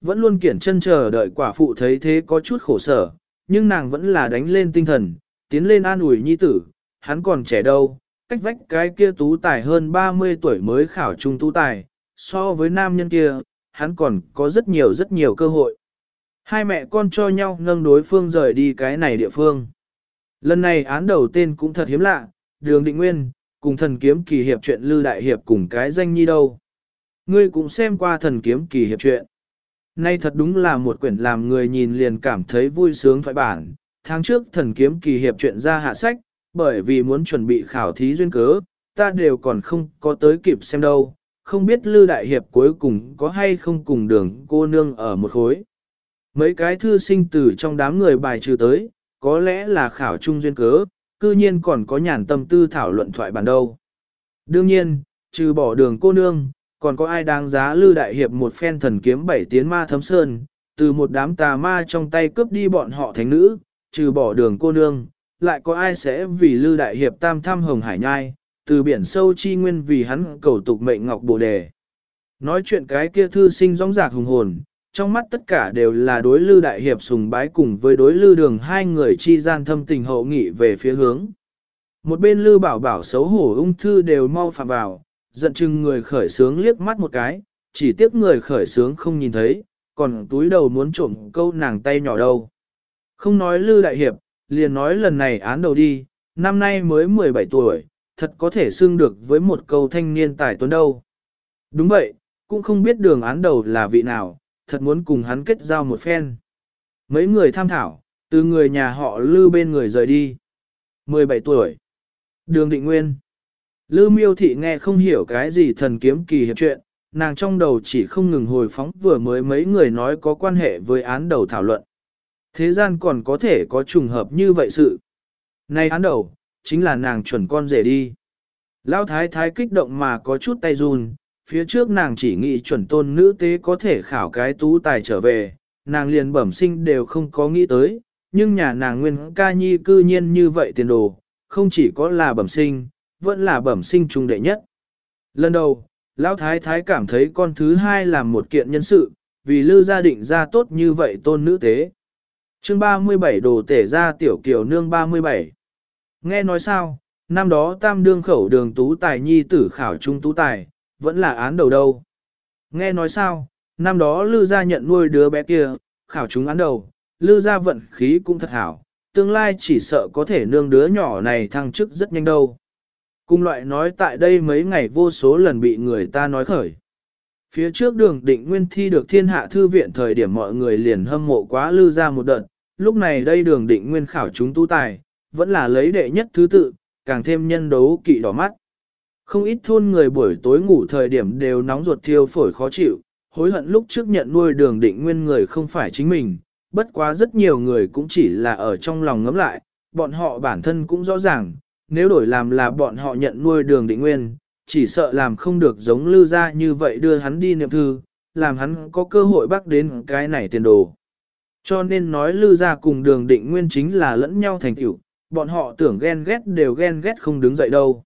Vẫn luôn kiển chân chờ đợi quả phụ thấy thế có chút khổ sở, nhưng nàng vẫn là đánh lên tinh thần, tiến lên an ủi nhi tử, hắn còn trẻ đâu, cách vách cái kia tú tài hơn 30 tuổi mới khảo trung tú tài, so với nam nhân kia, hắn còn có rất nhiều rất nhiều cơ hội. Hai mẹ con cho nhau nâng đối phương rời đi cái này địa phương. Lần này án đầu tên cũng thật hiếm lạ, đường định nguyên, cùng thần kiếm kỳ hiệp chuyện lưu Đại Hiệp cùng cái danh nhi đâu. Ngươi cũng xem qua thần kiếm kỳ hiệp chuyện. Nay thật đúng là một quyển làm người nhìn liền cảm thấy vui sướng thoại bản. Tháng trước thần kiếm kỳ hiệp chuyện ra hạ sách, bởi vì muốn chuẩn bị khảo thí duyên cớ, ta đều còn không có tới kịp xem đâu. Không biết Lư Đại Hiệp cuối cùng có hay không cùng đường cô nương ở một khối. Mấy cái thư sinh từ trong đám người bài trừ tới, có lẽ là khảo trung duyên cớ, cư nhiên còn có nhàn tâm tư thảo luận thoại bản đâu. Đương nhiên, trừ bỏ đường cô nương, còn có ai đáng giá Lư Đại Hiệp một phen thần kiếm bảy tiến ma thấm sơn, từ một đám tà ma trong tay cướp đi bọn họ thánh nữ, trừ bỏ đường cô nương, lại có ai sẽ vì Lư Đại Hiệp tam tham hồng hải nhai, từ biển sâu chi nguyên vì hắn cầu tục mệnh ngọc bồ đề. Nói chuyện cái kia thư sinh rong rạc hùng hồn, trong mắt tất cả đều là đối Lư Đại Hiệp sùng bái cùng với đối Lư Đường hai người chi gian thâm tình hậu nghị về phía hướng. Một bên Lư Bảo Bảo xấu hổ ung thư đều mau phạm vào, giận chừng người khởi sướng liếc mắt một cái, chỉ tiếc người khởi sướng không nhìn thấy, còn túi đầu muốn trộm câu nàng tay nhỏ đâu. Không nói Lư Đại Hiệp, liền nói lần này án đầu đi, năm nay mới 17 tuổi, thật có thể xưng được với một câu thanh niên tài tuấn đâu. Đúng vậy, cũng không biết đường án đầu là vị nào, thật muốn cùng hắn kết giao một phen. Mấy người tham thảo, từ người nhà họ Lư bên người rời đi. 17 tuổi. Đường Định Nguyên. Lư miêu thị nghe không hiểu cái gì thần kiếm kỳ hiệp chuyện, nàng trong đầu chỉ không ngừng hồi phóng vừa mới mấy người nói có quan hệ với án đầu thảo luận. Thế gian còn có thể có trùng hợp như vậy sự. Nay án đầu, chính là nàng chuẩn con rể đi. Lão thái thái kích động mà có chút tay run, phía trước nàng chỉ nghĩ chuẩn tôn nữ tế có thể khảo cái tú tài trở về, nàng liền bẩm sinh đều không có nghĩ tới, nhưng nhà nàng nguyên ca nhi cư nhiên như vậy tiền đồ, không chỉ có là bẩm sinh, vẫn là bẩm sinh trung đệ nhất. Lần đầu, Lão Thái Thái cảm thấy con thứ hai làm một kiện nhân sự, vì lư gia định ra tốt như vậy tôn nữ tế. chương 37 đồ tể ra tiểu kiều nương 37. Nghe nói sao, năm đó tam đương khẩu đường tú tài nhi tử khảo trung tú tài, vẫn là án đầu đâu. Nghe nói sao, năm đó lư gia nhận nuôi đứa bé kia, khảo chúng án đầu, lư gia vận khí cũng thật hảo, tương lai chỉ sợ có thể nương đứa nhỏ này thăng chức rất nhanh đâu. Cùng loại nói tại đây mấy ngày vô số lần bị người ta nói khởi. Phía trước đường định nguyên thi được thiên hạ thư viện thời điểm mọi người liền hâm mộ quá lư ra một đợt, lúc này đây đường định nguyên khảo chúng tu tài, vẫn là lấy đệ nhất thứ tự, càng thêm nhân đấu kỵ đỏ mắt. Không ít thôn người buổi tối ngủ thời điểm đều nóng ruột thiêu phổi khó chịu, hối hận lúc trước nhận nuôi đường định nguyên người không phải chính mình, bất quá rất nhiều người cũng chỉ là ở trong lòng ngấm lại, bọn họ bản thân cũng rõ ràng, nếu đổi làm là bọn họ nhận nuôi đường định nguyên, chỉ sợ làm không được giống lưu ra như vậy đưa hắn đi niệm thư, làm hắn có cơ hội bắt đến cái này tiền đồ. Cho nên nói lưu ra cùng đường định nguyên chính là lẫn nhau thành tiểu, bọn họ tưởng ghen ghét đều ghen ghét không đứng dậy đâu.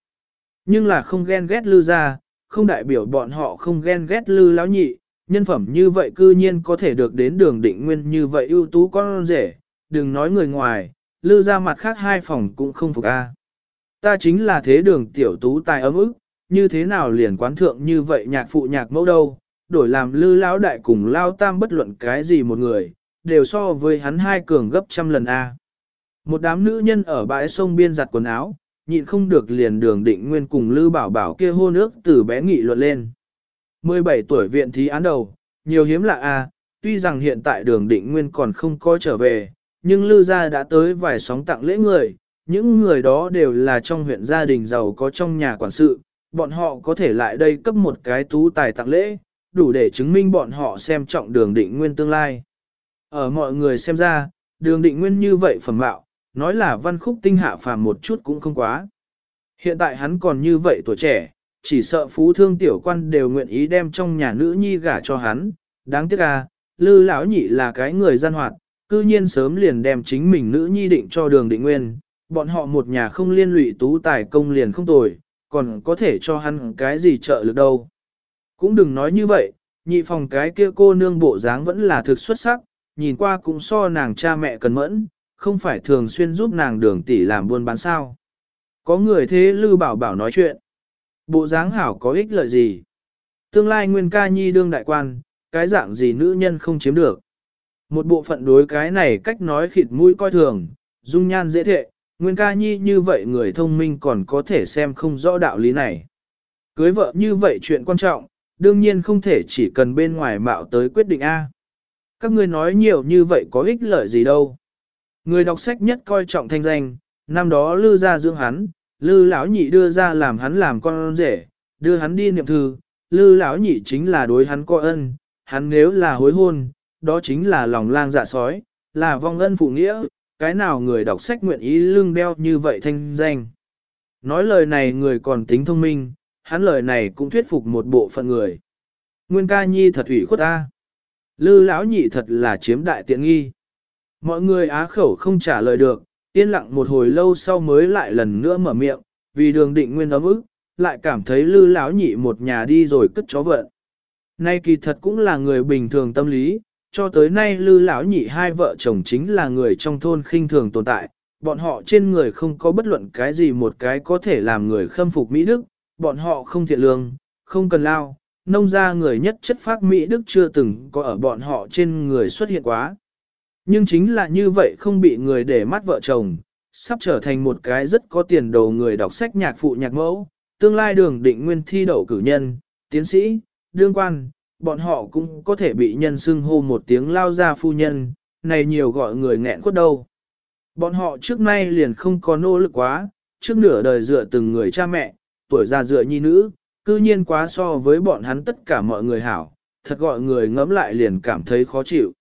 Nhưng là không ghen ghét lưu ra, không đại biểu bọn họ không ghen ghét lưu lão nhị, nhân phẩm như vậy cư nhiên có thể được đến đường định nguyên như vậy ưu tú con rể, đừng nói người ngoài, lưu ra mặt khác hai phòng cũng không phục a. Ta chính là thế đường tiểu tú tài ấm ức, như thế nào liền quán thượng như vậy nhạc phụ nhạc mẫu đâu, đổi làm lư lão đại cùng lao tam bất luận cái gì một người, đều so với hắn hai cường gấp trăm lần A. Một đám nữ nhân ở bãi sông biên giặt quần áo, nhịn không được liền đường định nguyên cùng lư bảo bảo kia hô nước từ bé nghị luận lên. 17 tuổi viện thí án đầu, nhiều hiếm lạ A, tuy rằng hiện tại đường định nguyên còn không có trở về, nhưng lư gia đã tới vài sóng tặng lễ người, những người đó đều là trong huyện gia đình giàu có trong nhà quản sự, bọn họ có thể lại đây cấp một cái tú tài tặng lễ, đủ để chứng minh bọn họ xem trọng đường định nguyên tương lai. Ở mọi người xem ra, đường định nguyên như vậy phẩm mạo, nói là văn khúc tinh hạ phàm một chút cũng không quá. Hiện tại hắn còn như vậy tuổi trẻ, chỉ sợ phú thương tiểu quan đều nguyện ý đem trong nhà nữ nhi gả cho hắn, đáng tiếc à, lư lão nhị là cái người gian hoạt, cư nhiên sớm liền đem chính mình nữ nhi định cho đường định nguyên, bọn họ một nhà không liên lụy tú tài công liền không tồi, còn có thể cho hắn cái gì trợ lực đâu. Cũng đừng nói như vậy, nhị phòng cái kia cô nương bộ dáng vẫn là thực xuất sắc, nhìn qua cũng so nàng cha mẹ cần mẫn, không phải thường xuyên giúp nàng đường tỷ làm buôn bán sao. Có người thế Lư Bảo Bảo nói chuyện. Bộ dáng hảo có ích lợi gì? Tương lai Nguyên Ca Nhi đương đại quan, cái dạng gì nữ nhân không chiếm được. Một bộ phận đối cái này cách nói khịt mũi coi thường, dung nhan dễ thệ, Nguyên Ca Nhi như vậy người thông minh còn có thể xem không rõ đạo lý này. Cưới vợ như vậy chuyện quan trọng, đương nhiên không thể chỉ cần bên ngoài mạo tới quyết định A. Các ngươi nói nhiều như vậy có ích lợi gì đâu. Người đọc sách nhất coi trọng thanh danh, năm đó lư ra dưỡng hắn, lư lão nhị đưa ra làm hắn làm con rể, đưa hắn đi niệm thư, lư lão nhị chính là đối hắn có ân, hắn nếu là hối hôn, đó chính là lòng lang dạ sói, là vong ân phụ nghĩa, cái nào người đọc sách nguyện ý lưng đeo như vậy thanh danh. Nói lời này người còn tính thông minh, hắn lời này cũng thuyết phục một bộ phận người. Nguyên ca nhi thật ủy khuất ta. Lư lão nhị thật là chiếm đại tiện nghi. Mọi người á khẩu không trả lời được, yên lặng một hồi lâu sau mới lại lần nữa mở miệng, vì đường định nguyên ấm ức, lại cảm thấy lư lão nhị một nhà đi rồi cất chó vận. Nay kỳ thật cũng là người bình thường tâm lý, cho tới nay lư lão nhị hai vợ chồng chính là người trong thôn khinh thường tồn tại, bọn họ trên người không có bất luận cái gì một cái có thể làm người khâm phục Mỹ Đức, bọn họ không thiện lương, không cần lao, nông gia người nhất chất phác Mỹ Đức chưa từng có ở bọn họ trên người xuất hiện quá. Nhưng chính là như vậy không bị người để mắt vợ chồng, sắp trở thành một cái rất có tiền đồ người đọc sách nhạc phụ nhạc mẫu, tương lai đường định nguyên thi đậu cử nhân, tiến sĩ, đương quan, bọn họ cũng có thể bị nhân xưng hô một tiếng lao ra phu nhân, này nhiều gọi người nghẹn quất đâu. Bọn họ trước nay liền không có nỗ lực quá, trước nửa đời dựa từng người cha mẹ, tuổi già dựa nhi nữ, cư nhiên quá so với bọn hắn tất cả mọi người hảo, thật gọi người ngẫm lại liền cảm thấy khó chịu.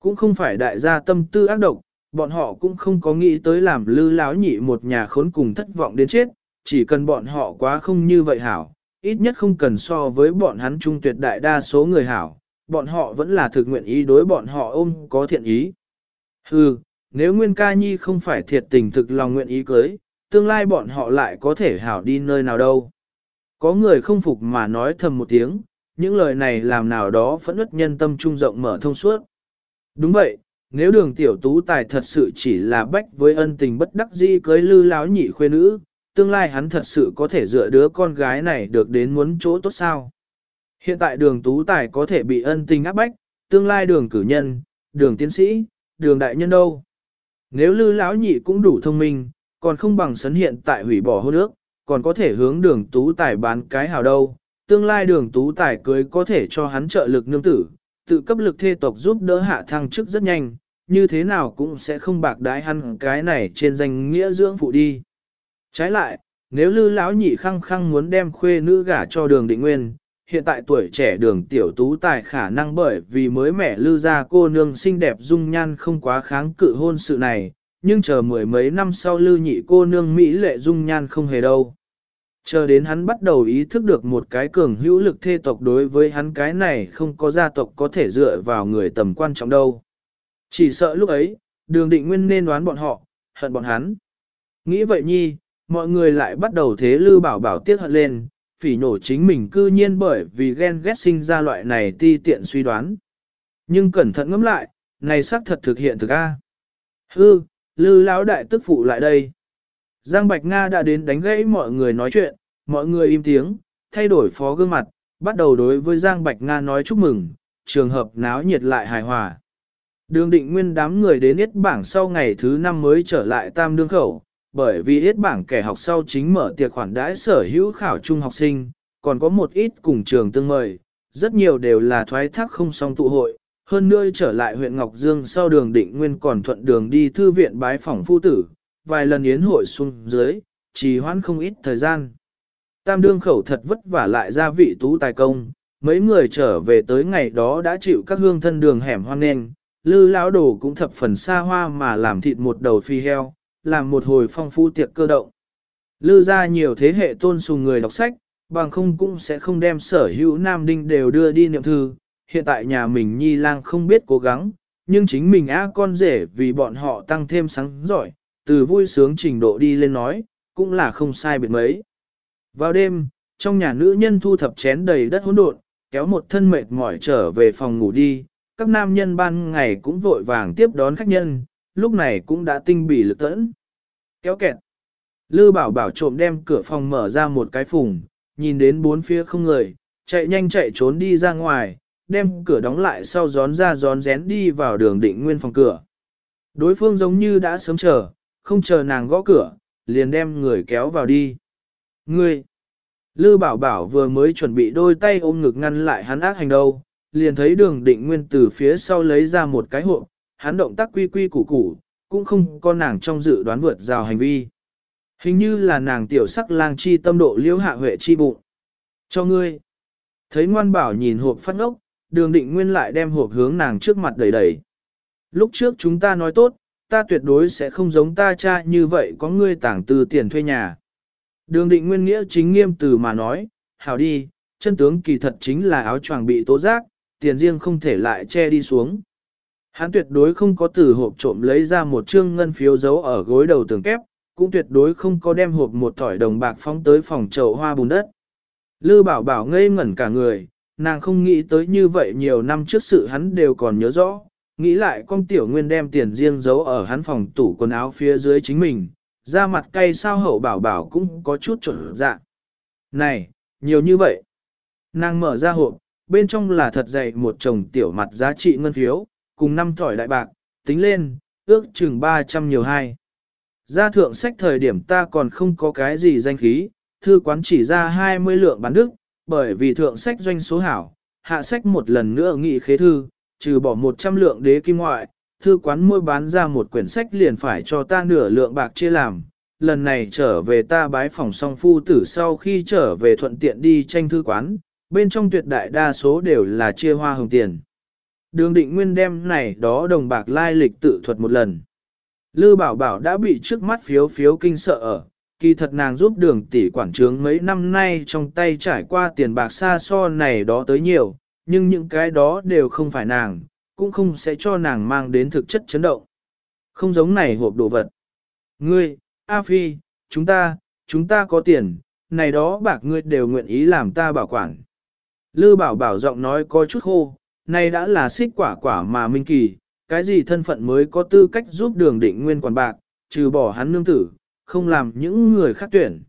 Cũng không phải đại gia tâm tư ác độc, bọn họ cũng không có nghĩ tới làm lư láo nhị một nhà khốn cùng thất vọng đến chết, chỉ cần bọn họ quá không như vậy hảo, ít nhất không cần so với bọn hắn trung tuyệt đại đa số người hảo, bọn họ vẫn là thực nguyện ý đối bọn họ ôm có thiện ý. Hừ, nếu Nguyên Ca Nhi không phải thiệt tình thực lòng nguyện ý cưới, tương lai bọn họ lại có thể hảo đi nơi nào đâu. Có người không phục mà nói thầm một tiếng, những lời này làm nào đó phẫn ức nhân tâm trung rộng mở thông suốt. Đúng vậy, nếu đường tiểu tú tài thật sự chỉ là bách với ân tình bất đắc dĩ cưới lư láo nhị khuê nữ, tương lai hắn thật sự có thể dựa đứa con gái này được đến muốn chỗ tốt sao. Hiện tại đường tú tài có thể bị ân tình áp bách, tương lai đường cử nhân, đường tiến sĩ, đường đại nhân đâu. Nếu lư lão nhị cũng đủ thông minh, còn không bằng sấn hiện tại hủy bỏ hôn ước, còn có thể hướng đường tú tài bán cái hào đâu. Tương lai đường tú tài cưới có thể cho hắn trợ lực nương tử, tự cấp lực thê tộc giúp đỡ hạ thăng chức rất nhanh, như thế nào cũng sẽ không bạc đái hắn cái này trên danh nghĩa dưỡng phụ đi. Trái lại, nếu lư lão nhị khăng khăng muốn đem khuê nữ gả cho đường định nguyên, hiện tại tuổi trẻ đường tiểu tú tài khả năng bởi vì mới mẻ lư ra cô nương xinh đẹp dung nhan không quá kháng cự hôn sự này, nhưng chờ mười mấy năm sau lư nhị cô nương Mỹ lệ dung nhan không hề đâu. Chờ đến hắn bắt đầu ý thức được một cái cường hữu lực thê tộc đối với hắn cái này không có gia tộc có thể dựa vào người tầm quan trọng đâu. Chỉ sợ lúc ấy, đường định nguyên nên đoán bọn họ, hận bọn hắn. Nghĩ vậy nhi, mọi người lại bắt đầu thế lư bảo bảo tiết hận lên, phỉ nổ chính mình cư nhiên bởi vì ghen ghét sinh ra loại này ti tiện suy đoán. Nhưng cẩn thận ngẫm lại, này xác thật thực hiện thực a. Hư, lư lão đại tức phụ lại đây. Giang Bạch Nga đã đến đánh gãy mọi người nói chuyện, mọi người im tiếng, thay đổi phó gương mặt, bắt đầu đối với Giang Bạch Nga nói chúc mừng, trường hợp náo nhiệt lại hài hòa. Đường định nguyên đám người đến yết bảng sau ngày thứ năm mới trở lại tam đương khẩu, bởi vì hết bảng kẻ học sau chính mở tiệc khoản đãi sở hữu khảo trung học sinh, còn có một ít cùng trường tương mời, rất nhiều đều là thoái thác không song tụ hội. Hơn nữa trở lại huyện Ngọc Dương sau đường định nguyên còn thuận đường đi thư viện bái phỏng phu tử, vài lần yến hội xuống dưới, trì hoãn không ít thời gian. Tam đương khẩu thật vất vả lại ra vị tú tài công, mấy người trở về tới ngày đó đã chịu các hương thân đường hẻm hoang nền, lư lão đồ cũng thập phần xa hoa mà làm thịt một đầu phi heo, làm một hồi phong phú tiệc cơ động. Lư ra nhiều thế hệ tôn sùng người đọc sách, bằng không cũng sẽ không đem sở hữu nam đinh đều đưa đi niệm thư. Hiện tại nhà mình nhi lang không biết cố gắng, nhưng chính mình á con rể vì bọn họ tăng thêm sáng giỏi, từ vui sướng trình độ đi lên nói, cũng là không sai biệt mấy. Vào đêm, trong nhà nữ nhân thu thập chén đầy đất hỗn độn, kéo một thân mệt mỏi trở về phòng ngủ đi, các nam nhân ban ngày cũng vội vàng tiếp đón khách nhân, lúc này cũng đã tinh bỉ lực tẫn. Kéo kẹt. Lư bảo bảo trộm đem cửa phòng mở ra một cái phùng, nhìn đến bốn phía không người, chạy nhanh chạy trốn đi ra ngoài, đem cửa đóng lại sau gión ra gión rén đi vào đường định nguyên phòng cửa. Đối phương giống như đã sớm chờ, không chờ nàng gõ cửa, liền đem người kéo vào đi. Ngươi! Lư bảo bảo vừa mới chuẩn bị đôi tay ôm ngực ngăn lại hắn ác hành đâu, liền thấy đường định nguyên từ phía sau lấy ra một cái hộp, hắn động tác quy quy củ củ, cũng không có nàng trong dự đoán vượt rào hành vi. Hình như là nàng tiểu sắc lang chi tâm độ liễu hạ huệ chi bụng. Cho ngươi. Thấy ngoan bảo nhìn hộp phát ốc, đường định nguyên lại đem hộp hướng nàng trước mặt đầy đầy. Lúc trước chúng ta nói tốt, ta tuyệt đối sẽ không giống ta cha như vậy có ngươi tảng từ tiền thuê nhà. Đường định nguyên nghĩa chính nghiêm từ mà nói, hảo đi, chân tướng kỳ thật chính là áo choàng bị tố giác, tiền riêng không thể lại che đi xuống. Hắn tuyệt đối không có từ hộp trộm lấy ra một trương ngân phiếu giấu ở gối đầu tường kép, cũng tuyệt đối không có đem hộp một thỏi đồng bạc phóng tới phòng chậu hoa bùn đất. Lư bảo bảo ngây ngẩn cả người, nàng không nghĩ tới như vậy nhiều năm trước sự hắn đều còn nhớ rõ, nghĩ lại con tiểu nguyên đem tiền riêng giấu ở hắn phòng tủ quần áo phía dưới chính mình, ra mặt cay sao hậu bảo bảo cũng có chút trở dạ. Này, nhiều như vậy. Nàng mở ra hộp, bên trong là thật dày một chồng tiểu mặt giá trị ngân phiếu, cùng năm thỏi đại bạc, tính lên, ước chừng 300 nhiều hai. Ra thượng sách thời điểm ta còn không có cái gì danh khí, thư quán chỉ ra 20 lượng bán đức, bởi vì thượng sách doanh số hảo, hạ sách một lần nữa nghị khế thư, trừ bỏ 100 lượng đế kim ngoại, thư quán mua bán ra một quyển sách liền phải cho ta nửa lượng bạc chia làm. Lần này trở về ta bái phòng song phu tử sau khi trở về thuận tiện đi tranh thư quán, bên trong tuyệt đại đa số đều là chia hoa hồng tiền. Đường định nguyên đem này đó đồng bạc lai lịch tự thuật một lần. Lư bảo bảo đã bị trước mắt phiếu phiếu kinh sợ ở, kỳ thật nàng giúp đường tỷ quản trướng mấy năm nay trong tay trải qua tiền bạc xa so này đó tới nhiều, nhưng những cái đó đều không phải nàng, cũng không sẽ cho nàng mang đến thực chất chấn động. Không giống này hộp đồ vật. Ngươi, A Phi, chúng ta, chúng ta có tiền, này đó bạc ngươi đều nguyện ý làm ta bảo quản. Lư bảo bảo giọng nói có chút khô, này đã là xích quả quả mà minh kỳ, cái gì thân phận mới có tư cách giúp đường định nguyên quản bạc, trừ bỏ hắn nương tử, không làm những người khác tuyển.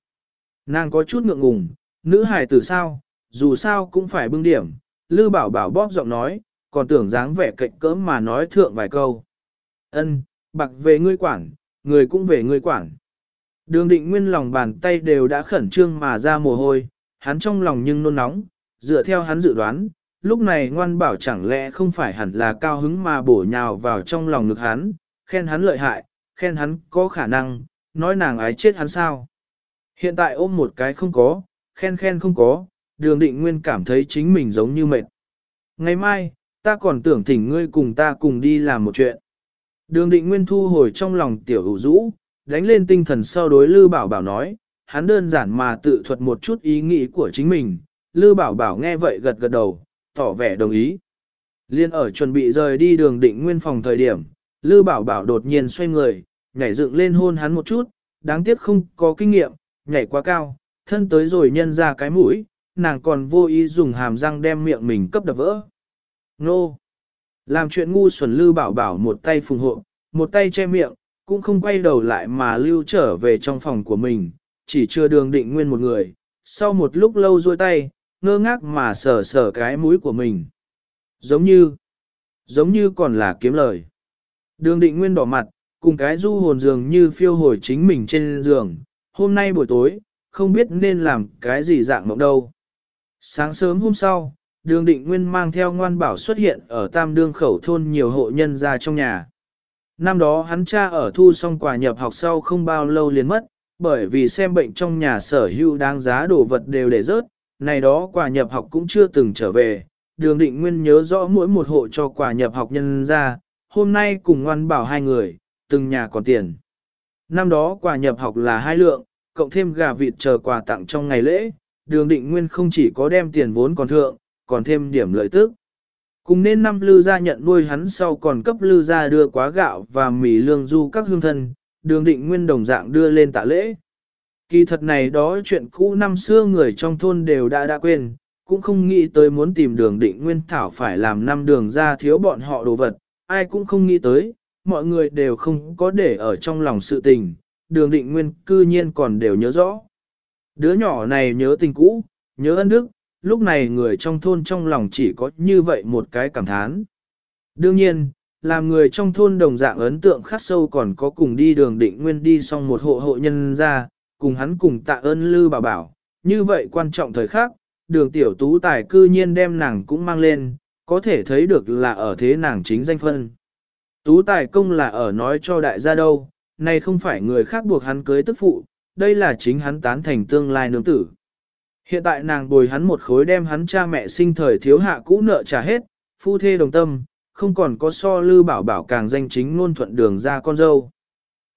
Nàng có chút ngượng ngùng, nữ hài tử sao, dù sao cũng phải bưng điểm, Lư bảo bảo bóp giọng nói, còn tưởng dáng vẻ cạnh cỡm mà nói thượng vài câu. Ân, bạc về ngươi quản, người cũng về ngươi quản. Đường định nguyên lòng bàn tay đều đã khẩn trương mà ra mồ hôi, hắn trong lòng nhưng nôn nóng, dựa theo hắn dự đoán, lúc này ngoan bảo chẳng lẽ không phải hẳn là cao hứng mà bổ nhào vào trong lòng ngực hắn, khen hắn lợi hại, khen hắn có khả năng, nói nàng ái chết hắn sao. Hiện tại ôm một cái không có, khen khen không có, đường định nguyên cảm thấy chính mình giống như mệt. Ngày mai, ta còn tưởng thỉnh ngươi cùng ta cùng đi làm một chuyện. Đường định nguyên thu hồi trong lòng tiểu hữu rũ, đánh lên tinh thần sau đối Lư Bảo Bảo nói, hắn đơn giản mà tự thuật một chút ý nghĩ của chính mình. Lư Bảo Bảo nghe vậy gật gật đầu, tỏ vẻ đồng ý. Liên ở chuẩn bị rời đi đường định nguyên phòng thời điểm, Lư Bảo Bảo đột nhiên xoay người, nhảy dựng lên hôn hắn một chút, đáng tiếc không có kinh nghiệm, nhảy quá cao, thân tới rồi nhân ra cái mũi, nàng còn vô ý dùng hàm răng đem miệng mình cấp đập vỡ. Nô! Làm chuyện ngu xuẩn Lư Bảo Bảo một tay phùng hộ, một tay che miệng, cũng không quay đầu lại mà lưu trở về trong phòng của mình, chỉ chưa đường định nguyên một người, sau một lúc lâu duỗi tay, ngơ ngác mà sờ sờ cái mũi của mình. Giống như, giống như còn là kiếm lời. Đường định nguyên đỏ mặt, cùng cái du hồn dường như phiêu hồi chính mình trên giường, hôm nay buổi tối, không biết nên làm cái gì dạng mộng đâu. Sáng sớm hôm sau, đường định nguyên mang theo ngoan bảo xuất hiện ở tam đương khẩu thôn nhiều hộ nhân ra trong nhà. Năm đó hắn cha ở thu xong quà nhập học sau không bao lâu liền mất, bởi vì xem bệnh trong nhà sở hữu đáng giá đồ vật đều để rớt, này đó quà nhập học cũng chưa từng trở về. Đường định nguyên nhớ rõ mỗi một hộ cho quà nhập học nhân ra, hôm nay cùng ngoan bảo hai người, từng nhà còn tiền. Năm đó quà nhập học là hai lượng, cộng thêm gà vịt chờ quà tặng trong ngày lễ, đường định nguyên không chỉ có đem tiền vốn còn thượng, còn thêm điểm lợi tức. Cùng nên năm lư gia nhận nuôi hắn sau còn cấp lư gia đưa quá gạo và mì lương du các hương thân, đường định nguyên đồng dạng đưa lên tạ lễ. Kỳ thật này đó chuyện cũ năm xưa người trong thôn đều đã đã quên, cũng không nghĩ tới muốn tìm đường định nguyên thảo phải làm năm đường ra thiếu bọn họ đồ vật, ai cũng không nghĩ tới, mọi người đều không có để ở trong lòng sự tình, đường định nguyên cư nhiên còn đều nhớ rõ. Đứa nhỏ này nhớ tình cũ, nhớ ân đức, lúc này người trong thôn trong lòng chỉ có như vậy một cái cảm thán. Đương nhiên, làm người trong thôn đồng dạng ấn tượng khắc sâu còn có cùng đi đường định nguyên đi xong một hộ hộ nhân ra, cùng hắn cùng tạ ơn lư bảo bảo, như vậy quan trọng thời khắc, đường tiểu tú tài cư nhiên đem nàng cũng mang lên, có thể thấy được là ở thế nàng chính danh phân. Tú tài công là ở nói cho đại gia đâu, này không phải người khác buộc hắn cưới tức phụ, đây là chính hắn tán thành tương lai nương tử. Hiện tại nàng bồi hắn một khối đem hắn cha mẹ sinh thời thiếu hạ cũ nợ trả hết, phu thê đồng tâm, không còn có so lư bảo bảo càng danh chính ngôn thuận đường ra con dâu.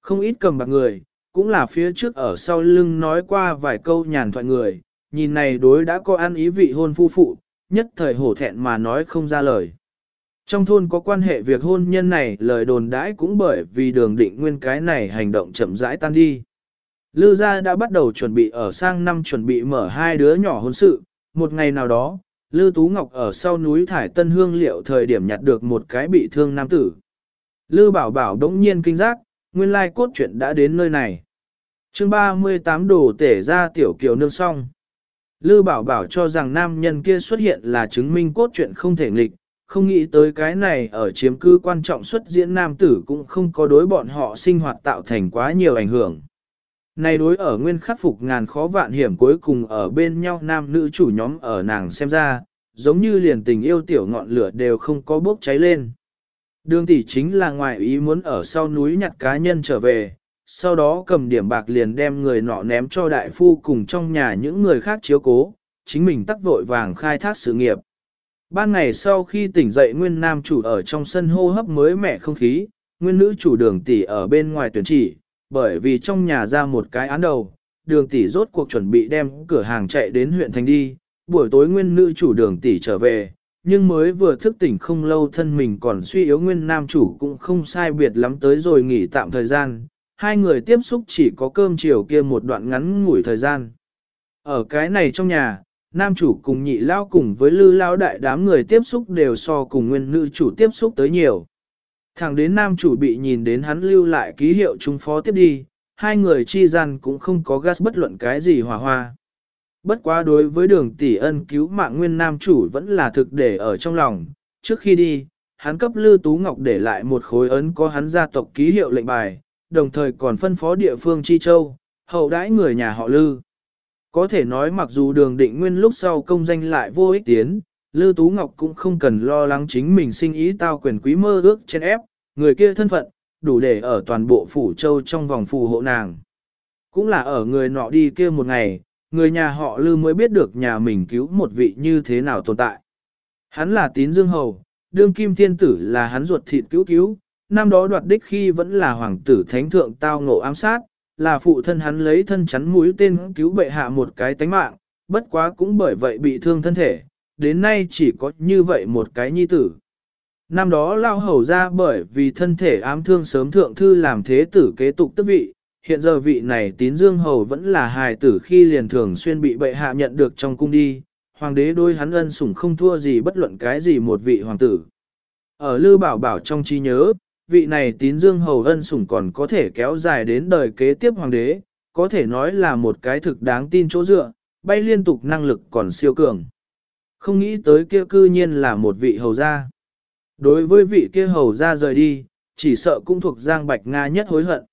Không ít cầm bạc người, cũng là phía trước ở sau lưng nói qua vài câu nhàn thoại người, nhìn này đối đã có ăn ý vị hôn phu phụ, nhất thời hổ thẹn mà nói không ra lời. Trong thôn có quan hệ việc hôn nhân này lời đồn đãi cũng bởi vì đường định nguyên cái này hành động chậm rãi tan đi. Lư gia đã bắt đầu chuẩn bị ở sang năm chuẩn bị mở hai đứa nhỏ hôn sự, một ngày nào đó, Lư Tú Ngọc ở sau núi thải tân hương liệu thời điểm nhặt được một cái bị thương nam tử. Lư Bảo Bảo đống nhiên kinh giác, nguyên lai cốt truyện đã đến nơi này chương 38 đồ tể ra tiểu kiều nương song. Lư Bảo Bảo cho rằng nam nhân kia xuất hiện là chứng minh cốt truyện không thể nghịch, không nghĩ tới cái này ở chiếm cư quan trọng xuất diễn nam tử cũng không có đối bọn họ sinh hoạt tạo thành quá nhiều ảnh hưởng. Này đối ở nguyên khắc phục ngàn khó vạn hiểm cuối cùng ở bên nhau nam nữ chủ nhóm ở nàng xem ra, giống như liền tình yêu tiểu ngọn lửa đều không có bốc cháy lên. Đường tỷ chính là ngoại ý muốn ở sau núi nhặt cá nhân trở về, sau đó cầm điểm bạc liền đem người nọ ném cho đại phu cùng trong nhà những người khác chiếu cố, chính mình tắc vội vàng khai thác sự nghiệp. Ban ngày sau khi tỉnh dậy nguyên nam chủ ở trong sân hô hấp mới mẻ không khí, nguyên nữ chủ đường tỷ ở bên ngoài tuyển chỉ, bởi vì trong nhà ra một cái án đầu, đường tỷ rốt cuộc chuẩn bị đem cửa hàng chạy đến huyện thành đi, buổi tối nguyên nữ chủ đường tỷ trở về, nhưng mới vừa thức tỉnh không lâu thân mình còn suy yếu nguyên nam chủ cũng không sai biệt lắm tới rồi nghỉ tạm thời gian, hai người tiếp xúc chỉ có cơm chiều kia một đoạn ngắn ngủi thời gian. Ở cái này trong nhà, nam chủ cùng nhị lao cùng với lư lao đại đám người tiếp xúc đều so cùng nguyên nữ chủ tiếp xúc tới nhiều. Thẳng đến nam chủ bị nhìn đến hắn lưu lại ký hiệu trung phó tiếp đi, hai người chi gian cũng không có gas bất luận cái gì hòa hoa. Bất quá đối với đường tỷ ân cứu mạng nguyên nam chủ vẫn là thực để ở trong lòng, trước khi đi, hắn cấp Lư Tú Ngọc để lại một khối ấn có hắn gia tộc ký hiệu lệnh bài, đồng thời còn phân phó địa phương Chi Châu, hậu đãi người nhà họ Lư. Có thể nói mặc dù đường định nguyên lúc sau công danh lại vô ích tiến, Lư Tú Ngọc cũng không cần lo lắng chính mình sinh ý tao quyền quý mơ ước trên ép, người kia thân phận, đủ để ở toàn bộ phủ châu trong vòng phù hộ nàng. Cũng là ở người nọ đi kia một ngày, người nhà họ Lư mới biết được nhà mình cứu một vị như thế nào tồn tại. Hắn là tín dương hầu, đương kim thiên tử là hắn ruột thịt cứu cứu, năm đó đoạt đích khi vẫn là hoàng tử thánh thượng tao ngộ ám sát, là phụ thân hắn lấy thân chắn mũi tên cứu bệ hạ một cái tánh mạng, bất quá cũng bởi vậy bị thương thân thể, đến nay chỉ có như vậy một cái nhi tử. Năm đó lao hầu ra bởi vì thân thể ám thương sớm thượng thư làm thế tử kế tục tức vị, hiện giờ vị này tín dương hầu vẫn là hài tử khi liền thường xuyên bị bệ hạ nhận được trong cung đi, hoàng đế đôi hắn ân sủng không thua gì bất luận cái gì một vị hoàng tử. Ở Lư Bảo Bảo trong trí nhớ, vị này tín dương hầu ân sủng còn có thể kéo dài đến đời kế tiếp hoàng đế, có thể nói là một cái thực đáng tin chỗ dựa, bay liên tục năng lực còn siêu cường. Không nghĩ tới kia cư nhiên là một vị hầu gia. Đối với vị kia hầu gia rời đi, chỉ sợ cũng thuộc Giang Bạch Nga nhất hối hận.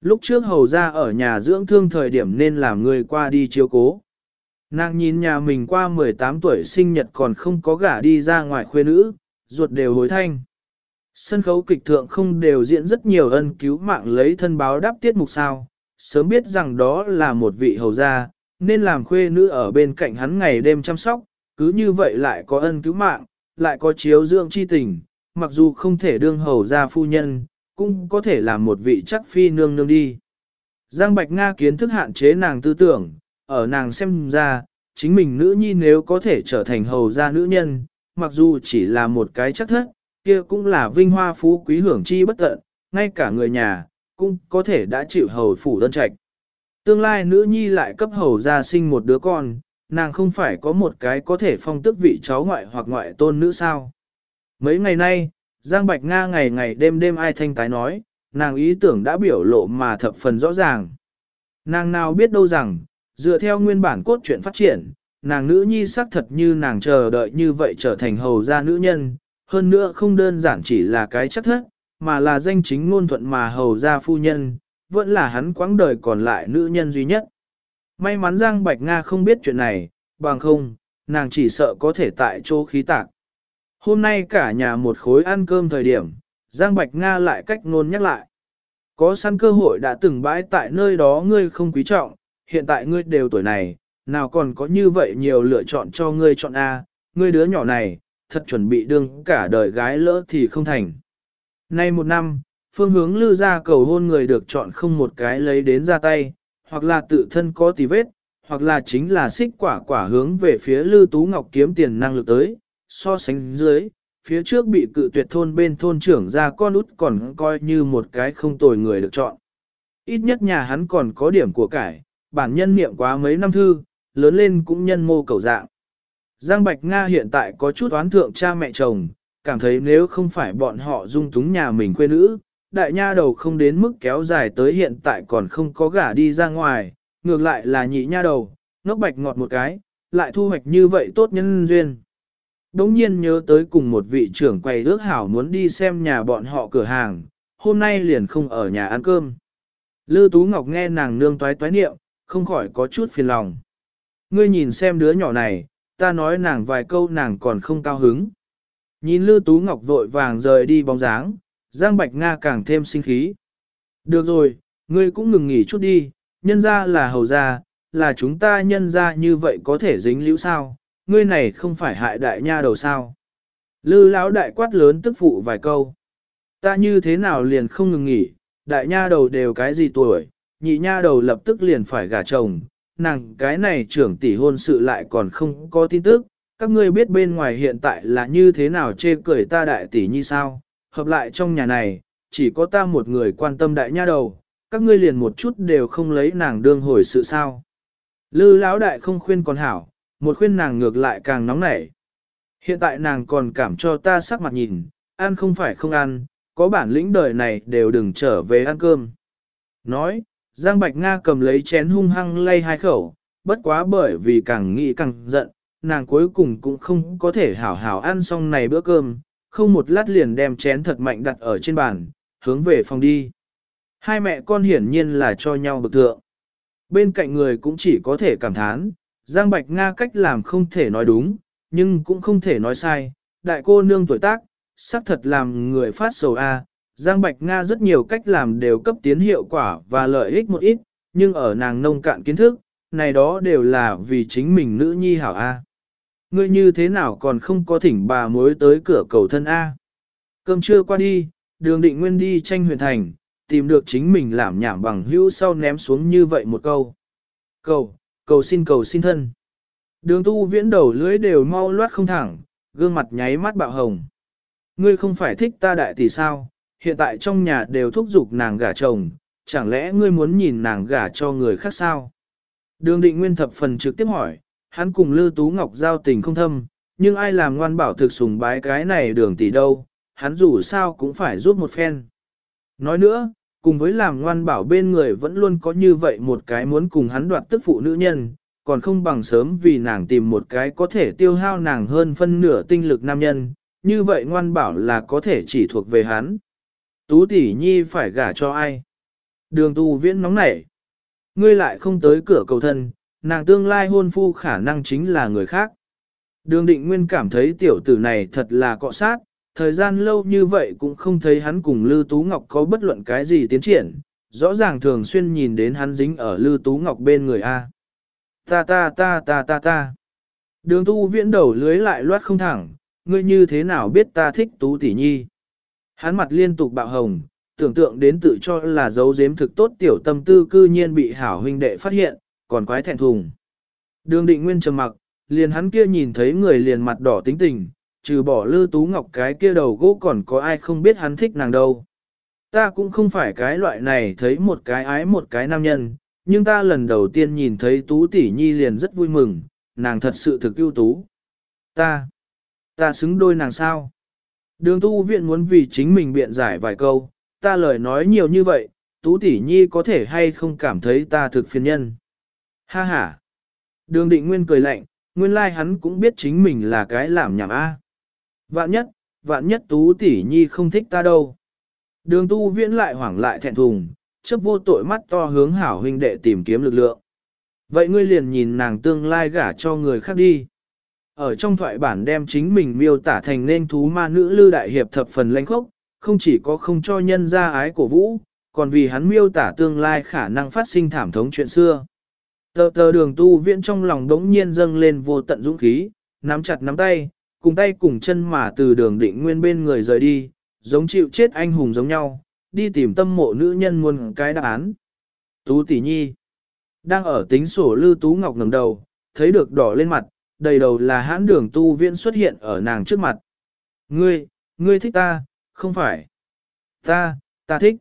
Lúc trước hầu gia ở nhà dưỡng thương thời điểm nên làm người qua đi chiếu cố. Nàng nhìn nhà mình qua 18 tuổi sinh nhật còn không có gả đi ra ngoài khuê nữ, ruột đều hối thanh. Sân khấu kịch thượng không đều diễn rất nhiều ân cứu mạng lấy thân báo đáp tiết mục sao, sớm biết rằng đó là một vị hầu gia, nên làm khuê nữ ở bên cạnh hắn ngày đêm chăm sóc, cứ như vậy lại có ân cứu mạng, lại có chiếu dưỡng chi tình, mặc dù không thể đương hầu gia phu nhân, cũng có thể làm một vị chắc phi nương nương đi. Giang Bạch Nga kiến thức hạn chế nàng tư tưởng, ở nàng xem ra, chính mình nữ nhi nếu có thể trở thành hầu gia nữ nhân, mặc dù chỉ là một cái chắc thất, kia cũng là vinh hoa phú quý hưởng chi bất tận, ngay cả người nhà, cũng có thể đã chịu hầu phủ đơn trạch. Tương lai nữ nhi lại cấp hầu gia sinh một đứa con, nàng không phải có một cái có thể phong tức vị cháu ngoại hoặc ngoại tôn nữ sao. Mấy ngày nay, Giang Bạch Nga ngày ngày đêm đêm ai thanh tái nói, nàng ý tưởng đã biểu lộ mà thập phần rõ ràng. Nàng nào biết đâu rằng, dựa theo nguyên bản cốt truyện phát triển, nàng nữ nhi xác thật như nàng chờ đợi như vậy trở thành hầu gia nữ nhân, hơn nữa không đơn giản chỉ là cái chất thất, mà là danh chính ngôn thuận mà hầu gia phu nhân, vẫn là hắn quãng đời còn lại nữ nhân duy nhất. May mắn Giang Bạch Nga không biết chuyện này, bằng không, nàng chỉ sợ có thể tại chỗ khí tạc. Hôm nay cả nhà một khối ăn cơm thời điểm, Giang Bạch Nga lại cách ngôn nhắc lại. Có săn cơ hội đã từng bãi tại nơi đó ngươi không quý trọng, hiện tại ngươi đều tuổi này, nào còn có như vậy nhiều lựa chọn cho ngươi chọn A, ngươi đứa nhỏ này, thật chuẩn bị đương cả đời gái lỡ thì không thành. Nay một năm, phương hướng lưu ra cầu hôn người được chọn không một cái lấy đến ra tay, hoặc là tự thân có tì vết, hoặc là chính là xích quả quả hướng về phía Lưu Tú Ngọc kiếm tiền năng lực tới, so sánh dưới, phía trước bị cự tuyệt thôn bên thôn trưởng ra con út còn coi như một cái không tồi người được chọn. Ít nhất nhà hắn còn có điểm của cải, bản nhân niệm quá mấy năm thư, lớn lên cũng nhân mô cầu dạng. Giang Bạch Nga hiện tại có chút oán thượng cha mẹ chồng, cảm thấy nếu không phải bọn họ dung túng nhà mình quê nữ, đại nha đầu không đến mức kéo dài tới hiện tại còn không có gả đi ra ngoài, ngược lại là nhị nha đầu, ngốc bạch ngọt một cái, lại thu hoạch như vậy tốt nhân duyên. Đống nhiên nhớ tới cùng một vị trưởng quầy ước hảo muốn đi xem nhà bọn họ cửa hàng, hôm nay liền không ở nhà ăn cơm. Lư Tú Ngọc nghe nàng nương toái toái niệm, không khỏi có chút phiền lòng. Ngươi nhìn xem đứa nhỏ này, ta nói nàng vài câu nàng còn không cao hứng. Nhìn Lư Tú Ngọc vội vàng rời đi bóng dáng, Giang Bạch Nga càng thêm sinh khí. Được rồi, ngươi cũng ngừng nghỉ chút đi, nhân ra là hầu gia, là chúng ta nhân ra như vậy có thể dính liễu sao, ngươi này không phải hại đại nha đầu sao. Lư lão đại quát lớn tức phụ vài câu. Ta như thế nào liền không ngừng nghỉ, đại nha đầu đều cái gì tuổi, nhị nha đầu lập tức liền phải gả chồng, nàng cái này trưởng tỷ hôn sự lại còn không có tin tức, các ngươi biết bên ngoài hiện tại là như thế nào chê cười ta đại tỷ như sao, hợp lại trong nhà này, chỉ có ta một người quan tâm đại nha đầu, các ngươi liền một chút đều không lấy nàng đương hồi sự sao. Lư lão đại không khuyên còn hảo, một khuyên nàng ngược lại càng nóng nảy. Hiện tại nàng còn cảm cho ta sắc mặt nhìn, ăn không phải không ăn, có bản lĩnh đời này đều đừng trở về ăn cơm. Nói, Giang Bạch Nga cầm lấy chén hung hăng lay hai khẩu, bất quá bởi vì càng nghĩ càng giận, nàng cuối cùng cũng không có thể hảo hảo ăn xong này bữa cơm, không một lát liền đem chén thật mạnh đặt ở trên bàn, hướng về phòng đi. Hai mẹ con hiển nhiên là cho nhau bực thượng. Bên cạnh người cũng chỉ có thể cảm thán, Giang Bạch Nga cách làm không thể nói đúng, nhưng cũng không thể nói sai. Đại cô nương tuổi tác, xác thật làm người phát sầu A. Giang Bạch Nga rất nhiều cách làm đều cấp tiến hiệu quả và lợi ích một ít, nhưng ở nàng nông cạn kiến thức, này đó đều là vì chính mình nữ nhi hảo A. Ngươi như thế nào còn không có thỉnh bà mối tới cửa cầu thân A. Cơm trưa qua đi, đường định nguyên đi tranh huyền thành, tìm được chính mình làm nhảm bằng hữu sau ném xuống như vậy một câu. Cầu, cầu xin cầu xin thân. Đường tu viễn đầu lưỡi đều mau loát không thẳng, gương mặt nháy mắt bạo hồng. Ngươi không phải thích ta đại tỷ sao, hiện tại trong nhà đều thúc giục nàng gả chồng, chẳng lẽ ngươi muốn nhìn nàng gả cho người khác sao? Đường định nguyên thập phần trực tiếp hỏi, hắn cùng Lư Tú Ngọc giao tình không thâm, nhưng ai làm ngoan bảo thực sùng bái cái này đường tỷ đâu, hắn dù sao cũng phải giúp một phen. Nói nữa, cùng với làm ngoan bảo bên người vẫn luôn có như vậy một cái muốn cùng hắn đoạt tức phụ nữ nhân, còn không bằng sớm vì nàng tìm một cái có thể tiêu hao nàng hơn phân nửa tinh lực nam nhân, như vậy ngoan bảo là có thể chỉ thuộc về hắn. Tú tỷ nhi phải gả cho ai? Đường tu viễn nóng nảy. Ngươi lại không tới cửa cầu thân, nàng tương lai hôn phu khả năng chính là người khác. Đường định nguyên cảm thấy tiểu tử này thật là cọ sát, thời gian lâu như vậy cũng không thấy hắn cùng Lư Tú Ngọc có bất luận cái gì tiến triển, rõ ràng thường xuyên nhìn đến hắn dính ở Lư Tú Ngọc bên người A. Ta ta ta ta ta ta. Đường tu viễn đầu lưới lại loát không thẳng, ngươi như thế nào biết ta thích Tú tỷ nhi. Hắn mặt liên tục bạo hồng, tưởng tượng đến tự cho là dấu giếm thực tốt tiểu tâm tư cư nhiên bị hảo huynh đệ phát hiện, còn quái thẹn thùng. Đường định nguyên trầm mặc, liền hắn kia nhìn thấy người liền mặt đỏ tính tình, trừ bỏ lư tú ngọc cái kia đầu gỗ còn có ai không biết hắn thích nàng đâu. Ta cũng không phải cái loại này thấy một cái ái một cái nam nhân, nhưng ta lần đầu tiên nhìn thấy tú tỷ nhi liền rất vui mừng, nàng thật sự thực ưu tú. Ta, ta xứng đôi nàng sao? Đường tu viện muốn vì chính mình biện giải vài câu, ta lời nói nhiều như vậy, tú tỷ nhi có thể hay không cảm thấy ta thực phiền nhân. Ha ha. Đường định nguyên cười lạnh, nguyên lai like hắn cũng biết chính mình là cái làm nhảm A. Vạn nhất, vạn nhất tú tỷ nhi không thích ta đâu. Đường tu viễn lại hoảng lại thẹn thùng, chấp vô tội mắt to hướng hảo huynh đệ tìm kiếm lực lượng. Vậy ngươi liền nhìn nàng tương lai gả cho người khác đi. Ở trong thoại bản đem chính mình miêu tả thành nên thú ma nữ lư đại hiệp thập phần lãnh khốc, không chỉ có không cho nhân ra ái cổ vũ, còn vì hắn miêu tả tương lai khả năng phát sinh thảm thống chuyện xưa. Tờ tờ đường tu viễn trong lòng đống nhiên dâng lên vô tận dũng khí, nắm chặt nắm tay, cùng tay cùng chân mà từ đường định nguyên bên người rời đi, giống chịu chết anh hùng giống nhau, đi tìm tâm mộ nữ nhân muôn cái đáp án. Tú tỷ nhi, đang ở tính sổ lư tú ngọc ngẩng đầu, thấy được đỏ lên mặt, đầy đầu là hãn đường tu viễn xuất hiện ở nàng trước mặt. Ngươi, ngươi thích ta, không phải. Ta, ta thích.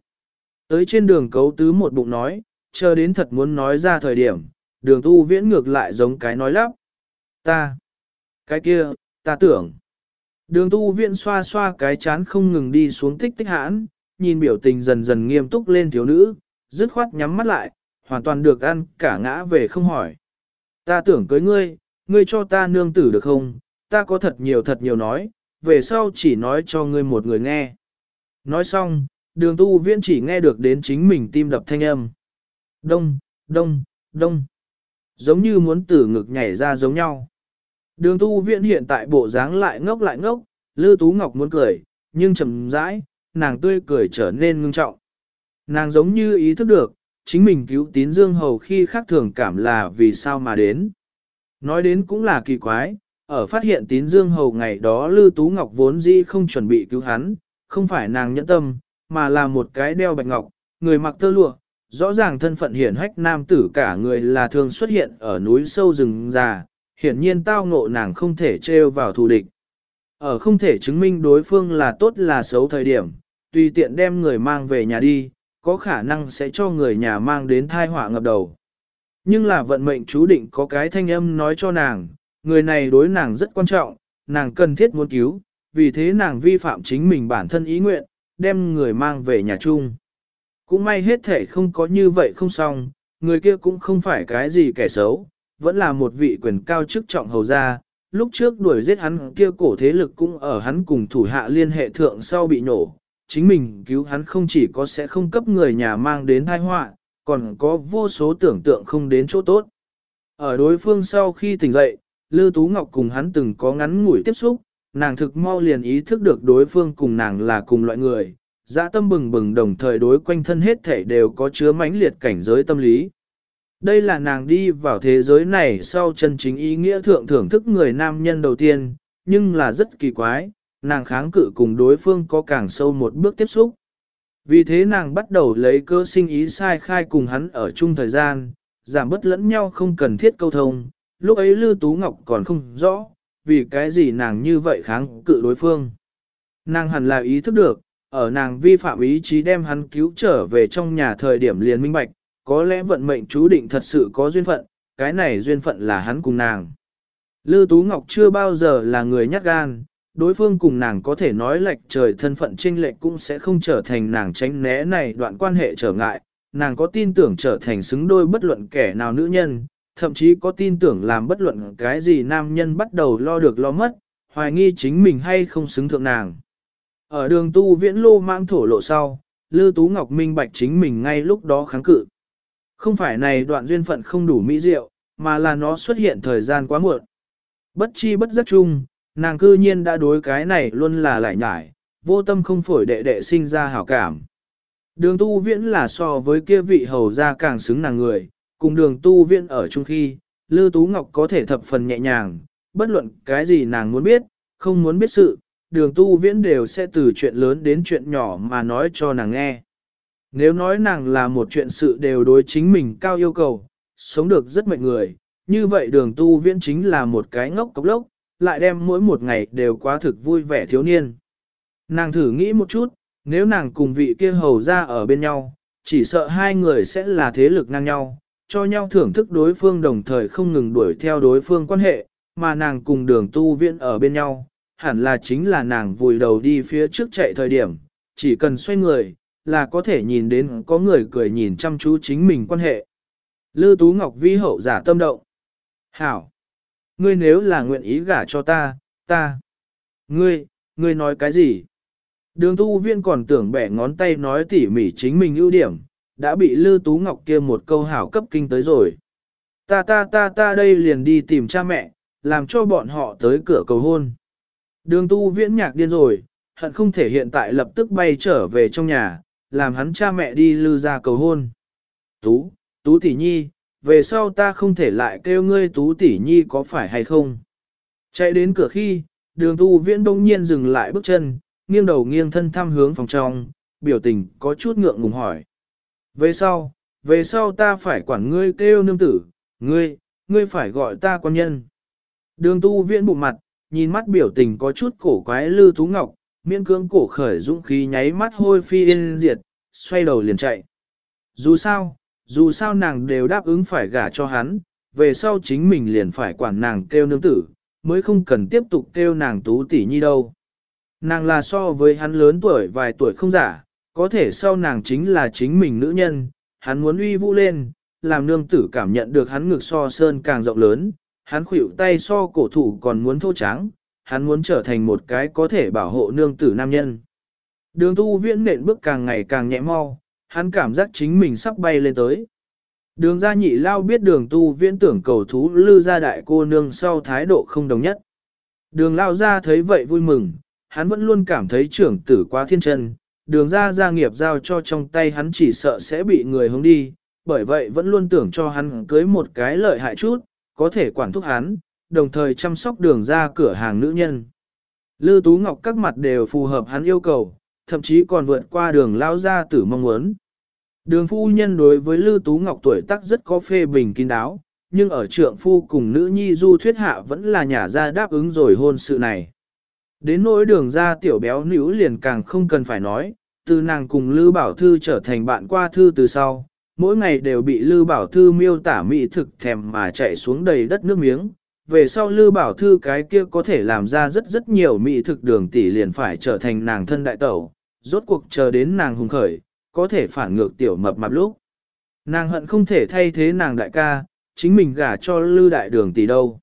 Tới trên đường cấu tứ một bụng nói, chờ đến thật muốn nói ra thời điểm, đường tu viễn ngược lại giống cái nói lắp. Ta, cái kia, ta tưởng. Đường tu viễn xoa xoa cái chán không ngừng đi xuống tích tích hãn, nhìn biểu tình dần dần nghiêm túc lên thiếu nữ, dứt khoát nhắm mắt lại, hoàn toàn được ăn cả ngã về không hỏi. Ta tưởng cưới ngươi, ngươi cho ta nương tử được không, ta có thật nhiều thật nhiều nói, về sau chỉ nói cho ngươi một người nghe. Nói xong, đường tu viễn chỉ nghe được đến chính mình tim đập thanh âm. Đông, đông, đông. Giống như muốn tử ngực nhảy ra giống nhau. Đường tu viễn hiện tại bộ dáng lại ngốc lại ngốc, Lư Tú Ngọc muốn cười, nhưng chậm rãi, nàng tươi cười trở nên ngưng trọng. Nàng giống như ý thức được, chính mình cứu tín dương hầu khi khác thường cảm là vì sao mà đến. Nói đến cũng là kỳ quái, ở phát hiện tín dương hầu ngày đó Lư Tú Ngọc vốn dĩ không chuẩn bị cứu hắn, không phải nàng nhẫn tâm, mà là một cái đeo bạch ngọc, người mặc tơ lụa, rõ ràng thân phận hiển hách nam tử cả người là thường xuất hiện ở núi sâu rừng già, hiển nhiên tao ngộ nàng không thể trêu vào thù địch. Ở không thể chứng minh đối phương là tốt là xấu thời điểm, tùy tiện đem người mang về nhà đi, có khả năng sẽ cho người nhà mang đến thai họa ngập đầu. Nhưng là vận mệnh chú định có cái thanh âm nói cho nàng, người này đối nàng rất quan trọng, nàng cần thiết muốn cứu, vì thế nàng vi phạm chính mình bản thân ý nguyện, đem người mang về nhà chung. Cũng may hết thể không có như vậy không xong, người kia cũng không phải cái gì kẻ xấu, vẫn là một vị quyền cao chức trọng hầu gia. Lúc trước đuổi giết hắn kia cổ thế lực cũng ở hắn cùng thủ hạ liên hệ thượng sau bị nổ. Chính mình cứu hắn không chỉ có sẽ không cấp người nhà mang đến tai họa, còn có vô số tưởng tượng không đến chỗ tốt. Ở đối phương sau khi tỉnh dậy, Lư Tú Ngọc cùng hắn từng có ngắn ngủi tiếp xúc, nàng thực mau liền ý thức được đối phương cùng nàng là cùng loại người, dã tâm bừng bừng đồng thời đối quanh thân hết thể đều có chứa mãnh liệt cảnh giới tâm lý. Đây là nàng đi vào thế giới này sau chân chính ý nghĩa thượng thưởng thức người nam nhân đầu tiên, nhưng là rất kỳ quái, nàng kháng cự cùng đối phương có càng sâu một bước tiếp xúc. Vì thế nàng bắt đầu lấy cơ sinh ý sai khai cùng hắn ở chung thời gian, giảm bớt lẫn nhau không cần thiết câu thông, lúc ấy Lư Tú Ngọc còn không rõ, vì cái gì nàng như vậy kháng cự đối phương. Nàng hẳn là ý thức được, ở nàng vi phạm ý chí đem hắn cứu trở về trong nhà thời điểm liền minh bạch, có lẽ vận mệnh chú định thật sự có duyên phận, cái này duyên phận là hắn cùng nàng. Lư Tú Ngọc chưa bao giờ là người nhát gan, đối phương cùng nàng có thể nói lệch trời thân phận chênh lệch cũng sẽ không trở thành nàng tránh né này đoạn quan hệ trở ngại, nàng có tin tưởng trở thành xứng đôi bất luận kẻ nào nữ nhân, thậm chí có tin tưởng làm bất luận cái gì nam nhân bắt đầu lo được lo mất, hoài nghi chính mình hay không xứng thượng nàng. Ở đường tu viễn lô mang thổ lộ sau, Lư Tú Ngọc minh bạch chính mình ngay lúc đó kháng cự. Không phải này đoạn duyên phận không đủ mỹ diệu, mà là nó xuất hiện thời gian quá muộn. Bất chi bất giác chung, nàng cư nhiên đã đối cái này luôn là lại nhải, vô tâm không phổi đệ đệ sinh ra hảo cảm. Đường tu viễn là so với kia vị hầu ra càng xứng nàng người, cùng đường tu viễn ở chung khi, Lư Tú Ngọc có thể thập phần nhẹ nhàng, bất luận cái gì nàng muốn biết, không muốn biết sự, đường tu viễn đều sẽ từ chuyện lớn đến chuyện nhỏ mà nói cho nàng nghe. Nếu nói nàng là một chuyện sự đều đối chính mình cao yêu cầu, sống được rất mệnh người, như vậy đường tu viễn chính là một cái ngốc cốc lốc, lại đem mỗi một ngày đều quá thực vui vẻ thiếu niên. Nàng thử nghĩ một chút, nếu nàng cùng vị kia hầu ra ở bên nhau, chỉ sợ hai người sẽ là thế lực ngang nhau, cho nhau thưởng thức đối phương đồng thời không ngừng đuổi theo đối phương quan hệ, mà nàng cùng đường tu viện ở bên nhau, hẳn là chính là nàng vùi đầu đi phía trước chạy thời điểm, chỉ cần xoay người, là có thể nhìn đến có người cười nhìn chăm chú chính mình quan hệ. Lư Tú Ngọc vi hậu giả tâm động. Hảo! Ngươi nếu là nguyện ý gả cho ta, ta. Ngươi, ngươi nói cái gì? Đường tu viên còn tưởng bẻ ngón tay nói tỉ mỉ chính mình ưu điểm, đã bị Lư Tú Ngọc kia một câu hảo cấp kinh tới rồi. Ta ta ta ta đây liền đi tìm cha mẹ, làm cho bọn họ tới cửa cầu hôn. Đường tu viễn nhạc điên rồi, hận không thể hiện tại lập tức bay trở về trong nhà, làm hắn cha mẹ đi lư ra cầu hôn. Tú, Tú tỷ nhi, về sau ta không thể lại kêu ngươi Tú tỷ nhi có phải hay không? Chạy đến cửa khi, đường tu viễn đông nhiên dừng lại bước chân, nghiêng đầu nghiêng thân thăm hướng phòng trong, biểu tình có chút ngượng ngùng hỏi. Về sau, về sau ta phải quản ngươi kêu nương tử, ngươi, ngươi phải gọi ta quan nhân. Đường tu viễn bụng mặt, nhìn mắt biểu tình có chút cổ quái lư tú ngọc, miễn cưỡng cổ khởi dũng khí nháy mắt hôi phi yên diệt, xoay đầu liền chạy. Dù sao, dù sao nàng đều đáp ứng phải gả cho hắn, về sau chính mình liền phải quản nàng kêu nương tử, mới không cần tiếp tục kêu nàng tú tỷ nhi đâu. Nàng là so với hắn lớn tuổi vài tuổi không giả, có thể sau nàng chính là chính mình nữ nhân, hắn muốn uy vũ lên, làm nương tử cảm nhận được hắn ngực so sơn càng rộng lớn, hắn khuỷu tay so cổ thủ còn muốn thô trắng, hắn muốn trở thành một cái có thể bảo hộ nương tử nam nhân. Đường tu viễn nện bước càng ngày càng nhẹ mau, hắn cảm giác chính mình sắp bay lên tới. Đường gia nhị lao biết đường tu viễn tưởng cầu thú lư gia đại cô nương sau thái độ không đồng nhất. Đường lao gia thấy vậy vui mừng, hắn vẫn luôn cảm thấy trưởng tử quá thiên chân, đường gia gia nghiệp giao cho trong tay hắn chỉ sợ sẽ bị người hướng đi, bởi vậy vẫn luôn tưởng cho hắn cưới một cái lợi hại chút, có thể quản thúc hắn, đồng thời chăm sóc đường ra cửa hàng nữ nhân. Lư Tú Ngọc các mặt đều phù hợp hắn yêu cầu, thậm chí còn vượt qua đường lao ra tử mong muốn. Đường phu nhân đối với Lư Tú Ngọc tuổi tác rất có phê bình kín đáo, nhưng ở trượng phu cùng nữ nhi du thuyết hạ vẫn là nhà ra đáp ứng rồi hôn sự này. Đến nỗi đường ra tiểu béo nữ liền càng không cần phải nói, từ nàng cùng Lư Bảo Thư trở thành bạn qua thư từ sau, mỗi ngày đều bị Lư Bảo Thư miêu tả mỹ thực thèm mà chạy xuống đầy đất nước miếng. Về sau Lư Bảo Thư cái kia có thể làm ra rất rất nhiều mỹ thực đường tỷ liền phải trở thành nàng thân đại tẩu, rốt cuộc chờ đến nàng hùng khởi, có thể phản ngược tiểu mập mạp lúc. Nàng hận không thể thay thế nàng đại ca, chính mình gả cho Lư đại đường tỷ đâu.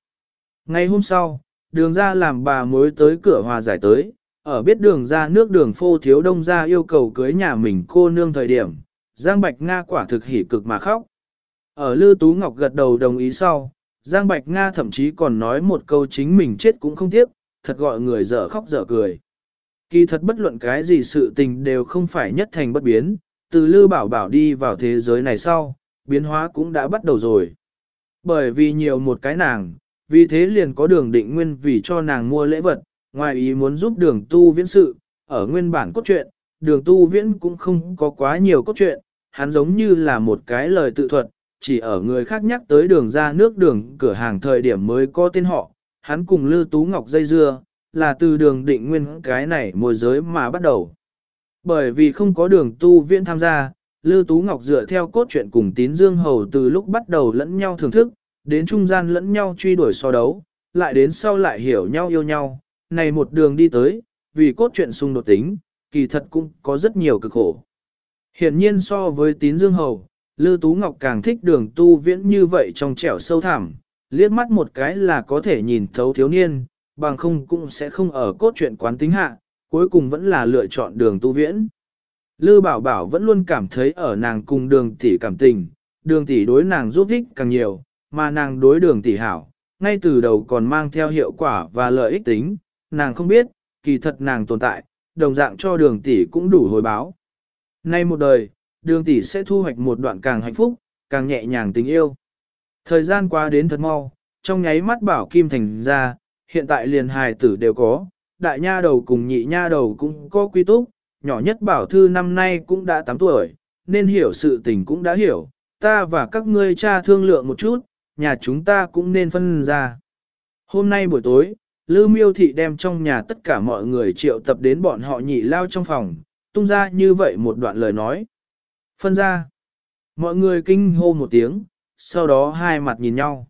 Ngày hôm sau, đường ra làm bà mối tới cửa hòa giải tới, ở biết đường ra nước đường phô thiếu đông ra yêu cầu cưới nhà mình cô nương thời điểm, Giang Bạch Nga quả thực hỉ cực mà khóc. Ở Lư Tú Ngọc gật đầu đồng ý sau, Giang Bạch Nga thậm chí còn nói một câu chính mình chết cũng không tiếc, thật gọi người dở khóc dở cười. Kỳ thật bất luận cái gì sự tình đều không phải nhất thành bất biến, từ Lư Bảo Bảo đi vào thế giới này sau, biến hóa cũng đã bắt đầu rồi. Bởi vì nhiều một cái nàng, vì thế liền có đường định nguyên vì cho nàng mua lễ vật, ngoài ý muốn giúp đường tu viễn sự, ở nguyên bản cốt truyện, đường tu viễn cũng không có quá nhiều cốt truyện, hắn giống như là một cái lời tự thuật, chỉ ở người khác nhắc tới đường ra nước đường cửa hàng thời điểm mới có tên họ, hắn cùng Lư Tú Ngọc dây dưa, là từ đường định nguyên cái này môi giới mà bắt đầu. Bởi vì không có đường tu viễn tham gia, Lư Tú Ngọc dựa theo cốt truyện cùng tín dương hầu từ lúc bắt đầu lẫn nhau thưởng thức, đến trung gian lẫn nhau truy đuổi so đấu, lại đến sau lại hiểu nhau yêu nhau, này một đường đi tới, vì cốt truyện xung đột tính, kỳ thật cũng có rất nhiều cực khổ. Hiển nhiên so với tín dương hầu, Lư Tú Ngọc càng thích đường tu viễn như vậy trong trẻo sâu thẳm, liếc mắt một cái là có thể nhìn thấu thiếu niên, bằng không cũng sẽ không ở cốt truyện quán tính hạ, cuối cùng vẫn là lựa chọn đường tu viễn. Lư Bảo Bảo vẫn luôn cảm thấy ở nàng cùng đường tỷ cảm tình, đường tỷ đối nàng giúp ích càng nhiều, mà nàng đối đường tỷ hảo, ngay từ đầu còn mang theo hiệu quả và lợi ích tính, nàng không biết, kỳ thật nàng tồn tại, đồng dạng cho đường tỷ cũng đủ hồi báo. Nay một đời, đường tỷ sẽ thu hoạch một đoạn càng hạnh phúc, càng nhẹ nhàng tình yêu. Thời gian qua đến thật mau, trong nháy mắt bảo kim thành ra, hiện tại liền hài tử đều có, đại nha đầu cùng nhị nha đầu cũng có quy túc, nhỏ nhất bảo thư năm nay cũng đã 8 tuổi, nên hiểu sự tình cũng đã hiểu, ta và các ngươi cha thương lượng một chút, nhà chúng ta cũng nên phân ra. Hôm nay buổi tối, Lư Miêu Thị đem trong nhà tất cả mọi người triệu tập đến bọn họ nhị lao trong phòng, tung ra như vậy một đoạn lời nói. Phân ra. Mọi người kinh hô một tiếng, sau đó hai mặt nhìn nhau.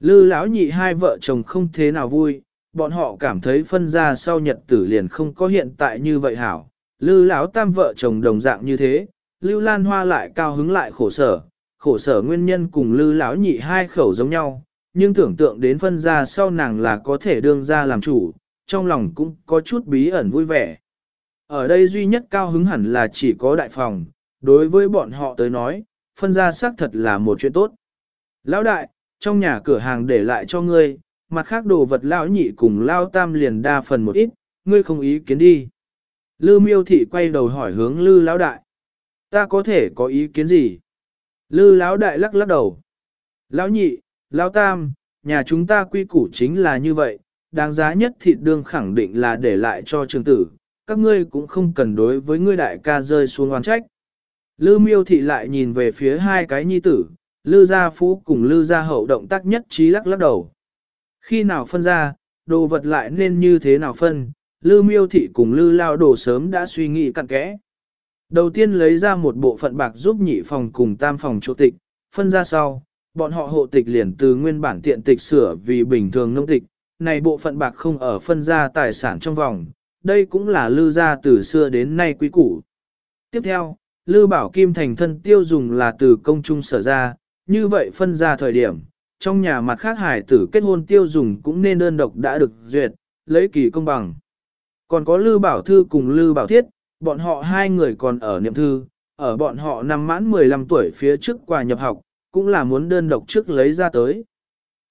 Lư lão nhị hai vợ chồng không thế nào vui, bọn họ cảm thấy phân ra sau nhật tử liền không có hiện tại như vậy hảo. Lư lão tam vợ chồng đồng dạng như thế, Lưu Lan Hoa lại cao hứng lại khổ sở, khổ sở nguyên nhân cùng Lư lão nhị hai khẩu giống nhau, nhưng tưởng tượng đến phân ra sau nàng là có thể đương ra làm chủ, trong lòng cũng có chút bí ẩn vui vẻ. Ở đây duy nhất cao hứng hẳn là chỉ có đại phòng, đối với bọn họ tới nói, phân ra xác thật là một chuyện tốt. Lão đại, trong nhà cửa hàng để lại cho ngươi, mặt khác đồ vật lão nhị cùng lao tam liền đa phần một ít, ngươi không ý kiến đi. Lư miêu thị quay đầu hỏi hướng lư lão đại. Ta có thể có ý kiến gì? Lư lão đại lắc lắc đầu. Lão nhị, lão tam, nhà chúng ta quy củ chính là như vậy, đáng giá nhất thịt đương khẳng định là để lại cho trường tử, các ngươi cũng không cần đối với ngươi đại ca rơi xuống oan trách. Lư miêu thị lại nhìn về phía hai cái nhi tử, lư gia phú cùng lư gia hậu động tác nhất trí lắc lắc đầu. Khi nào phân ra, đồ vật lại nên như thế nào phân, lư miêu thị cùng lư lao đồ sớm đã suy nghĩ cặn kẽ. Đầu tiên lấy ra một bộ phận bạc giúp nhị phòng cùng tam phòng chỗ tịch, phân ra sau, bọn họ hộ tịch liền từ nguyên bản tiện tịch sửa vì bình thường nông tịch, này bộ phận bạc không ở phân ra tài sản trong vòng, đây cũng là lư gia từ xưa đến nay quý củ. Tiếp theo, lư bảo kim thành thân tiêu dùng là từ công trung sở ra, như vậy phân ra thời điểm, trong nhà mặt khác hải tử kết hôn tiêu dùng cũng nên đơn độc đã được duyệt, lấy kỳ công bằng. Còn có lư bảo thư cùng lư bảo thiết, bọn họ hai người còn ở niệm thư, ở bọn họ năm mãn 15 tuổi phía trước quà nhập học, cũng là muốn đơn độc trước lấy ra tới.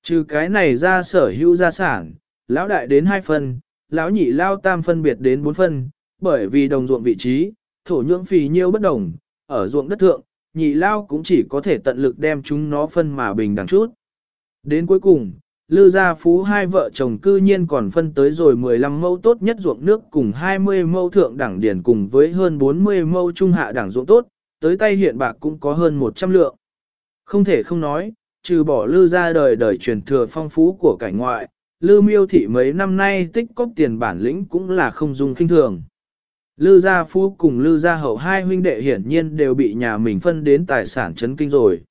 Trừ cái này ra sở hữu gia sản, lão đại đến hai phần, lão nhị lao tam phân biệt đến bốn phân, bởi vì đồng ruộng vị trí, thổ nhưỡng phì nhiêu bất đồng, ở ruộng đất thượng, nhị lao cũng chỉ có thể tận lực đem chúng nó phân mà bình đẳng chút. Đến cuối cùng, Lư Gia Phú hai vợ chồng cư nhiên còn phân tới rồi 15 mẫu tốt nhất ruộng nước cùng 20 mẫu thượng đẳng điển cùng với hơn 40 mẫu trung hạ đẳng ruộng tốt, tới tay hiện bạc cũng có hơn 100 lượng. Không thể không nói, trừ bỏ Lư Gia đời đời truyền thừa phong phú của cảnh ngoại, Lư Miêu Thị mấy năm nay tích cóp tiền bản lĩnh cũng là không dùng kinh thường. Lư Gia Phú cùng Lư Gia Hậu hai huynh đệ hiển nhiên đều bị nhà mình phân đến tài sản chấn kinh rồi.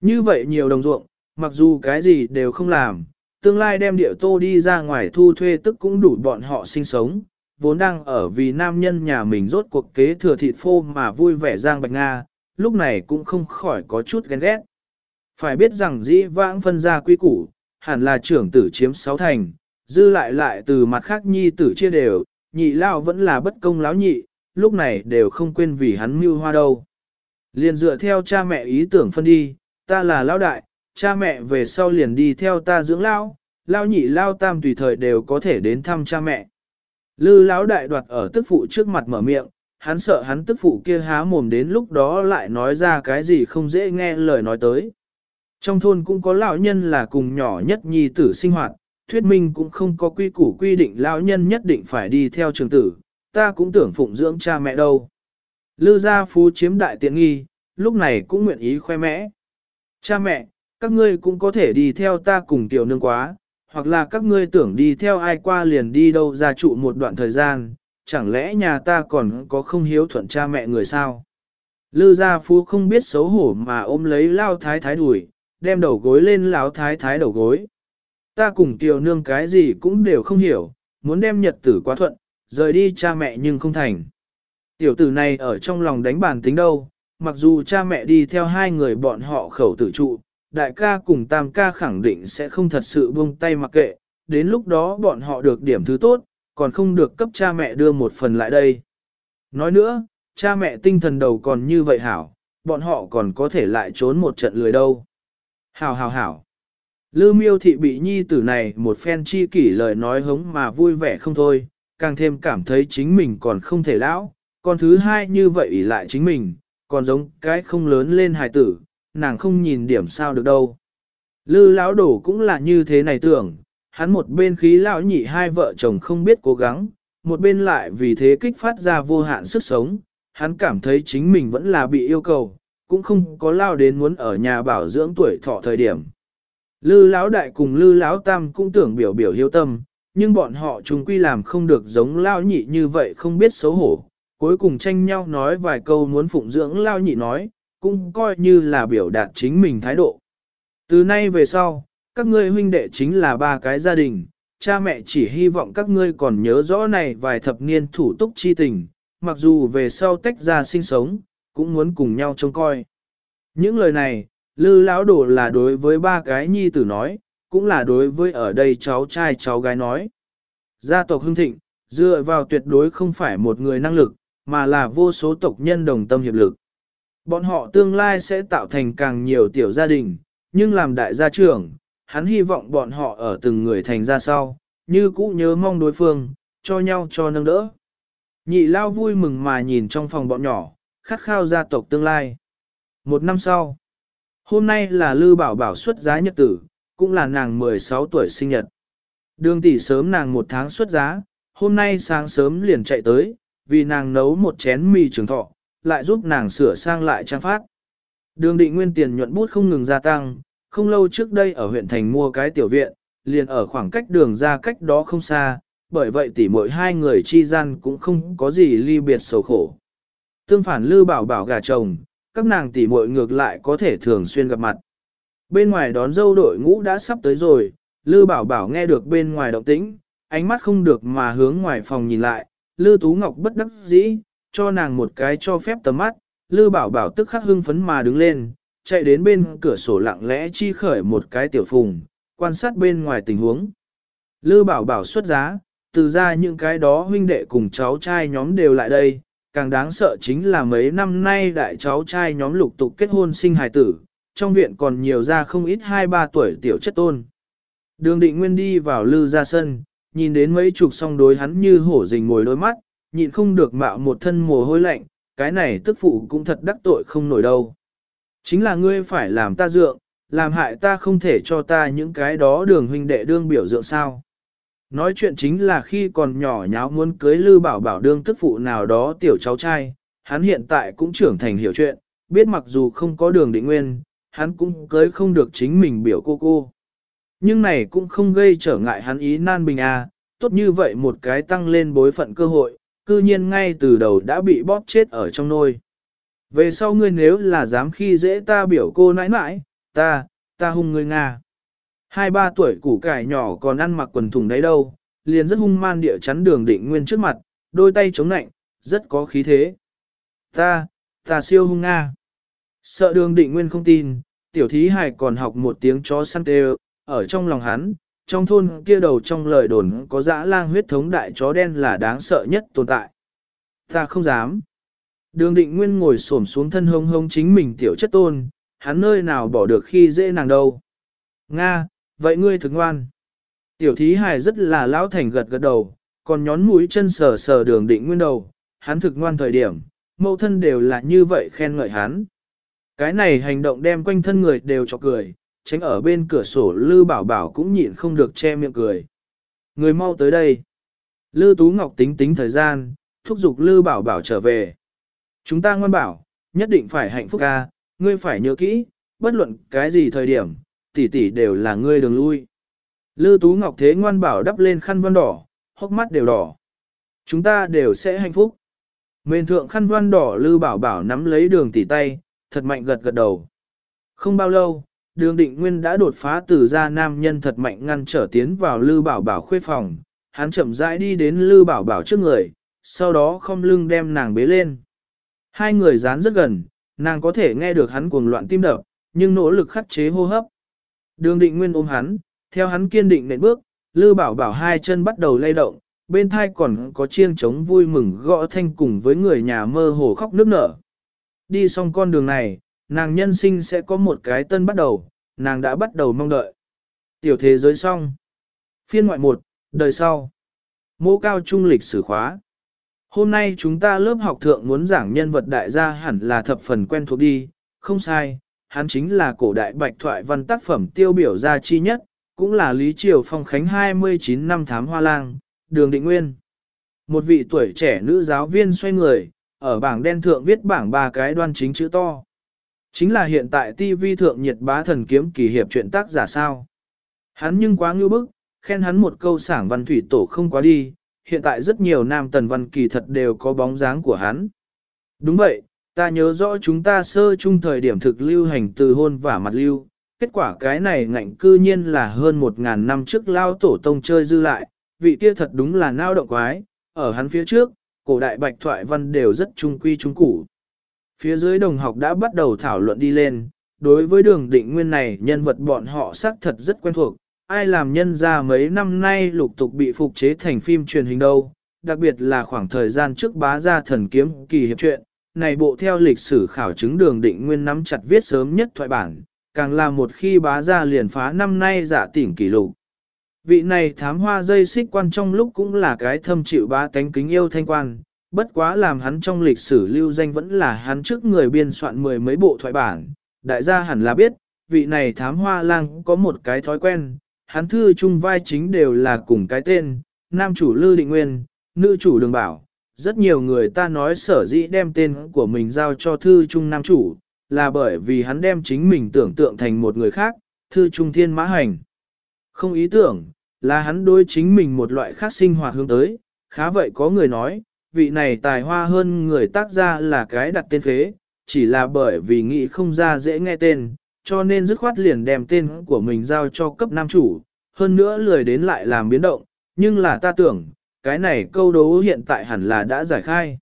Như vậy nhiều đồng ruộng, mặc dù cái gì đều không làm, tương lai đem địa tô đi ra ngoài thu thuê tức cũng đủ bọn họ sinh sống, vốn đang ở vì nam nhân nhà mình rốt cuộc kế thừa thịt phô mà vui vẻ giang bạch Nga, lúc này cũng không khỏi có chút ghen ghét. Phải biết rằng dĩ vãng phân ra quy củ, hẳn là trưởng tử chiếm sáu thành, dư lại lại từ mặt khác nhi tử chia đều, nhị lao vẫn là bất công láo nhị, lúc này đều không quên vì hắn mưu hoa đâu. Liền dựa theo cha mẹ ý tưởng phân đi, ta là lão đại, cha mẹ về sau liền đi theo ta dưỡng lão, lao nhị lao tam tùy thời đều có thể đến thăm cha mẹ. Lư lão đại đoạt ở tức phụ trước mặt mở miệng, hắn sợ hắn tức phụ kia há mồm đến lúc đó lại nói ra cái gì không dễ nghe lời nói tới. Trong thôn cũng có lão nhân là cùng nhỏ nhất nhi tử sinh hoạt, thuyết minh cũng không có quy củ quy định lão nhân nhất định phải đi theo trường tử, ta cũng tưởng phụng dưỡng cha mẹ đâu. Lư gia phú chiếm đại tiện nghi, lúc này cũng nguyện ý khoe mẽ. Cha mẹ, các ngươi cũng có thể đi theo ta cùng tiểu nương quá, hoặc là các ngươi tưởng đi theo ai qua liền đi đâu ra trụ một đoạn thời gian, chẳng lẽ nhà ta còn có không hiếu thuận cha mẹ người sao? Lư gia phú không biết xấu hổ mà ôm lấy lao thái thái đuổi, đem đầu gối lên lão thái thái đầu gối. Ta cùng tiểu nương cái gì cũng đều không hiểu, muốn đem nhật tử quá thuận, rời đi cha mẹ nhưng không thành. Tiểu tử này ở trong lòng đánh bàn tính đâu, mặc dù cha mẹ đi theo hai người bọn họ khẩu tử trụ, đại ca cùng tam ca khẳng định sẽ không thật sự buông tay mặc kệ, đến lúc đó bọn họ được điểm thứ tốt, còn không được cấp cha mẹ đưa một phần lại đây. Nói nữa, cha mẹ tinh thần đầu còn như vậy hảo, bọn họ còn có thể lại trốn một trận lười đâu. Hảo hảo hảo. Lư miêu thị bị nhi tử này một phen chi kỷ lời nói hống mà vui vẻ không thôi, càng thêm cảm thấy chính mình còn không thể lão, còn thứ hai như vậy ỷ lại chính mình, còn giống cái không lớn lên hài tử, nàng không nhìn điểm sao được đâu. Lư lão đổ cũng là như thế này tưởng, hắn một bên khí lão nhị hai vợ chồng không biết cố gắng, một bên lại vì thế kích phát ra vô hạn sức sống, hắn cảm thấy chính mình vẫn là bị yêu cầu, cũng không có lao đến muốn ở nhà bảo dưỡng tuổi thọ thời điểm. Lư lão đại cùng lư lão tam cũng tưởng biểu biểu hiếu tâm, nhưng bọn họ chung quy làm không được giống lao nhị như vậy không biết xấu hổ, cuối cùng tranh nhau nói vài câu muốn phụng dưỡng lao nhị nói, cũng coi như là biểu đạt chính mình thái độ. Từ nay về sau, các ngươi huynh đệ chính là ba cái gia đình, cha mẹ chỉ hy vọng các ngươi còn nhớ rõ này vài thập niên thủ túc chi tình, mặc dù về sau tách ra sinh sống, cũng muốn cùng nhau trông coi. Những lời này, lư lão đổ là đối với ba cái nhi tử nói, cũng là đối với ở đây cháu trai cháu gái nói. Gia tộc hưng thịnh, dựa vào tuyệt đối không phải một người năng lực, mà là vô số tộc nhân đồng tâm hiệp lực. Bọn họ tương lai sẽ tạo thành càng nhiều tiểu gia đình, nhưng làm đại gia trưởng, hắn hy vọng bọn họ ở từng người thành ra sau, như cũ nhớ mong đối phương, cho nhau cho nâng đỡ. Nhị lao vui mừng mà nhìn trong phòng bọn nhỏ, khát khao gia tộc tương lai. Một năm sau, hôm nay là Lư Bảo Bảo xuất giá nhật tử, cũng là nàng 16 tuổi sinh nhật. Đường tỷ sớm nàng một tháng xuất giá, hôm nay sáng sớm liền chạy tới, vì nàng nấu một chén mì trường thọ, lại giúp nàng sửa sang lại trang phát. Đường định nguyên tiền nhuận bút không ngừng gia tăng, không lâu trước đây ở huyện thành mua cái tiểu viện, liền ở khoảng cách đường ra cách đó không xa, bởi vậy tỷ mỗi hai người chi gian cũng không có gì ly biệt sầu khổ. Tương phản lư bảo bảo gà chồng, các nàng tỷ muội ngược lại có thể thường xuyên gặp mặt. Bên ngoài đón dâu đội ngũ đã sắp tới rồi, lư bảo bảo nghe được bên ngoài động tĩnh, ánh mắt không được mà hướng ngoài phòng nhìn lại, lư tú ngọc bất đắc dĩ, cho nàng một cái cho phép tầm mắt, lư bảo bảo tức khắc hưng phấn mà đứng lên, chạy đến bên cửa sổ lặng lẽ chi khởi một cái tiểu phùng, quan sát bên ngoài tình huống. Lư bảo bảo xuất giá, từ ra những cái đó huynh đệ cùng cháu trai nhóm đều lại đây, càng đáng sợ chính là mấy năm nay đại cháu trai nhóm lục tục kết hôn sinh hài tử, trong viện còn nhiều ra không ít hai ba tuổi tiểu chất tôn. Đường định nguyên đi vào lư ra sân, nhìn đến mấy chục song đối hắn như hổ rình ngồi đôi mắt, nhịn không được mạo một thân mồ hôi lạnh, cái này tức phụ cũng thật đắc tội không nổi đâu. Chính là ngươi phải làm ta dượng, làm hại ta không thể cho ta những cái đó đường huynh đệ đương biểu dượng sao. Nói chuyện chính là khi còn nhỏ nháo muốn cưới lư bảo bảo đương tức phụ nào đó tiểu cháu trai, hắn hiện tại cũng trưởng thành hiểu chuyện, biết mặc dù không có đường định nguyên, hắn cũng cưới không được chính mình biểu cô cô. Nhưng này cũng không gây trở ngại hắn ý nan bình a, tốt như vậy một cái tăng lên bối phận cơ hội, cư nhiên ngay từ đầu đã bị bóp chết ở trong nôi. Về sau ngươi nếu là dám khi dễ ta biểu cô nãi nãi, ta, ta hung ngươi Nga. Hai ba tuổi củ cải nhỏ còn ăn mặc quần thùng đấy đâu, liền rất hung man địa chắn đường định nguyên trước mặt, đôi tay chống nạnh, rất có khí thế. Ta, ta siêu hung Nga. Sợ đường định nguyên không tin, tiểu thí hài còn học một tiếng chó săn tê ở trong lòng hắn, trong thôn kia đầu trong lời đồn có dã lang huyết thống đại chó đen là đáng sợ nhất tồn tại. Ta không dám. Đường định nguyên ngồi xổm xuống thân hông hông chính mình tiểu chất tôn, hắn nơi nào bỏ được khi dễ nàng đâu. Nga, vậy ngươi thực ngoan. Tiểu thí hài rất là lão thành gật gật đầu, còn nhón mũi chân sờ sờ đường định nguyên đầu, hắn thực ngoan thời điểm, mẫu thân đều là như vậy khen ngợi hắn. Cái này hành động đem quanh thân người đều cho cười, tránh ở bên cửa sổ Lư Bảo Bảo cũng nhịn không được che miệng cười. Người mau tới đây. Lư Tú Ngọc tính tính thời gian, thúc giục Lư Bảo Bảo trở về. Chúng ta ngoan bảo, nhất định phải hạnh phúc ca, ngươi phải nhớ kỹ, bất luận cái gì thời điểm, tỷ tỷ đều là ngươi đường lui. Lư Tú Ngọc thế ngoan bảo đắp lên khăn văn đỏ, hốc mắt đều đỏ. Chúng ta đều sẽ hạnh phúc. Mền thượng khăn văn đỏ Lư Bảo Bảo nắm lấy đường tỷ tay, thật mạnh gật gật đầu. Không bao lâu, đường định nguyên đã đột phá từ ra nam nhân thật mạnh ngăn trở tiến vào Lư Bảo Bảo khuê phòng. Hắn chậm rãi đi đến Lư Bảo Bảo trước người, sau đó không lưng đem nàng bế lên. Hai người dán rất gần, nàng có thể nghe được hắn cuồng loạn tim đập, nhưng nỗ lực khắc chế hô hấp. Đường định nguyên ôm hắn, theo hắn kiên định nện bước, Lư Bảo Bảo hai chân bắt đầu lay động, bên thai còn có chiêng trống vui mừng gõ thanh cùng với người nhà mơ hồ khóc nước nở. Đi xong con đường này, nàng nhân sinh sẽ có một cái tân bắt đầu, nàng đã bắt đầu mong đợi. Tiểu thế giới xong. Phiên ngoại một, đời sau. Mô cao trung lịch sử khóa. Hôm nay chúng ta lớp học thượng muốn giảng nhân vật đại gia hẳn là thập phần quen thuộc đi, không sai, hắn chính là cổ đại bạch thoại văn tác phẩm tiêu biểu gia chi nhất, cũng là Lý Triều Phong Khánh 29 năm thám hoa lang, đường định nguyên. Một vị tuổi trẻ nữ giáo viên xoay người, ở bảng đen thượng viết bảng ba cái đoan chính chữ to. Chính là hiện tại TV thượng nhiệt bá thần kiếm kỳ hiệp chuyện tác giả sao. Hắn nhưng quá ngưu bức, khen hắn một câu sảng văn thủy tổ không quá đi, hiện tại rất nhiều nam tần văn kỳ thật đều có bóng dáng của hắn. Đúng vậy, ta nhớ rõ chúng ta sơ chung thời điểm thực lưu hành từ hôn và mặt lưu, kết quả cái này ngạnh cư nhiên là hơn một ngàn năm trước lao tổ tông chơi dư lại, vị kia thật đúng là nao động quái, ở hắn phía trước, cổ đại bạch thoại văn đều rất trung quy trung củ. Phía dưới đồng học đã bắt đầu thảo luận đi lên, đối với đường định nguyên này nhân vật bọn họ xác thật rất quen thuộc, ai làm nhân ra mấy năm nay lục tục bị phục chế thành phim truyền hình đâu, đặc biệt là khoảng thời gian trước bá ra thần kiếm kỳ hiệp truyện, này bộ theo lịch sử khảo chứng đường định nguyên nắm chặt viết sớm nhất thoại bản, càng là một khi bá ra liền phá năm nay giả tỉnh kỷ lục. Vị này thám hoa dây xích quan trong lúc cũng là cái thâm chịu bá tánh kính yêu thanh quan, bất quá làm hắn trong lịch sử lưu danh vẫn là hắn trước người biên soạn mười mấy bộ thoại bản. Đại gia hẳn là biết, vị này thám hoa lang có một cái thói quen, hắn thư chung vai chính đều là cùng cái tên, nam chủ Lư Định Nguyên, nữ chủ Đường Bảo. Rất nhiều người ta nói sở dĩ đem tên của mình giao cho thư trung nam chủ, là bởi vì hắn đem chính mình tưởng tượng thành một người khác, thư trung thiên mã hành. Không ý tưởng, là hắn đối chính mình một loại khác sinh hoạt hướng tới, khá vậy có người nói, vị này tài hoa hơn người tác ra là cái đặt tên phế, chỉ là bởi vì nghĩ không ra dễ nghe tên, cho nên dứt khoát liền đem tên của mình giao cho cấp nam chủ, hơn nữa lười đến lại làm biến động, nhưng là ta tưởng, cái này câu đố hiện tại hẳn là đã giải khai.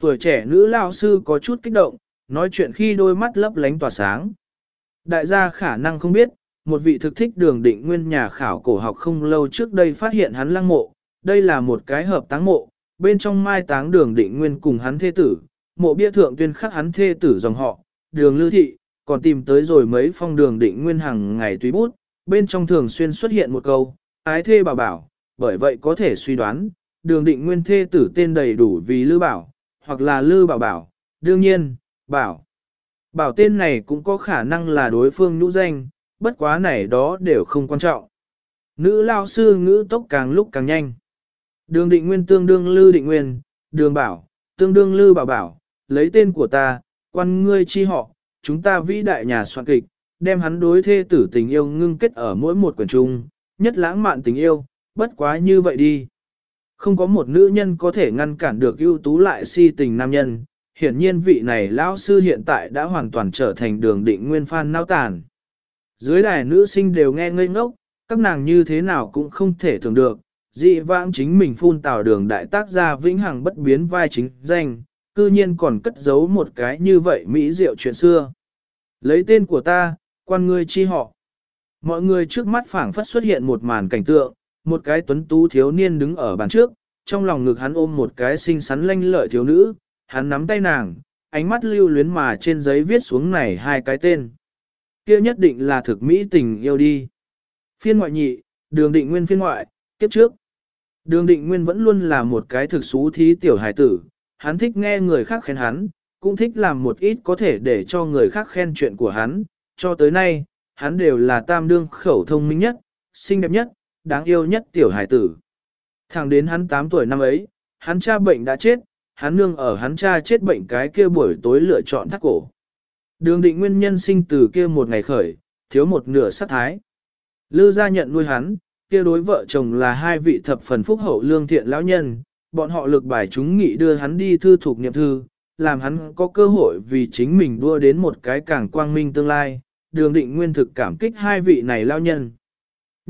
Tuổi trẻ nữ lao sư có chút kích động, nói chuyện khi đôi mắt lấp lánh tỏa sáng. Đại gia khả năng không biết, một vị thực thích đường định nguyên nhà khảo cổ học không lâu trước đây phát hiện hắn lăng mộ, đây là một cái hợp táng mộ, bên trong mai táng đường định nguyên cùng hắn thê tử, mộ bia thượng tuyên khắc hắn thê tử dòng họ, đường lưu thị, còn tìm tới rồi mấy phong đường định nguyên hàng ngày tùy bút, bên trong thường xuyên xuất hiện một câu, ái thê bảo bảo, bởi vậy có thể suy đoán, đường định nguyên thê tử tên đầy đủ vì Lư Bảo, hoặc là Lư Bảo Bảo, đương nhiên, Bảo. Bảo tên này cũng có khả năng là đối phương nhũ danh, bất quá này đó đều không quan trọng. Nữ lao sư ngữ tốc càng lúc càng nhanh. Đường định nguyên tương đương Lư định nguyên, đường bảo, tương đương Lư Bảo Bảo, lấy tên của ta, quan ngươi chi họ, chúng ta vĩ đại nhà soạn kịch, đem hắn đối thê tử tình yêu ngưng kết ở mỗi một quyển chung, nhất lãng mạn tình yêu, bất quá như vậy đi. Không có một nữ nhân có thể ngăn cản được ưu tú lại si tình nam nhân, hiển nhiên vị này lão sư hiện tại đã hoàn toàn trở thành đường định nguyên phan nao tàn. Dưới đài nữ sinh đều nghe ngây ngốc, các nàng như thế nào cũng không thể tưởng được, dị vãng chính mình phun tào đường đại tác gia vĩnh hằng bất biến vai chính danh, cư nhiên còn cất giấu một cái như vậy mỹ diệu chuyện xưa. Lấy tên của ta, quan ngươi chi họ. Mọi người trước mắt phảng phất xuất hiện một màn cảnh tượng, một cái tuấn tú thiếu niên đứng ở bàn trước, trong lòng ngực hắn ôm một cái xinh xắn lanh lợi thiếu nữ, hắn nắm tay nàng, ánh mắt lưu luyến mà trên giấy viết xuống này hai cái tên. Kia nhất định là thực mỹ tình yêu đi. Phiên ngoại nhị, đường định nguyên phiên ngoại, kiếp trước. Đường định nguyên vẫn luôn là một cái thực xú thí tiểu hải tử, hắn thích nghe người khác khen hắn, cũng thích làm một ít có thể để cho người khác khen chuyện của hắn, cho tới nay, hắn đều là tam đương khẩu thông minh nhất, xinh đẹp nhất, đáng yêu nhất tiểu hải tử. Thẳng đến hắn 8 tuổi năm ấy, hắn cha bệnh đã chết, hắn nương ở hắn cha chết bệnh cái kia buổi tối lựa chọn thắt cổ. Đường định nguyên nhân sinh từ kia một ngày khởi, thiếu một nửa sát thái. Lư gia nhận nuôi hắn, kia đối vợ chồng là hai vị thập phần phúc hậu lương thiện lão nhân, bọn họ lực bài chúng nghị đưa hắn đi thư thuộc niệm thư, làm hắn có cơ hội vì chính mình đua đến một cái càng quang minh tương lai, đường định nguyên thực cảm kích hai vị này lao nhân.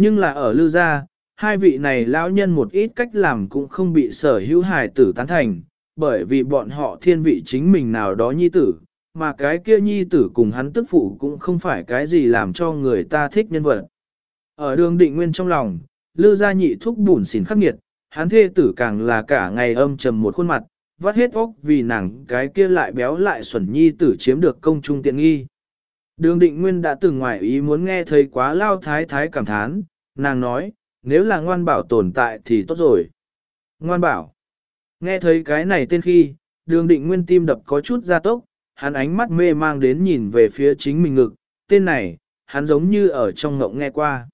Nhưng là ở lưu gia, hai vị này lão nhân một ít cách làm cũng không bị sở hữu hài tử tán thành, bởi vì bọn họ thiên vị chính mình nào đó nhi tử, mà cái kia nhi tử cùng hắn tức phụ cũng không phải cái gì làm cho người ta thích nhân vật. Ở đường định nguyên trong lòng, lưu gia nhị thúc bùn xỉn khắc nghiệt, hắn thê tử càng là cả ngày âm trầm một khuôn mặt, vắt hết óc vì nàng cái kia lại béo lại xuẩn nhi tử chiếm được công trung tiện nghi. Đường định nguyên đã từng ngoài ý muốn nghe thấy quá lao thái thái cảm thán, nàng nói, nếu là ngoan bảo tồn tại thì tốt rồi. Ngoan bảo. Nghe thấy cái này tên khi, đường định nguyên tim đập có chút gia tốc, hắn ánh mắt mê mang đến nhìn về phía chính mình ngực, tên này, hắn giống như ở trong ngộng nghe qua.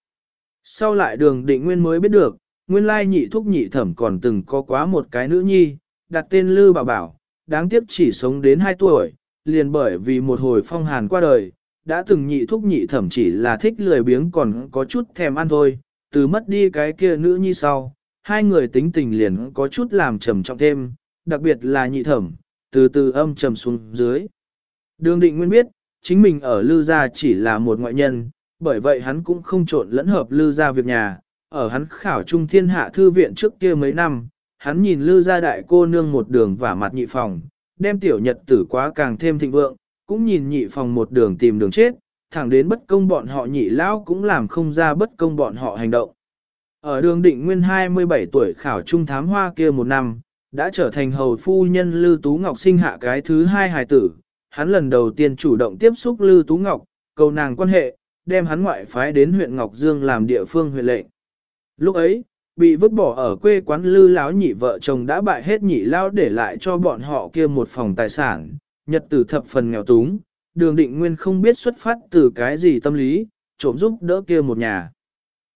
Sau lại đường định nguyên mới biết được, nguyên lai nhị thúc nhị thẩm còn từng có quá một cái nữ nhi, đặt tên Lư Bảo Bảo, đáng tiếc chỉ sống đến 2 tuổi, liền bởi vì một hồi phong hàn qua đời, đã từng nhị thúc nhị thẩm chỉ là thích lười biếng còn có chút thèm ăn thôi, từ mất đi cái kia nữ nhi sau, hai người tính tình liền có chút làm trầm trọng thêm, đặc biệt là nhị thẩm, từ từ âm trầm xuống dưới. Đường định nguyên biết, chính mình ở Lư Gia chỉ là một ngoại nhân, bởi vậy hắn cũng không trộn lẫn hợp lư Gia việc nhà. Ở hắn khảo trung thiên hạ thư viện trước kia mấy năm, hắn nhìn lư Gia đại cô nương một đường vả mặt nhị phòng, đem tiểu nhật tử quá càng thêm thịnh vượng, cũng nhìn nhị phòng một đường tìm đường chết, thẳng đến bất công bọn họ nhị lão cũng làm không ra bất công bọn họ hành động. Ở đường định nguyên 27 tuổi khảo trung thám hoa kia một năm, đã trở thành hầu phu nhân Lư Tú Ngọc sinh hạ cái thứ hai hài tử. Hắn lần đầu tiên chủ động tiếp xúc Lư Tú Ngọc, cầu nàng quan hệ, đem hắn ngoại phái đến huyện Ngọc Dương làm địa phương huyện lệnh. Lúc ấy, bị vứt bỏ ở quê quán Lư lão nhị vợ chồng đã bại hết nhị lao để lại cho bọn họ kia một phòng tài sản, nhật tử thập phần nghèo túng, đường định nguyên không biết xuất phát từ cái gì tâm lý, trộm giúp đỡ kia một nhà.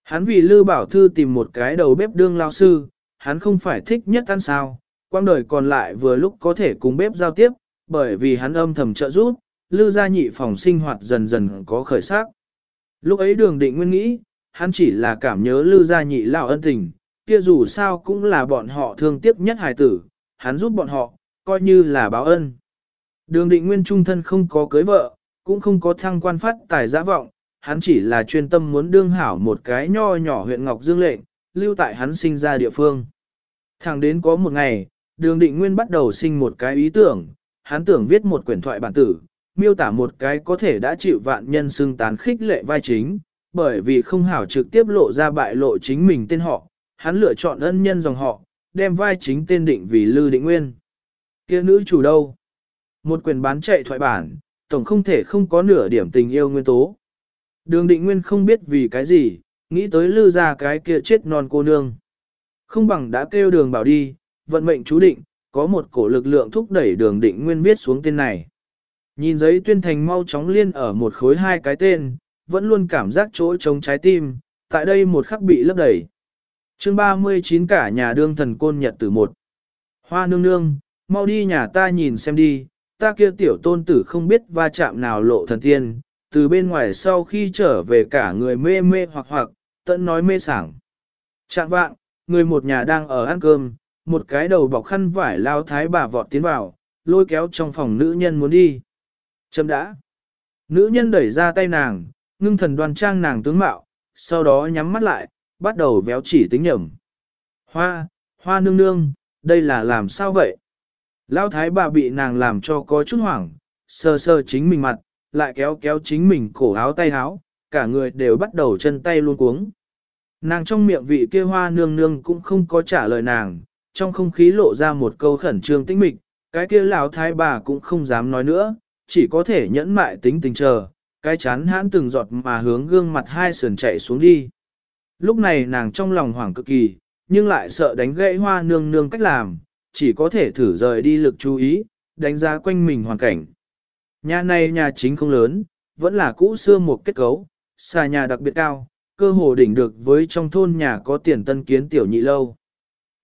Hắn vì Lư Bảo Thư tìm một cái đầu bếp đương lao sư, hắn không phải thích nhất ăn sao, quang đời còn lại vừa lúc có thể cùng bếp giao tiếp, bởi vì hắn âm thầm trợ giúp, Lư gia nhị phòng sinh hoạt dần dần có khởi sắc. Lúc ấy đường định nguyên nghĩ, hắn chỉ là cảm nhớ Lư gia nhị lão ân tình, kia dù sao cũng là bọn họ thương tiếc nhất hài tử, hắn giúp bọn họ, coi như là báo ân. Đường định nguyên trung thân không có cưới vợ, cũng không có thăng quan phát tài giã vọng, hắn chỉ là chuyên tâm muốn đương hảo một cái nho nhỏ huyện Ngọc Dương lệnh, lưu tại hắn sinh ra địa phương. Thẳng đến có một ngày, đường định nguyên bắt đầu sinh một cái ý tưởng, hắn tưởng viết một quyển thoại bản tử, miêu tả một cái có thể đã chịu vạn nhân xưng tán khích lệ vai chính, bởi vì không hảo trực tiếp lộ ra bại lộ chính mình tên họ, hắn lựa chọn ân nhân dòng họ, đem vai chính tên định vì Lư Định Nguyên. kia nữ chủ đâu? Một quyền bán chạy thoại bản, tổng không thể không có nửa điểm tình yêu nguyên tố. Đường định nguyên không biết vì cái gì, nghĩ tới lư ra cái kia chết non cô nương. Không bằng đã kêu đường bảo đi, vận mệnh chú định, có một cổ lực lượng thúc đẩy đường định nguyên viết xuống tên này. Nhìn giấy tuyên thành mau chóng liên ở một khối hai cái tên, vẫn luôn cảm giác chỗ trống trái tim, tại đây một khắc bị lấp đầy. chương 39 cả nhà đương thần côn nhật tử một. Hoa nương nương, mau đi nhà ta nhìn xem đi, ta kia tiểu tôn tử không biết va chạm nào lộ thần tiên, từ bên ngoài sau khi trở về cả người mê mê hoặc hoặc, tận nói mê sảng. Trạng vạng, người một nhà đang ở ăn cơm, một cái đầu bọc khăn vải lao thái bà vọt tiến vào, lôi kéo trong phòng nữ nhân muốn đi. Chấm đã. Nữ nhân đẩy ra tay nàng, ngưng thần đoan trang nàng tướng mạo, sau đó nhắm mắt lại, bắt đầu véo chỉ tính nhầm. Hoa, hoa nương nương, đây là làm sao vậy? Lão thái bà bị nàng làm cho có chút hoảng, sơ sơ chính mình mặt, lại kéo kéo chính mình cổ áo tay áo, cả người đều bắt đầu chân tay luôn cuống. Nàng trong miệng vị kia hoa nương nương cũng không có trả lời nàng, trong không khí lộ ra một câu khẩn trương tĩnh mịch, cái kia lão thái bà cũng không dám nói nữa, chỉ có thể nhẫn mại tính tình chờ, cái chán hãn từng giọt mà hướng gương mặt hai sườn chạy xuống đi. Lúc này nàng trong lòng hoảng cực kỳ, nhưng lại sợ đánh gãy hoa nương nương cách làm, chỉ có thể thử rời đi lực chú ý, đánh giá quanh mình hoàn cảnh. Nhà này nhà chính không lớn, vẫn là cũ xưa một kết cấu, xà nhà đặc biệt cao, cơ hồ đỉnh được với trong thôn nhà có tiền tân kiến tiểu nhị lâu.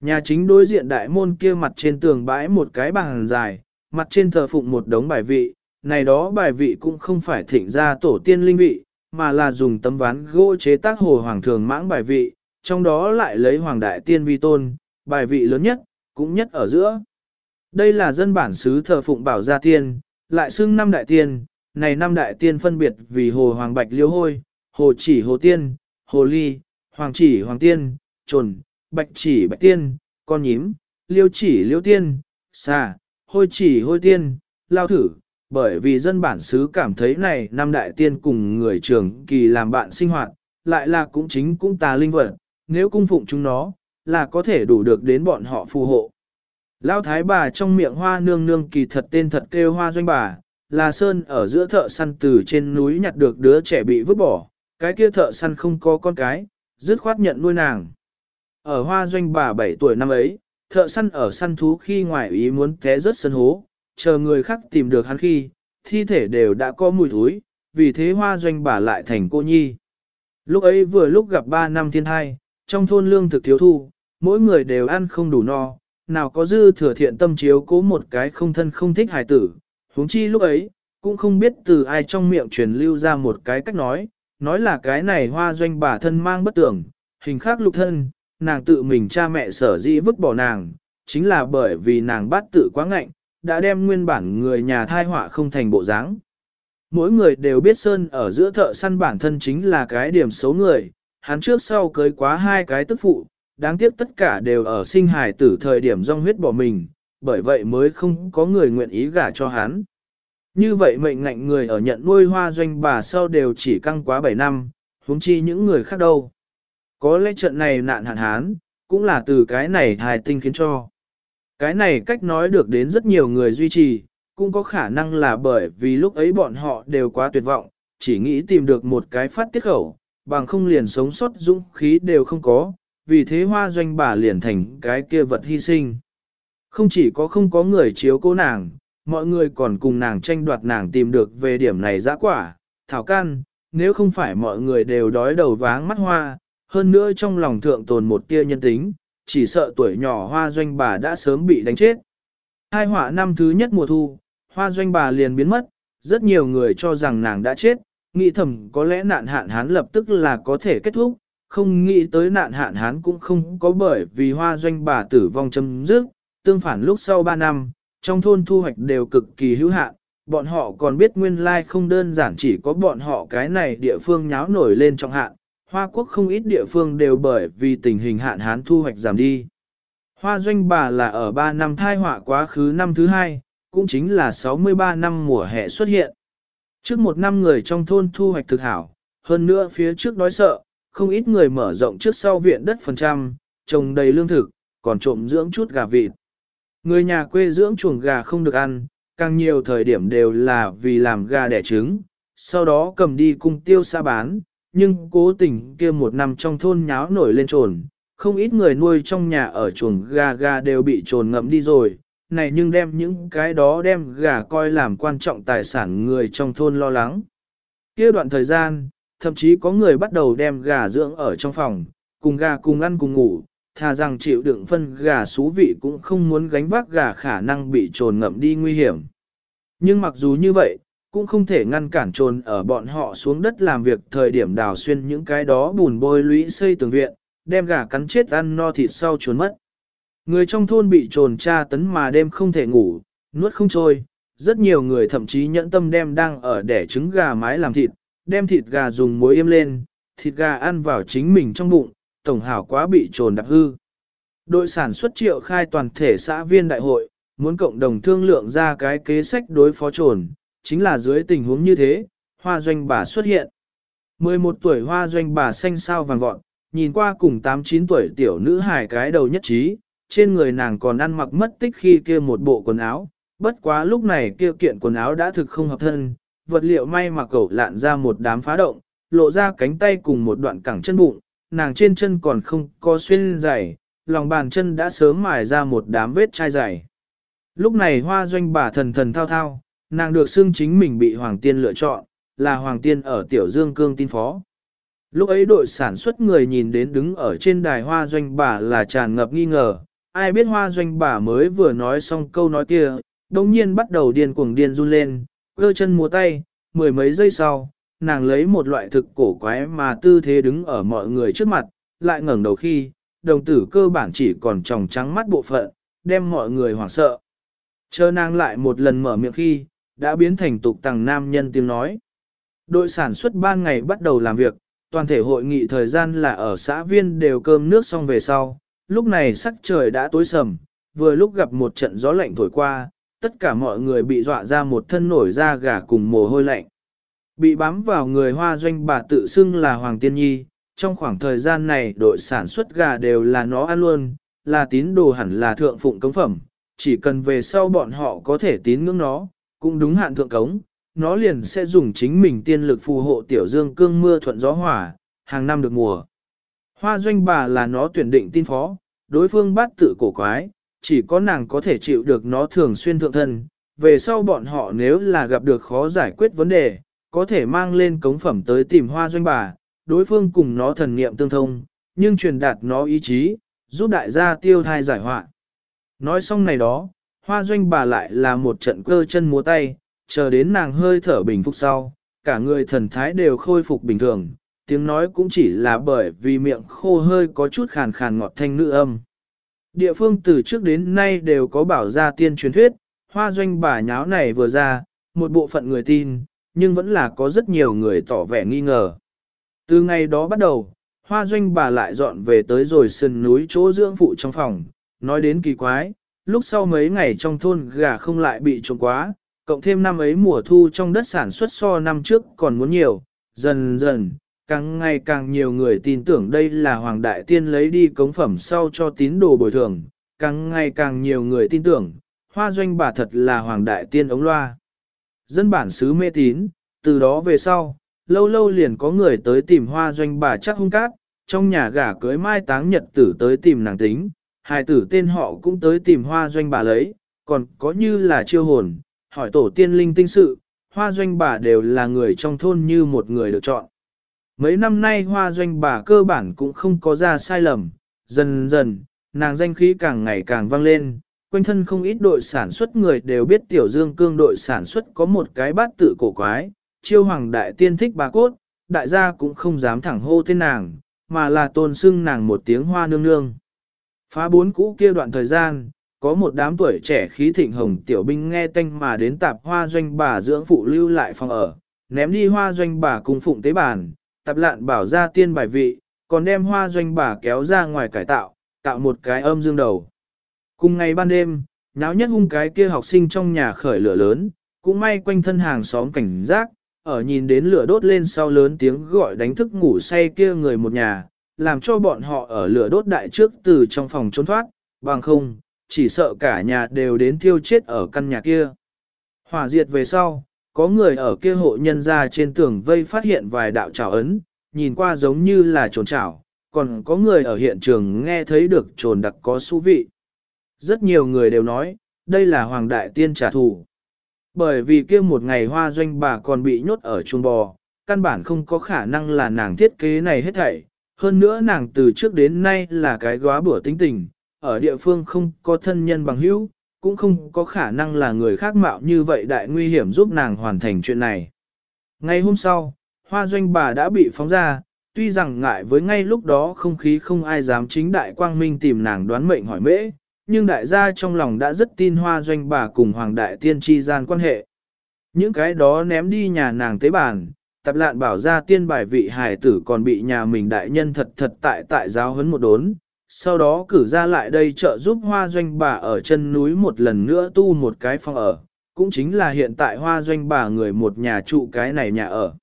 Nhà chính đối diện đại môn kia mặt trên tường bãi một cái bàn dài, mặt trên thờ phụng một đống bài vị, này đó bài vị cũng không phải thịnh ra tổ tiên linh vị, mà là dùng tấm ván gỗ chế tác hồ hoàng thường mãng bài vị, trong đó lại lấy hoàng đại tiên vi tôn, bài vị lớn nhất, cũng nhất ở giữa. Đây là dân bản xứ thờ phụng bảo gia tiên, lại xưng năm đại tiên, này năm đại tiên phân biệt vì hồ hoàng bạch liêu hôi, hồ chỉ hồ tiên, hồ ly, hoàng chỉ hoàng tiên, trồn, bạch chỉ bạch tiên, con nhím, liêu chỉ liêu tiên, xà, hôi chỉ hôi tiên, lao thử, bởi vì dân bản xứ cảm thấy này năm đại tiên cùng người trưởng kỳ làm bạn sinh hoạt, lại là cũng chính cũng tà linh vật, nếu cung phụng chúng nó, là có thể đủ được đến bọn họ phù hộ. Lão thái bà trong miệng hoa nương nương kỳ thật tên thật kêu hoa doanh bà, là sơn ở giữa thợ săn từ trên núi nhặt được đứa trẻ bị vứt bỏ, cái kia thợ săn không có con cái, dứt khoát nhận nuôi nàng. Ở hoa doanh bà 7 tuổi năm ấy, thợ săn ở săn thú khi ngoài ý muốn té rớt sân hố, chờ người khác tìm được hắn khi, thi thể đều đã có mùi thúi, vì thế hoa doanh bà lại thành cô nhi. Lúc ấy vừa lúc gặp 3 năm thiên thai, trong thôn lương thực thiếu thu, mỗi người đều ăn không đủ no, nào có dư thừa thiện tâm chiếu cố một cái không thân không thích hài tử. huống chi lúc ấy, cũng không biết từ ai trong miệng truyền lưu ra một cái cách nói, nói là cái này hoa doanh bà thân mang bất tưởng, hình khác lục thân, nàng tự mình cha mẹ sở dĩ vứt bỏ nàng, chính là bởi vì nàng bát tự quá ngạnh, đã đem nguyên bản người nhà thai họa không thành bộ dáng. mỗi người đều biết Sơn ở giữa thợ săn bản thân chính là cái điểm xấu người, hắn trước sau cưới quá hai cái tức phụ, đáng tiếc tất cả đều ở sinh hài tử thời điểm rong huyết bỏ mình, bởi vậy mới không có người nguyện ý gả cho hắn. Như vậy mệnh ngạnh người ở nhận nuôi hoa doanh bà sau đều chỉ căng quá 7 năm, huống chi những người khác đâu. Có lẽ trận này nạn hạn hán, cũng là từ cái này hài tinh khiến cho. Cái này cách nói được đến rất nhiều người duy trì, cũng có khả năng là bởi vì lúc ấy bọn họ đều quá tuyệt vọng, chỉ nghĩ tìm được một cái phát tiết khẩu, bằng không liền sống sót dũng khí đều không có, vì thế hoa doanh bà liền thành cái kia vật hy sinh. Không chỉ có không có người chiếu cố nàng, mọi người còn cùng nàng tranh đoạt nàng tìm được về điểm này giã quả, thảo can, nếu không phải mọi người đều đói đầu váng mắt hoa, hơn nữa trong lòng thượng tồn một tia nhân tính, chỉ sợ tuổi nhỏ hoa doanh bà đã sớm bị đánh chết. Hai họa năm thứ nhất mùa thu, hoa doanh bà liền biến mất, rất nhiều người cho rằng nàng đã chết, nghĩ thầm có lẽ nạn hạn hán lập tức là có thể kết thúc, không nghĩ tới nạn hạn hán cũng không có bởi vì hoa doanh bà tử vong chấm dứt, tương phản lúc sau 3 năm, trong thôn thu hoạch đều cực kỳ hữu hạn, bọn họ còn biết nguyên lai không đơn giản chỉ có bọn họ cái này địa phương nháo nổi lên trong hạn, Hoa quốc không ít địa phương đều bởi vì tình hình hạn hán thu hoạch giảm đi. Hoa doanh bà là ở 3 năm thai họa quá khứ năm thứ hai, cũng chính là 63 năm mùa hè xuất hiện. Trước một năm người trong thôn thu hoạch thực hảo, hơn nữa phía trước đói sợ, không ít người mở rộng trước sau viện đất phần trăm, trồng đầy lương thực, còn trộm dưỡng chút gà vịt. Người nhà quê dưỡng chuồng gà không được ăn, càng nhiều thời điểm đều là vì làm gà đẻ trứng, sau đó cầm đi cung tiêu xa bán, nhưng cố tình kia một năm trong thôn nháo nổi lên trồn, không ít người nuôi trong nhà ở chuồng gà gà đều bị trồn ngậm đi rồi, này nhưng đem những cái đó đem gà coi làm quan trọng tài sản người trong thôn lo lắng. Kia đoạn thời gian, thậm chí có người bắt đầu đem gà dưỡng ở trong phòng, cùng gà cùng ăn cùng ngủ, thà rằng chịu đựng phân gà xú vị cũng không muốn gánh vác gà khả năng bị trồn ngậm đi nguy hiểm. Nhưng mặc dù như vậy, cũng không thể ngăn cản trồn ở bọn họ xuống đất làm việc thời điểm đào xuyên những cái đó bùn bôi lũy xây tường viện, đem gà cắn chết ăn no thịt sau trốn mất. Người trong thôn bị trồn tra tấn mà đêm không thể ngủ, nuốt không trôi, rất nhiều người thậm chí nhẫn tâm đem đang ở để trứng gà mái làm thịt, đem thịt gà dùng muối yêm lên, thịt gà ăn vào chính mình trong bụng, tổng hảo quá bị trồn đạp hư. Đội sản xuất triệu khai toàn thể xã viên đại hội, muốn cộng đồng thương lượng ra cái kế sách đối phó trồn, chính là dưới tình huống như thế, hoa doanh bà xuất hiện. 11 tuổi hoa doanh bà xanh sao vàng vọt, nhìn qua cùng 8-9 tuổi tiểu nữ hài cái đầu nhất trí, trên người nàng còn ăn mặc mất tích khi kia một bộ quần áo, bất quá lúc này kia kiện quần áo đã thực không hợp thân, vật liệu may mà cẩu lạn ra một đám phá động, lộ ra cánh tay cùng một đoạn cẳng chân bụng, nàng trên chân còn không có xuyên giày, lòng bàn chân đã sớm mài ra một đám vết chai dày. Lúc này hoa doanh bà thần thần thao thao, Nàng được xưng chính mình bị Hoàng Tiên lựa chọn, là Hoàng Tiên ở Tiểu Dương Cương tin phó. Lúc ấy đội sản xuất người nhìn đến đứng ở trên đài hoa doanh bà là tràn ngập nghi ngờ, ai biết hoa doanh bà mới vừa nói xong câu nói kia, đồng nhiên bắt đầu điên cuồng điên run lên, cơ chân múa tay, mười mấy giây sau, nàng lấy một loại thực cổ quái mà tư thế đứng ở mọi người trước mặt, lại ngẩng đầu khi, đồng tử cơ bản chỉ còn tròng trắng mắt bộ phận, đem mọi người hoảng sợ. Chờ nàng lại một lần mở miệng khi, đã biến thành tục tàng nam nhân tiếng nói. Đội sản xuất ban ngày bắt đầu làm việc, toàn thể hội nghị thời gian là ở xã viên đều cơm nước xong về sau, lúc này sắc trời đã tối sầm, vừa lúc gặp một trận gió lạnh thổi qua, tất cả mọi người bị dọa ra một thân nổi da gà cùng mồ hôi lạnh. Bị bám vào người hoa doanh bà tự xưng là Hoàng Tiên Nhi, trong khoảng thời gian này đội sản xuất gà đều là nó ăn luôn, là tín đồ hẳn là thượng phụng cống phẩm, chỉ cần về sau bọn họ có thể tín ngưỡng nó, cũng đúng hạn thượng cống, nó liền sẽ dùng chính mình tiên lực phù hộ tiểu dương cương mưa thuận gió hỏa, hàng năm được mùa. Hoa doanh bà là nó tuyển định tin phó, đối phương bắt tự cổ quái, chỉ có nàng có thể chịu được nó thường xuyên thượng thân. Về sau bọn họ nếu là gặp được khó giải quyết vấn đề, có thể mang lên cống phẩm tới tìm hoa doanh bà, đối phương cùng nó thần niệm tương thông, nhưng truyền đạt nó ý chí, giúp đại gia tiêu thai giải họa. Nói xong này đó, hoa doanh bà lại là một trận cơ chân múa tay, chờ đến nàng hơi thở bình phục sau, cả người thần thái đều khôi phục bình thường, tiếng nói cũng chỉ là bởi vì miệng khô hơi có chút khàn khàn ngọt thanh nữ âm. Địa phương từ trước đến nay đều có bảo gia tiên truyền thuyết, hoa doanh bà nháo này vừa ra, một bộ phận người tin, nhưng vẫn là có rất nhiều người tỏ vẻ nghi ngờ. Từ ngày đó bắt đầu, hoa doanh bà lại dọn về tới rồi sườn núi chỗ dưỡng phụ trong phòng, nói đến kỳ quái, lúc sau mấy ngày trong thôn gà không lại bị trộm quá, cộng thêm năm ấy mùa thu trong đất sản xuất so năm trước còn muốn nhiều, dần dần, càng ngày càng nhiều người tin tưởng đây là Hoàng Đại Tiên lấy đi cống phẩm sau cho tín đồ bồi thường, càng ngày càng nhiều người tin tưởng, hoa doanh bà thật là Hoàng Đại Tiên ống loa. Dân bản xứ mê tín, từ đó về sau, lâu lâu liền có người tới tìm hoa doanh bà chắc hung cát, trong nhà gả cưới mai táng nhật tử tới tìm nàng tính, hài tử tên họ cũng tới tìm hoa doanh bà lấy, còn có như là chiêu hồn, hỏi tổ tiên linh tinh sự, hoa doanh bà đều là người trong thôn như một người được chọn. Mấy năm nay hoa doanh bà cơ bản cũng không có ra sai lầm, dần dần, nàng danh khí càng ngày càng vang lên, quanh thân không ít đội sản xuất người đều biết tiểu dương cương đội sản xuất có một cái bát tự cổ quái, chiêu hoàng đại tiên thích bà cốt, đại gia cũng không dám thẳng hô tên nàng, mà là tôn xưng nàng một tiếng hoa nương nương. Phá bốn cũ kia đoạn thời gian, có một đám tuổi trẻ khí thịnh hồng tiểu binh nghe tanh mà đến tạp hoa doanh bà dưỡng phụ lưu lại phòng ở, ném đi hoa doanh bà cùng phụng tế bàn, tạp lạn bảo ra tiên bài vị, còn đem hoa doanh bà kéo ra ngoài cải tạo, tạo một cái âm dương đầu. Cùng ngày ban đêm, náo nhất hung cái kia học sinh trong nhà khởi lửa lớn, cũng may quanh thân hàng xóm cảnh giác, ở nhìn đến lửa đốt lên sau lớn tiếng gọi đánh thức ngủ say kia người một nhà, làm cho bọn họ ở lửa đốt đại trước từ trong phòng trốn thoát, bằng không, chỉ sợ cả nhà đều đến thiêu chết ở căn nhà kia. Hỏa diệt về sau, có người ở kia hộ nhân ra trên tường vây phát hiện vài đạo trào ấn, nhìn qua giống như là trồn trào, còn có người ở hiện trường nghe thấy được trồn đặc có xú vị. Rất nhiều người đều nói, đây là hoàng đại tiên trả thù. Bởi vì kia một ngày hoa doanh bà còn bị nhốt ở chuồng bò, căn bản không có khả năng là nàng thiết kế này hết thảy. Hơn nữa nàng từ trước đến nay là cái góa bữa tính tình, ở địa phương không có thân nhân bằng hữu, cũng không có khả năng là người khác mạo như vậy đại nguy hiểm giúp nàng hoàn thành chuyện này. Ngày hôm sau, hoa doanh bà đã bị phóng ra, tuy rằng ngại với ngay lúc đó không khí không ai dám chính đại quang minh tìm nàng đoán mệnh hỏi mễ, nhưng đại gia trong lòng đã rất tin hoa doanh bà cùng hoàng đại tiên tri gian quan hệ. Những cái đó ném đi nhà nàng tế bàn, tập lạn bảo ra tiên bài vị hải tử còn bị nhà mình đại nhân thật thật tại tại giáo huấn một đốn, sau đó cử ra lại đây trợ giúp hoa doanh bà ở chân núi một lần nữa tu một cái phòng ở, cũng chính là hiện tại hoa doanh bà người một nhà trụ cái này nhà ở.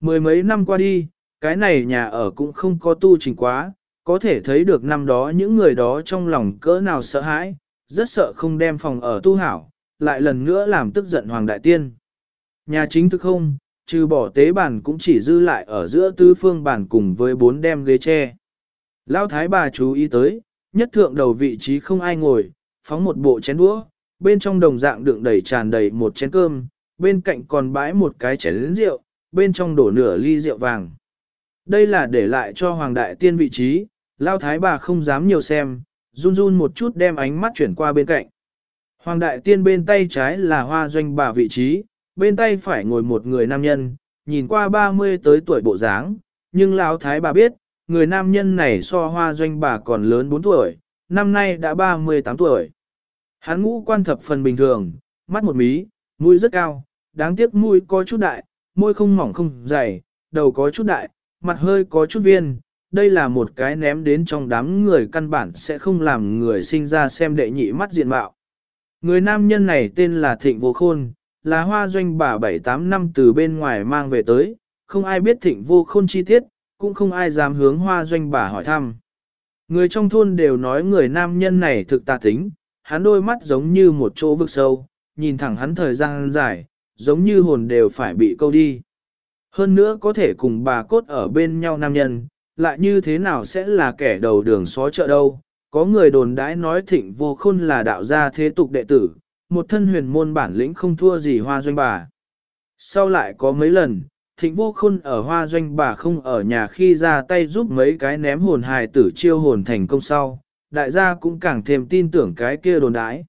Mười mấy năm qua đi, cái này nhà ở cũng không có tu trình quá, có thể thấy được năm đó những người đó trong lòng cỡ nào sợ hãi, rất sợ không đem phòng ở tu hảo, lại lần nữa làm tức giận Hoàng Đại Tiên. Nhà chính thức không, trừ bỏ tế bàn cũng chỉ dư lại ở giữa tứ phương bàn cùng với bốn đem ghế tre. Lão thái bà chú ý tới, nhất thượng đầu vị trí không ai ngồi, phóng một bộ chén đũa, bên trong đồng dạng đựng đầy tràn đầy một chén cơm, bên cạnh còn bãi một cái chén rượu, bên trong đổ nửa ly rượu vàng. Đây là để lại cho Hoàng Đại Tiên vị trí, Lao Thái bà không dám nhiều xem, run run một chút đem ánh mắt chuyển qua bên cạnh. Hoàng Đại Tiên bên tay trái là hoa doanh bà vị trí, bên tay phải ngồi một người nam nhân, nhìn qua 30 tới tuổi bộ dáng, nhưng Lão Thái bà biết, người nam nhân này so hoa doanh bà còn lớn 4 tuổi, năm nay đã 38 tuổi. Hắn ngũ quan thập phần bình thường, mắt một mí, mũi rất cao, đáng tiếc mũi có chút đại, môi không mỏng không dày, đầu có chút đại, mặt hơi có chút viên. Đây là một cái ném đến trong đám người căn bản sẽ không làm người sinh ra xem đệ nhị mắt diện mạo. Người nam nhân này tên là Thịnh Vô Khôn, là hoa doanh bà 7-8 năm từ bên ngoài mang về tới, không ai biết Thịnh Vô Khôn chi tiết, cũng không ai dám hướng hoa doanh bà hỏi thăm. Người trong thôn đều nói người nam nhân này thực tà tính, hắn đôi mắt giống như một chỗ vực sâu, nhìn thẳng hắn thời gian dài, giống như hồn đều phải bị câu đi. Hơn nữa có thể cùng bà cốt ở bên nhau nam nhân, lại như thế nào sẽ là kẻ đầu đường xó chợ đâu. Có người đồn đãi nói thịnh vô khôn là đạo gia thế tục đệ tử, một thân huyền môn bản lĩnh không thua gì hoa doanh bà. Sau lại có mấy lần, thịnh vô khôn ở hoa doanh bà không ở nhà khi ra tay giúp mấy cái ném hồn hài tử chiêu hồn thành công sau, đại gia cũng càng thêm tin tưởng cái kia đồn đãi.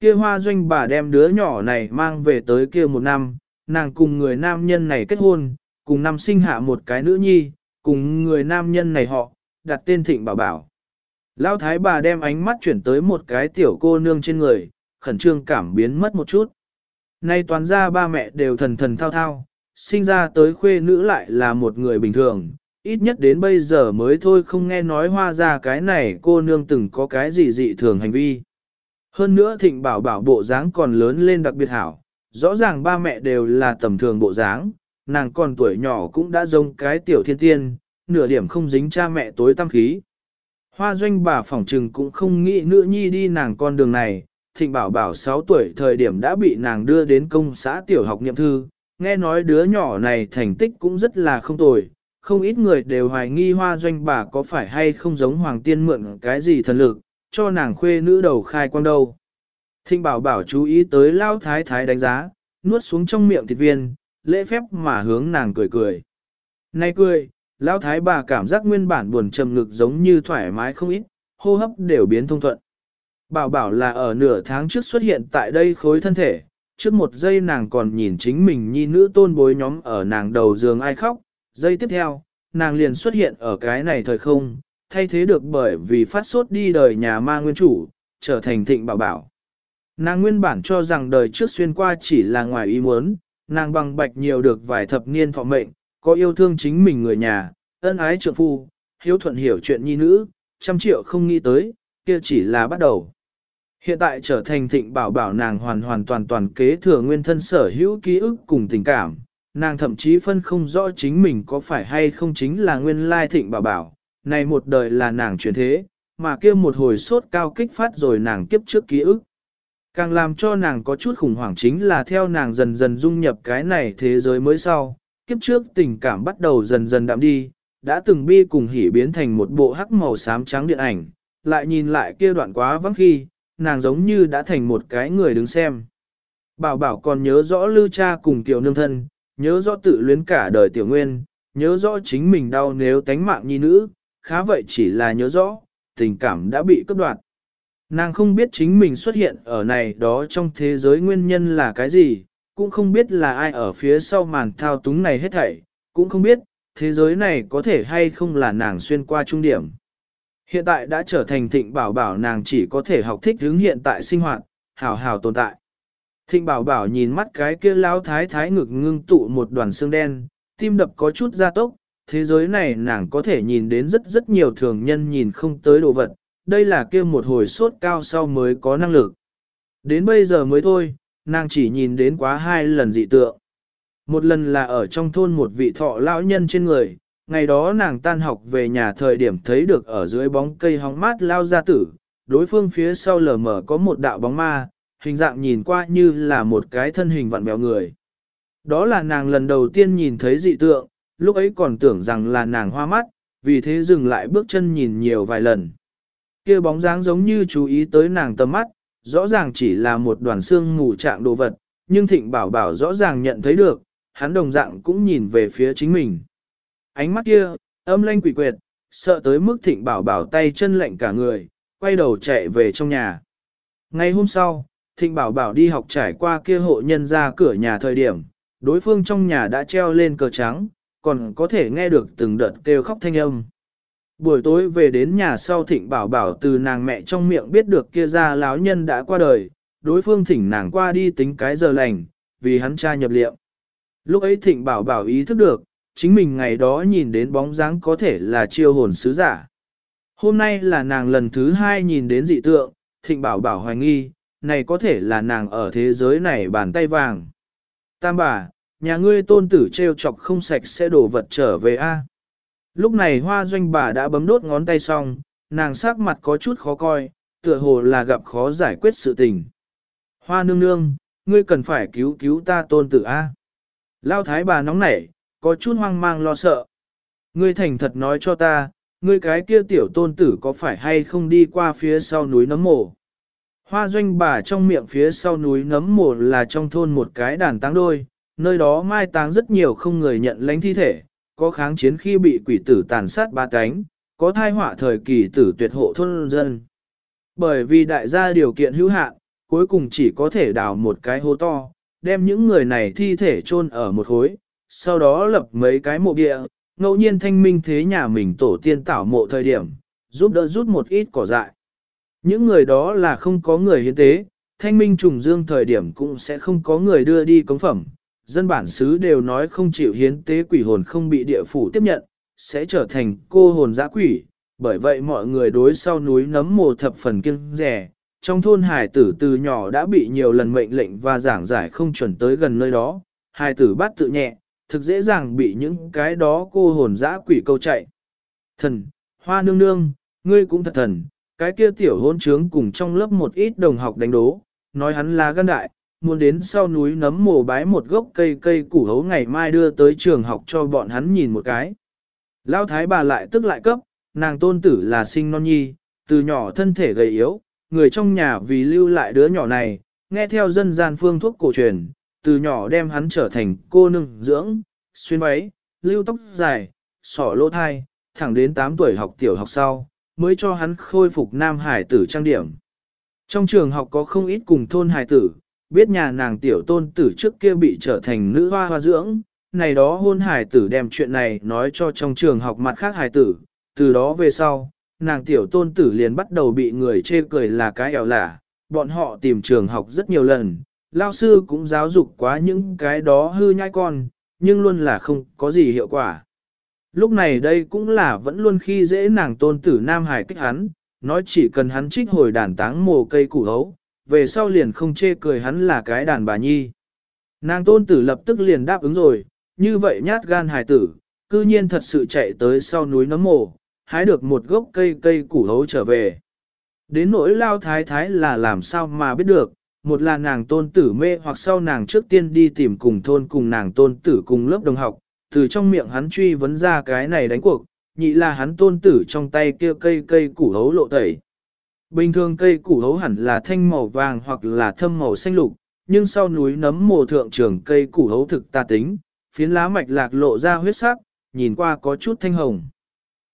Kia hoa doanh bà đem đứa nhỏ này mang về tới kia một năm, nàng cùng người nam nhân này kết hôn, cùng năm sinh hạ một cái nữ nhi, cùng người nam nhân này họ, đặt tên thịnh bảo bảo. Lão thái bà đem ánh mắt chuyển tới một cái tiểu cô nương trên người, khẩn trương cảm biến mất một chút. Nay toàn ra ba mẹ đều thần thần thao thao, sinh ra tới khuê nữ lại là một người bình thường, ít nhất đến bây giờ mới thôi không nghe nói hoa ra cái này cô nương từng có cái gì dị thường hành vi. Hơn nữa thịnh bảo bảo bộ dáng còn lớn lên đặc biệt hảo, rõ ràng ba mẹ đều là tầm thường bộ dáng, nàng còn tuổi nhỏ cũng đã giống cái tiểu thiên tiên, nửa điểm không dính cha mẹ tối tâm khí. Hoa doanh bà phỏng trừng cũng không nghĩ nữ nhi đi nàng con đường này, thịnh bảo bảo 6 tuổi thời điểm đã bị nàng đưa đến công xã tiểu học niệm thư, nghe nói đứa nhỏ này thành tích cũng rất là không tồi, không ít người đều hoài nghi hoa doanh bà có phải hay không giống hoàng tiên mượn cái gì thần lực, cho nàng khuê nữ đầu khai quang đâu. Thinh bảo bảo chú ý tới lao thái thái đánh giá, nuốt xuống trong miệng thịt viên, lễ phép mà hướng nàng cười cười. Này cười, lao thái bà cảm giác nguyên bản buồn trầm ngực giống như thoải mái không ít, hô hấp đều biến thông thuận. Bảo bảo là ở nửa tháng trước xuất hiện tại đây khối thân thể, trước một giây nàng còn nhìn chính mình nhi nữ tôn bối nhóm ở nàng đầu giường ai khóc, giây tiếp theo, nàng liền xuất hiện ở cái này thời không, thay thế được bởi vì phát sốt đi đời nhà ma nguyên chủ, trở thành thịnh bảo bảo. Nàng nguyên bản cho rằng đời trước xuyên qua chỉ là ngoài ý muốn, nàng bằng bạch nhiều được vài thập niên thọ mệnh, có yêu thương chính mình người nhà, ân ái trượng phu, hiếu thuận hiểu chuyện nhi nữ, trăm triệu không nghĩ tới, kia chỉ là bắt đầu. Hiện tại trở thành thịnh bảo bảo nàng hoàn hoàn toàn toàn kế thừa nguyên thân sở hữu ký ức cùng tình cảm, nàng thậm chí phân không rõ chính mình có phải hay không chính là nguyên lai thịnh bảo bảo, này một đời là nàng chuyển thế, mà kia một hồi sốt cao kích phát rồi nàng kiếp trước ký ức. Càng làm cho nàng có chút khủng hoảng chính là theo nàng dần dần dung nhập cái này thế giới mới sau, kiếp trước tình cảm bắt đầu dần dần đạm đi, đã từng bi cùng hỉ biến thành một bộ hắc màu xám trắng điện ảnh, lại nhìn lại kia đoạn quá vắng khi, nàng giống như đã thành một cái người đứng xem. Bảo bảo còn nhớ rõ lưu cha cùng tiểu nương thân, nhớ rõ tự luyến cả đời tiểu nguyên, nhớ rõ chính mình đau nếu tánh mạng nhi nữ, khá vậy chỉ là nhớ rõ, tình cảm đã bị cấp đoạt. Nàng không biết chính mình xuất hiện ở này đó trong thế giới nguyên nhân là cái gì, cũng không biết là ai ở phía sau màn thao túng này hết thảy, cũng không biết, thế giới này có thể hay không là nàng xuyên qua trung điểm. Hiện tại đã trở thành thịnh bảo bảo nàng chỉ có thể học thích hướng hiện tại sinh hoạt, hào hào tồn tại. Thịnh bảo bảo nhìn mắt cái kia lao thái thái ngực ngưng tụ một đoàn xương đen, tim đập có chút gia tốc, thế giới này nàng có thể nhìn đến rất rất nhiều thường nhân nhìn không tới đồ vật, đây là kia một hồi sốt cao sau mới có năng lực. Đến bây giờ mới thôi, nàng chỉ nhìn đến quá hai lần dị tượng. Một lần là ở trong thôn một vị thọ lão nhân trên người, ngày đó nàng tan học về nhà thời điểm thấy được ở dưới bóng cây hóng mát lao ra tử, đối phương phía sau lờ mờ có một đạo bóng ma, hình dạng nhìn qua như là một cái thân hình vặn béo người. Đó là nàng lần đầu tiên nhìn thấy dị tượng, lúc ấy còn tưởng rằng là nàng hoa mắt, vì thế dừng lại bước chân nhìn nhiều vài lần. kia bóng dáng giống như chú ý tới nàng tầm mắt, rõ ràng chỉ là một đoàn xương mù trạng đồ vật, nhưng thịnh bảo bảo rõ ràng nhận thấy được, hắn đồng dạng cũng nhìn về phía chính mình. Ánh mắt kia, âm lanh quỷ quyệt, sợ tới mức thịnh bảo bảo tay chân lạnh cả người, quay đầu chạy về trong nhà. Ngày hôm sau, thịnh bảo bảo đi học trải qua kia hộ nhân ra cửa nhà thời điểm, đối phương trong nhà đã treo lên cờ trắng, còn có thể nghe được từng đợt kêu khóc thanh âm. Buổi tối về đến nhà sau thịnh bảo bảo từ nàng mẹ trong miệng biết được kia ra láo nhân đã qua đời, đối phương thỉnh nàng qua đi tính cái giờ lành, vì hắn cha nhập liệu. Lúc ấy thịnh bảo bảo ý thức được, chính mình ngày đó nhìn đến bóng dáng có thể là chiêu hồn sứ giả. Hôm nay là nàng lần thứ hai nhìn đến dị tượng, thịnh bảo bảo hoài nghi, này có thể là nàng ở thế giới này bàn tay vàng. Tam bà, nhà ngươi tôn tử treo chọc không sạch sẽ đổ vật trở về a. Lúc này hoa doanh bà đã bấm đốt ngón tay xong, nàng sắc mặt có chút khó coi, tựa hồ là gặp khó giải quyết sự tình. Hoa nương nương, ngươi cần phải cứu cứu ta tôn tử a. Lao thái bà nóng nảy, có chút hoang mang lo sợ. Ngươi thành thật nói cho ta, ngươi cái kia tiểu tôn tử có phải hay không đi qua phía sau núi nấm mồ. Hoa doanh bà trong miệng phía sau núi nấm mồ là trong thôn một cái đàn táng đôi, nơi đó mai táng rất nhiều không người nhận lãnh thi thể, có kháng chiến khi bị quỷ tử tàn sát ba cánh, có thai họa thời kỳ tử tuyệt hộ thôn dân. Bởi vì đại gia điều kiện hữu hạn, cuối cùng chỉ có thể đào một cái hố to, đem những người này thi thể chôn ở một khối, sau đó lập mấy cái mộ địa, ngẫu nhiên thanh minh thế nhà mình tổ tiên tảo mộ thời điểm, giúp đỡ rút một ít cỏ dại. Những người đó là không có người hiến tế, thanh minh trùng dương thời điểm cũng sẽ không có người đưa đi cống phẩm. Dân bản xứ đều nói không chịu hiến tế quỷ hồn không bị địa phủ tiếp nhận, sẽ trở thành cô hồn dã quỷ. Bởi vậy mọi người đối sau núi nấm mồ thập phần kiêng rẻ. Trong thôn hải tử từ nhỏ đã bị nhiều lần mệnh lệnh và giảng giải không chuẩn tới gần nơi đó. Hải tử bắt tự nhẹ, thực dễ dàng bị những cái đó cô hồn dã quỷ câu chạy. Thần, hoa nương nương, ngươi cũng thật thần, cái kia tiểu hôn trướng cùng trong lớp một ít đồng học đánh đố, nói hắn là gan đại, muốn đến sau núi nấm mồ bái một gốc cây cây củ hấu ngày mai đưa tới trường học cho bọn hắn nhìn một cái. Lão thái bà lại tức lại cấp, nàng tôn tử là sinh non nhi, từ nhỏ thân thể gầy yếu, người trong nhà vì lưu lại đứa nhỏ này, nghe theo dân gian phương thuốc cổ truyền, từ nhỏ đem hắn trở thành cô nương dưỡng, xuyên váy, lưu tóc dài, sỏ lỗ thai, thẳng đến 8 tuổi học tiểu học sau, mới cho hắn khôi phục nam hải tử trang điểm. Trong trường học có không ít cùng thôn hải tử, biết nhà nàng tiểu tôn tử trước kia bị trở thành nữ hoa hoa dưỡng, này đó hôn hải tử đem chuyện này nói cho trong trường học mặt khác hải tử, từ đó về sau, nàng tiểu tôn tử liền bắt đầu bị người chê cười là cái ẻo lả, bọn họ tìm trường học rất nhiều lần, lao sư cũng giáo dục quá những cái đó hư nhai con, nhưng luôn là không có gì hiệu quả. Lúc này đây cũng là vẫn luôn khi dễ nàng tôn tử Nam Hải kích hắn, nói chỉ cần hắn trích hồi đàn táng mồ cây củ hấu, về sau liền không chê cười hắn là cái đàn bà nhi. Nàng tôn tử lập tức liền đáp ứng rồi, như vậy nhát gan hài tử, cư nhiên thật sự chạy tới sau núi nấm mồ, hái được một gốc cây cây củ hấu trở về. Đến nỗi lao thái thái là làm sao mà biết được, một là nàng tôn tử mê hoặc sau nàng trước tiên đi tìm cùng thôn cùng nàng tôn tử cùng lớp đồng học, từ trong miệng hắn truy vấn ra cái này đánh cuộc, nhị là hắn tôn tử trong tay kia cây cây củ hấu lộ tẩy. Bình thường cây củ hấu hẳn là thanh màu vàng hoặc là thâm màu xanh lục, nhưng sau núi nấm mồ thượng trưởng cây củ hấu thực ta tính, phiến lá mạch lạc lộ ra huyết sắc, nhìn qua có chút thanh hồng.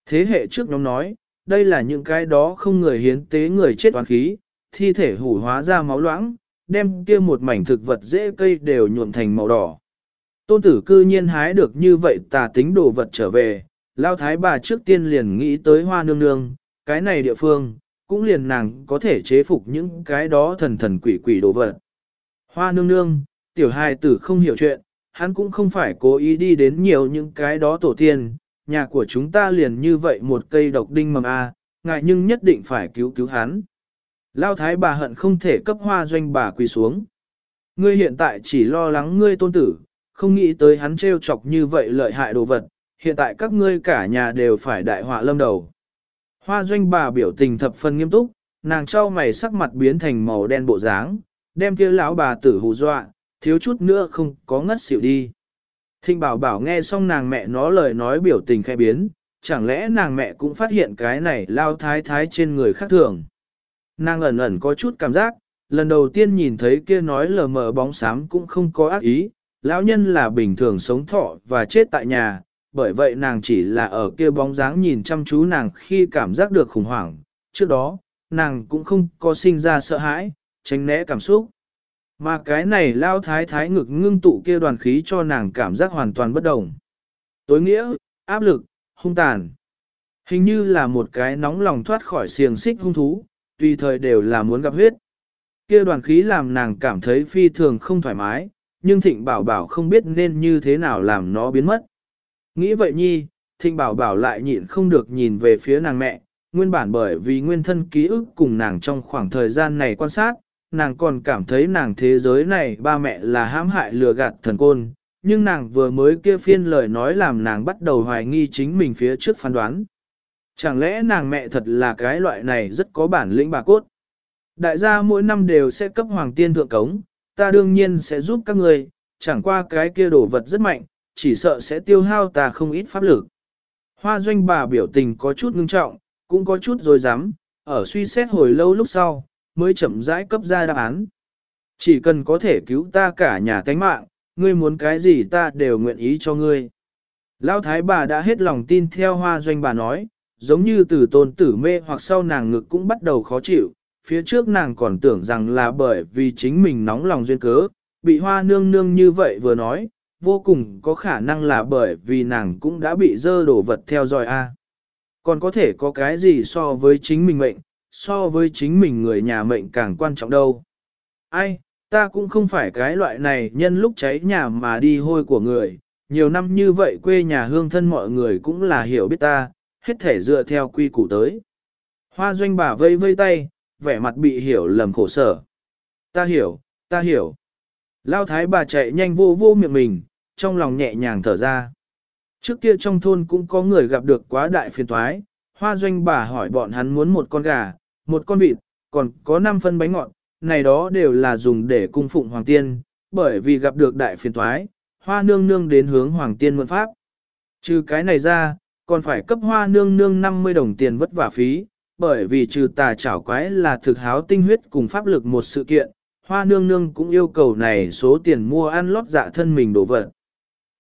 Thế hệ trước nhóm nói, đây là những cái đó không người hiến tế người chết toán khí, thi thể hủ hóa ra máu loãng, đem kia một mảnh thực vật dễ cây đều nhuộm thành màu đỏ. Tôn tử cư nhiên hái được như vậy tà tính đồ vật trở về, lao thái bà trước tiên liền nghĩ tới hoa nương nương, cái này địa phương, cũng liền nàng có thể chế phục những cái đó thần thần quỷ quỷ đồ vật. Hoa nương nương, tiểu hài tử không hiểu chuyện, hắn cũng không phải cố ý đi đến nhiều những cái đó tổ tiên, nhà của chúng ta liền như vậy một cây độc đinh mầm A, ngại nhưng nhất định phải cứu cứu hắn. Lao thái bà hận không thể cấp hoa doanh bà quỳ xuống. Ngươi hiện tại chỉ lo lắng ngươi tôn tử, không nghĩ tới hắn trêu chọc như vậy lợi hại đồ vật, hiện tại các ngươi cả nhà đều phải đại họa lâm đầu. Hoa doanh bà biểu tình thập phần nghiêm túc, nàng trao mày sắc mặt biến thành màu đen bộ dáng, đem kia lão bà tử hù dọa, thiếu chút nữa không có ngất xỉu đi. Thinh bảo bảo nghe xong nàng mẹ nó lời nói biểu tình khai biến, chẳng lẽ nàng mẹ cũng phát hiện cái này lao thái thái trên người khác thường. Nàng ẩn ẩn có chút cảm giác, lần đầu tiên nhìn thấy kia nói lờ mờ bóng xám cũng không có ác ý, lão nhân là bình thường sống thọ và chết tại nhà, bởi vậy nàng chỉ là ở kia bóng dáng nhìn chăm chú nàng khi cảm giác được khủng hoảng, trước đó, nàng cũng không có sinh ra sợ hãi, tránh né cảm xúc. Mà cái này lao thái thái ngực ngưng tụ kia đoàn khí cho nàng cảm giác hoàn toàn bất đồng. Tối nghĩa, áp lực, hung tàn. Hình như là một cái nóng lòng thoát khỏi xiềng xích hung thú, tùy thời đều là muốn gặp huyết. Kia đoàn khí làm nàng cảm thấy phi thường không thoải mái, nhưng thịnh bảo bảo không biết nên như thế nào làm nó biến mất. Nghĩ vậy nhi, thịnh bảo bảo lại nhịn không được nhìn về phía nàng mẹ, nguyên bản bởi vì nguyên thân ký ức cùng nàng trong khoảng thời gian này quan sát, nàng còn cảm thấy nàng thế giới này ba mẹ là hãm hại lừa gạt thần côn, nhưng nàng vừa mới kia phiên lời nói làm nàng bắt đầu hoài nghi chính mình phía trước phán đoán. Chẳng lẽ nàng mẹ thật là cái loại này rất có bản lĩnh bà cốt? Đại gia mỗi năm đều sẽ cấp hoàng tiên thượng cống, ta đương nhiên sẽ giúp các người, chẳng qua cái kia đồ vật rất mạnh, chỉ sợ sẽ tiêu hao ta không ít pháp lực. Hoa doanh bà biểu tình có chút ngưng trọng, cũng có chút rồi dám, ở suy xét hồi lâu lúc sau, mới chậm rãi cấp ra đáp án. Chỉ cần có thể cứu ta cả nhà tánh mạng, ngươi muốn cái gì ta đều nguyện ý cho ngươi. Lão thái bà đã hết lòng tin theo hoa doanh bà nói, giống như từ tôn tử mê hoặc sau nàng ngực cũng bắt đầu khó chịu, phía trước nàng còn tưởng rằng là bởi vì chính mình nóng lòng duyên cớ, bị hoa nương nương như vậy vừa nói, vô cùng có khả năng là bởi vì nàng cũng đã bị dơ đổ vật theo dõi a. Còn có thể có cái gì so với chính mình mệnh, so với chính mình người nhà mệnh càng quan trọng đâu. ai, ta cũng không phải cái loại này nhân lúc cháy nhà mà đi hôi của người, nhiều năm như vậy quê nhà hương thân mọi người cũng là hiểu biết ta, hết thể dựa theo quy củ tới. Hoa doanh bà vây vây tay, vẻ mặt bị hiểu lầm khổ sở. Ta hiểu, ta hiểu. Lao thái bà chạy nhanh vô vô miệng mình, trong lòng nhẹ nhàng thở ra. Trước kia trong thôn cũng có người gặp được quá đại phiền toái, hoa doanh bà hỏi bọn hắn muốn một con gà, một con vịt, còn có 5 phân bánh ngọt, này đó đều là dùng để cung phụng hoàng tiên, bởi vì gặp được đại phiền toái, hoa nương nương đến hướng hoàng tiên mượn pháp. Trừ cái này ra, còn phải cấp hoa nương nương 50 đồng tiền vất vả phí, bởi vì trừ tà chảo quái là thực háo tinh huyết cùng pháp lực một sự kiện, hoa nương nương cũng yêu cầu này số tiền mua ăn lót dạ thân mình đổ vật.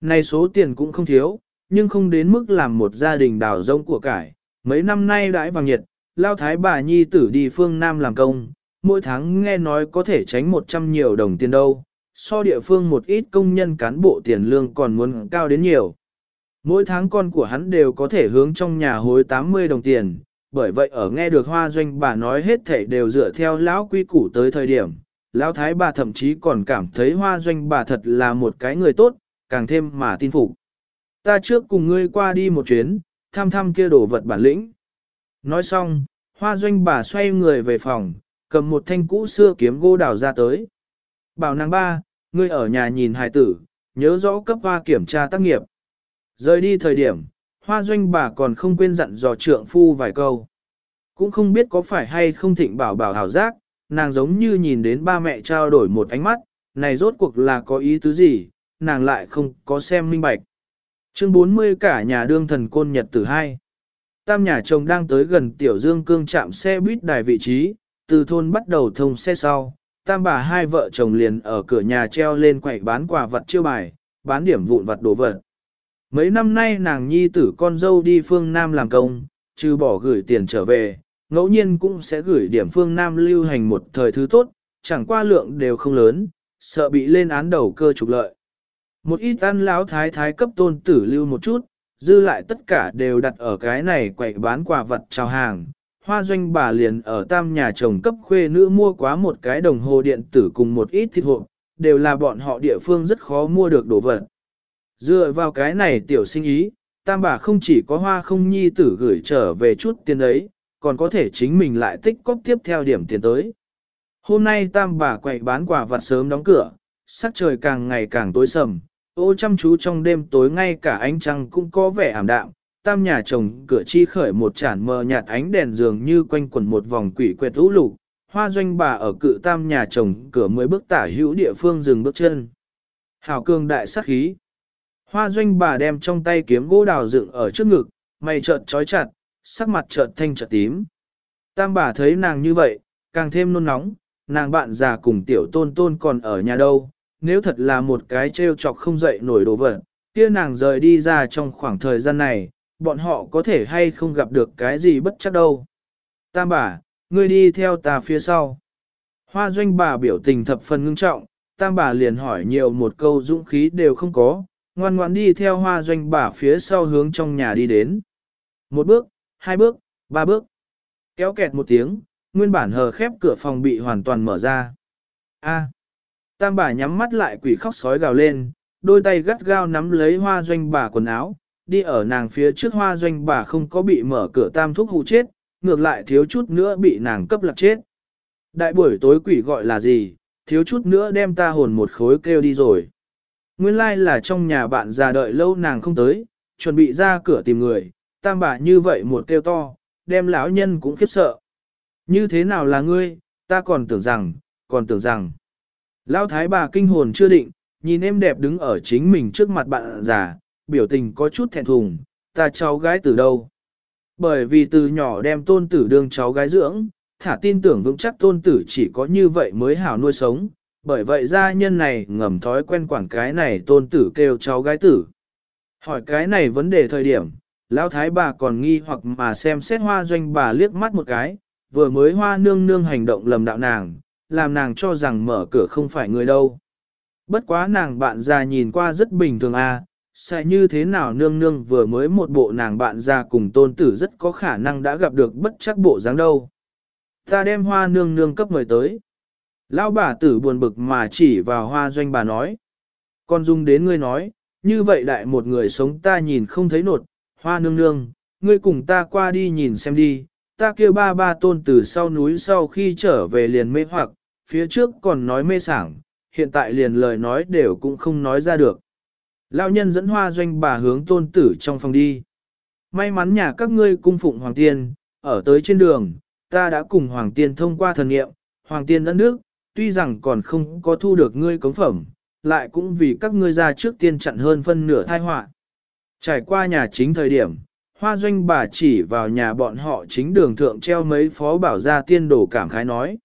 Này số tiền cũng không thiếu, nhưng không đến mức làm một gia đình đào rông của cải. Mấy năm nay đãi vàng nhiệt, lao thái bà nhi tử đi phương Nam làm công, mỗi tháng nghe nói có thể tránh 100 nhiều đồng tiền đâu, so địa phương một ít công nhân cán bộ tiền lương còn muốn cao đến nhiều. Mỗi tháng con của hắn đều có thể hướng trong nhà hối 80 đồng tiền, bởi vậy ở nghe được hoa doanh bà nói hết thể đều dựa theo lão quy củ tới thời điểm, lão thái bà thậm chí còn cảm thấy hoa doanh bà thật là một cái người tốt, càng thêm mà tin phục. Ta trước cùng ngươi qua đi một chuyến, thăm thăm kia đồ vật bản lĩnh. Nói xong, hoa doanh bà xoay người về phòng, cầm một thanh cũ xưa kiếm gỗ đào ra tới. Bảo nàng ba, ngươi ở nhà nhìn hài tử, nhớ rõ cấp hoa kiểm tra tác nghiệp. Rời đi thời điểm, hoa doanh bà còn không quên dặn dò trượng phu vài câu. Cũng không biết có phải hay không thịnh bảo bảo hảo giác, nàng giống như nhìn đến ba mẹ trao đổi một ánh mắt, này rốt cuộc là có ý tứ gì, nàng lại không có xem minh bạch. Chương 40 cả nhà đương thần côn nhật tử hai. Tam nhà chồng đang tới gần tiểu dương cương chạm xe buýt đài vị trí, từ thôn bắt đầu thông xe sau, tam bà hai vợ chồng liền ở cửa nhà treo lên quậy bán quà vật chiêu bài, bán điểm vụn vật đồ vật. Mấy năm nay nàng nhi tử con dâu đi phương Nam làm công, trừ bỏ gửi tiền trở về, ngẫu nhiên cũng sẽ gửi điểm phương Nam lưu hành một thời thứ tốt, chẳng qua lượng đều không lớn, sợ bị lên án đầu cơ trục lợi. Một ít ăn lão thái thái cấp tôn tử lưu một chút, dư lại tất cả đều đặt ở cái này quậy bán quà vật chào hàng. Hoa doanh bà liền ở tam nhà chồng cấp khuê nữ mua quá một cái đồng hồ điện tử cùng một ít thịt hộp, đều là bọn họ địa phương rất khó mua được đồ vật. Dựa vào cái này tiểu sinh ý, tam bà không chỉ có hoa không nhi tử gửi trở về chút tiền ấy, còn có thể chính mình lại tích cóp tiếp theo điểm tiền tới. Hôm nay tam bà quậy bán quả vặt sớm đóng cửa, sắc trời càng ngày càng tối sầm, ô chăm chú trong đêm tối ngay cả ánh trăng cũng có vẻ ảm đạm, tam nhà chồng cửa chi khởi một chản mờ nhạt ánh đèn dường như quanh quẩn một vòng quỷ quẹt lũ lục, hoa doanh bà ở cự tam nhà chồng cửa mới bước tả hữu địa phương dừng bước chân. Hảo cường đại sắc khí. Hoa doanh bà đem trong tay kiếm gỗ đào dựng ở trước ngực, mày chợt trói chặt, sắc mặt chợt thanh chợt tím. Tam bà thấy nàng như vậy, càng thêm nôn nóng, nàng bạn già cùng tiểu tôn tôn còn ở nhà đâu, nếu thật là một cái trêu chọc không dậy nổi đồ vật, kia nàng rời đi ra trong khoảng thời gian này, bọn họ có thể hay không gặp được cái gì bất chắc đâu. Tam bà, ngươi đi theo ta phía sau. Hoa doanh bà biểu tình thập phần ngưng trọng, tam bà liền hỏi nhiều một câu dũng khí đều không có, ngoan ngoan đi theo hoa doanh bà phía sau hướng trong nhà đi đến. Một bước, hai bước, ba bước. Kéo kẹt một tiếng, nguyên bản hờ khép cửa phòng bị hoàn toàn mở ra. A. Tam bà nhắm mắt lại quỷ khóc sói gào lên, đôi tay gắt gao nắm lấy hoa doanh bà quần áo, đi ở nàng phía trước hoa doanh bà không có bị mở cửa tam thúc hụ chết, ngược lại thiếu chút nữa bị nàng cấp lạc chết. Đại buổi tối quỷ gọi là gì, thiếu chút nữa đem ta hồn một khối kêu đi rồi. Nguyên lai like là trong nhà bạn già đợi lâu nàng không tới, chuẩn bị ra cửa tìm người, tam bà như vậy một kêu to, đem lão nhân cũng khiếp sợ. Như thế nào là ngươi, ta còn tưởng rằng, còn tưởng rằng. Lão thái bà kinh hồn chưa định, nhìn em đẹp đứng ở chính mình trước mặt bạn già, biểu tình có chút thẹn thùng, ta cháu gái từ đâu. Bởi vì từ nhỏ đem tôn tử đương cháu gái dưỡng, thả tin tưởng vững chắc tôn tử chỉ có như vậy mới hảo nuôi sống, bởi vậy gia nhân này ngầm thói quen quản cái này tôn tử kêu cháu gái tử. Hỏi cái này vấn đề thời điểm, lão thái bà còn nghi hoặc mà xem xét hoa doanh bà liếc mắt một cái, vừa mới hoa nương nương hành động lầm đạo nàng, làm nàng cho rằng mở cửa không phải người đâu. Bất quá nàng bạn già nhìn qua rất bình thường à, sẽ như thế nào nương nương vừa mới một bộ nàng bạn già cùng tôn tử rất có khả năng đã gặp được bất chắc bộ dáng đâu. Ta đem hoa nương nương cấp mời tới. Lão bà tử buồn bực mà chỉ vào hoa doanh bà nói. Con dung đến ngươi nói, như vậy đại một người sống ta nhìn không thấy nột, hoa nương nương, ngươi cùng ta qua đi nhìn xem đi, ta kêu ba ba tôn từ sau núi sau khi trở về liền mê hoặc, phía trước còn nói mê sảng, hiện tại liền lời nói đều cũng không nói ra được. Lão nhân dẫn hoa doanh bà hướng tôn tử trong phòng đi. May mắn nhà các ngươi cung phụng hoàng tiên, ở tới trên đường, ta đã cùng hoàng tiên thông qua thần nghiệm, hoàng tiên đất nước, tuy rằng còn không có thu được ngươi cống phẩm, lại cũng vì các ngươi ra trước tiên chặn hơn phân nửa thai họa. Trải qua nhà chính thời điểm, hoa doanh bà chỉ vào nhà bọn họ chính đường thượng treo mấy phó bảo gia tiên đồ cảm khái nói.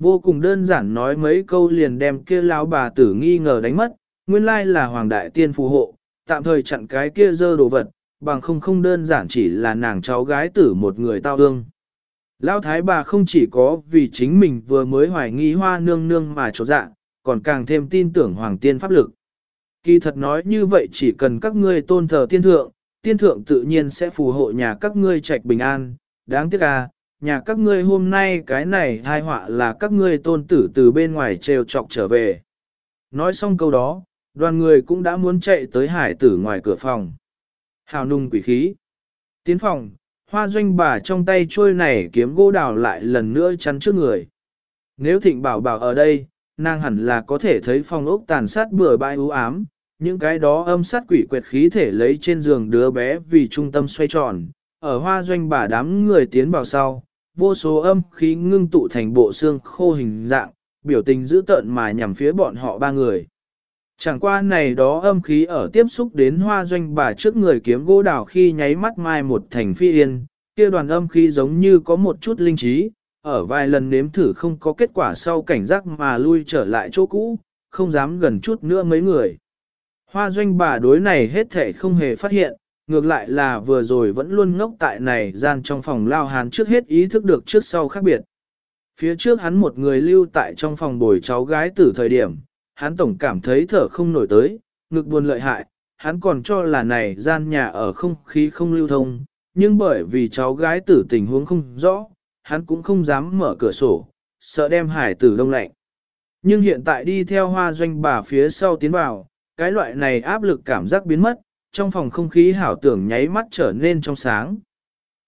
Vô cùng đơn giản nói mấy câu liền đem kia lão bà tử nghi ngờ đánh mất, nguyên lai là hoàng đại tiên phù hộ, tạm thời chặn cái kia dơ đồ vật, bằng không không đơn giản chỉ là nàng cháu gái tử một người tao ương. Lão thái bà không chỉ có vì chính mình vừa mới hoài nghi hoa nương nương mà trột dạ, còn càng thêm tin tưởng hoàng tiên pháp lực. Kỳ thật nói như vậy chỉ cần các ngươi tôn thờ tiên thượng, tiên thượng tự nhiên sẽ phù hộ nhà các ngươi trạch bình an, đáng tiếc à, nhà các ngươi hôm nay cái này hai họa là các ngươi tôn tử từ bên ngoài trêu chọc trở về. Nói xong câu đó, đoàn người cũng đã muốn chạy tới hải tử ngoài cửa phòng. Hào nung quỷ khí. Tiến phòng, hoa doanh bà trong tay trôi này kiếm gỗ đào lại lần nữa chắn trước người. Nếu thịnh bảo bảo ở đây, nàng hẳn là có thể thấy phòng ốc tàn sát bừa bãi u ám, những cái đó âm sát quỷ quyệt khí thể lấy trên giường đứa bé vì trung tâm xoay tròn, ở hoa doanh bà đám người tiến vào sau, vô số âm khí ngưng tụ thành bộ xương khô hình dạng, biểu tình dữ tợn mà nhằm phía bọn họ ba người. Chẳng qua này đó âm khí ở tiếp xúc đến hoa doanh bà trước người kiếm gỗ đào khi nháy mắt mai một thành phi yên, kia đoàn âm khí giống như có một chút linh trí, ở vài lần nếm thử không có kết quả sau cảnh giác mà lui trở lại chỗ cũ, không dám gần chút nữa mấy người. Hoa doanh bà đối này hết thể không hề phát hiện, ngược lại là vừa rồi vẫn luôn ngốc tại này gian trong phòng lao hán trước hết ý thức được trước sau khác biệt. Phía trước hắn một người lưu tại trong phòng bồi cháu gái từ thời điểm, hắn tổng cảm thấy thở không nổi tới, ngực buồn lợi hại, hắn còn cho là này gian nhà ở không khí không lưu thông, nhưng bởi vì cháu gái tử tình huống không rõ, hắn cũng không dám mở cửa sổ, sợ đem hải tử đông lạnh. Nhưng hiện tại đi theo hoa doanh bà phía sau tiến vào, cái loại này áp lực cảm giác biến mất, trong phòng không khí hảo tưởng nháy mắt trở nên trong sáng.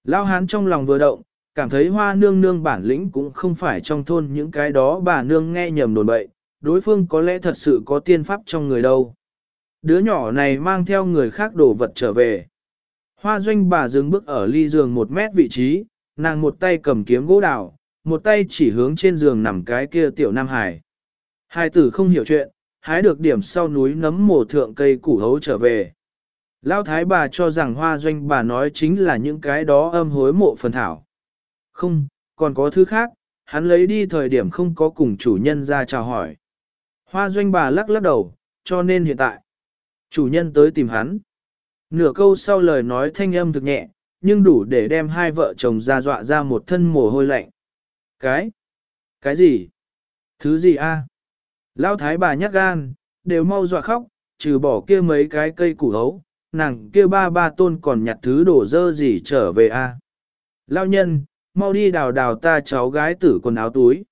Lao hán trong lòng vừa động, cảm thấy hoa nương nương bản lĩnh cũng không phải trong thôn những cái đó bà nương nghe nhầm đồn bậy, đối phương có lẽ thật sự có tiên pháp trong người đâu. Đứa nhỏ này mang theo người khác đồ vật trở về. Hoa doanh bà dừng bước ở ly giường một mét vị trí, nàng một tay cầm kiếm gỗ đào, một tay chỉ hướng trên giường nằm cái kia tiểu Nam Hải. Hai tử không hiểu chuyện, hái được điểm sau núi nấm mồ thượng cây củ hấu trở về. Lão thái bà cho rằng hoa doanh bà nói chính là những cái đó âm hối mộ phần thảo. Không, còn có thứ khác, hắn lấy đi thời điểm không có cùng chủ nhân ra chào hỏi. Hoa doanh bà lắc lắc đầu, cho nên hiện tại, chủ nhân tới tìm hắn. Nửa câu sau lời nói thanh âm thực nhẹ, nhưng đủ để đem hai vợ chồng ra dọa ra một thân mồ hôi lạnh. Cái? Cái gì? Thứ gì a? Lão thái bà nhát gan, đều mau dọa khóc, trừ bỏ kia mấy cái cây củ hấu, nàng kia ba ba tôn còn nhặt thứ đổ dơ gì trở về a. Lão nhân, mau đi đào đào ta cháu gái tử quần áo túi.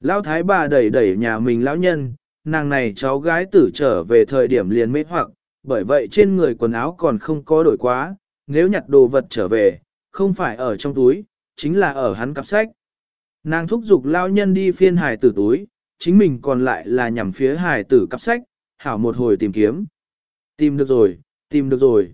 Lão thái bà đẩy đẩy nhà mình lão nhân, nàng này cháu gái tử trở về thời điểm liền mê hoặc, bởi vậy trên người quần áo còn không có đổi quá, nếu nhặt đồ vật trở về, không phải ở trong túi, chính là ở hắn cặp sách. Nàng thúc giục lao nhân đi phiên hài tử túi, chính mình còn lại là nhằm phía hài tử cặp sách, hảo một hồi tìm kiếm. Tìm được rồi, tìm được rồi.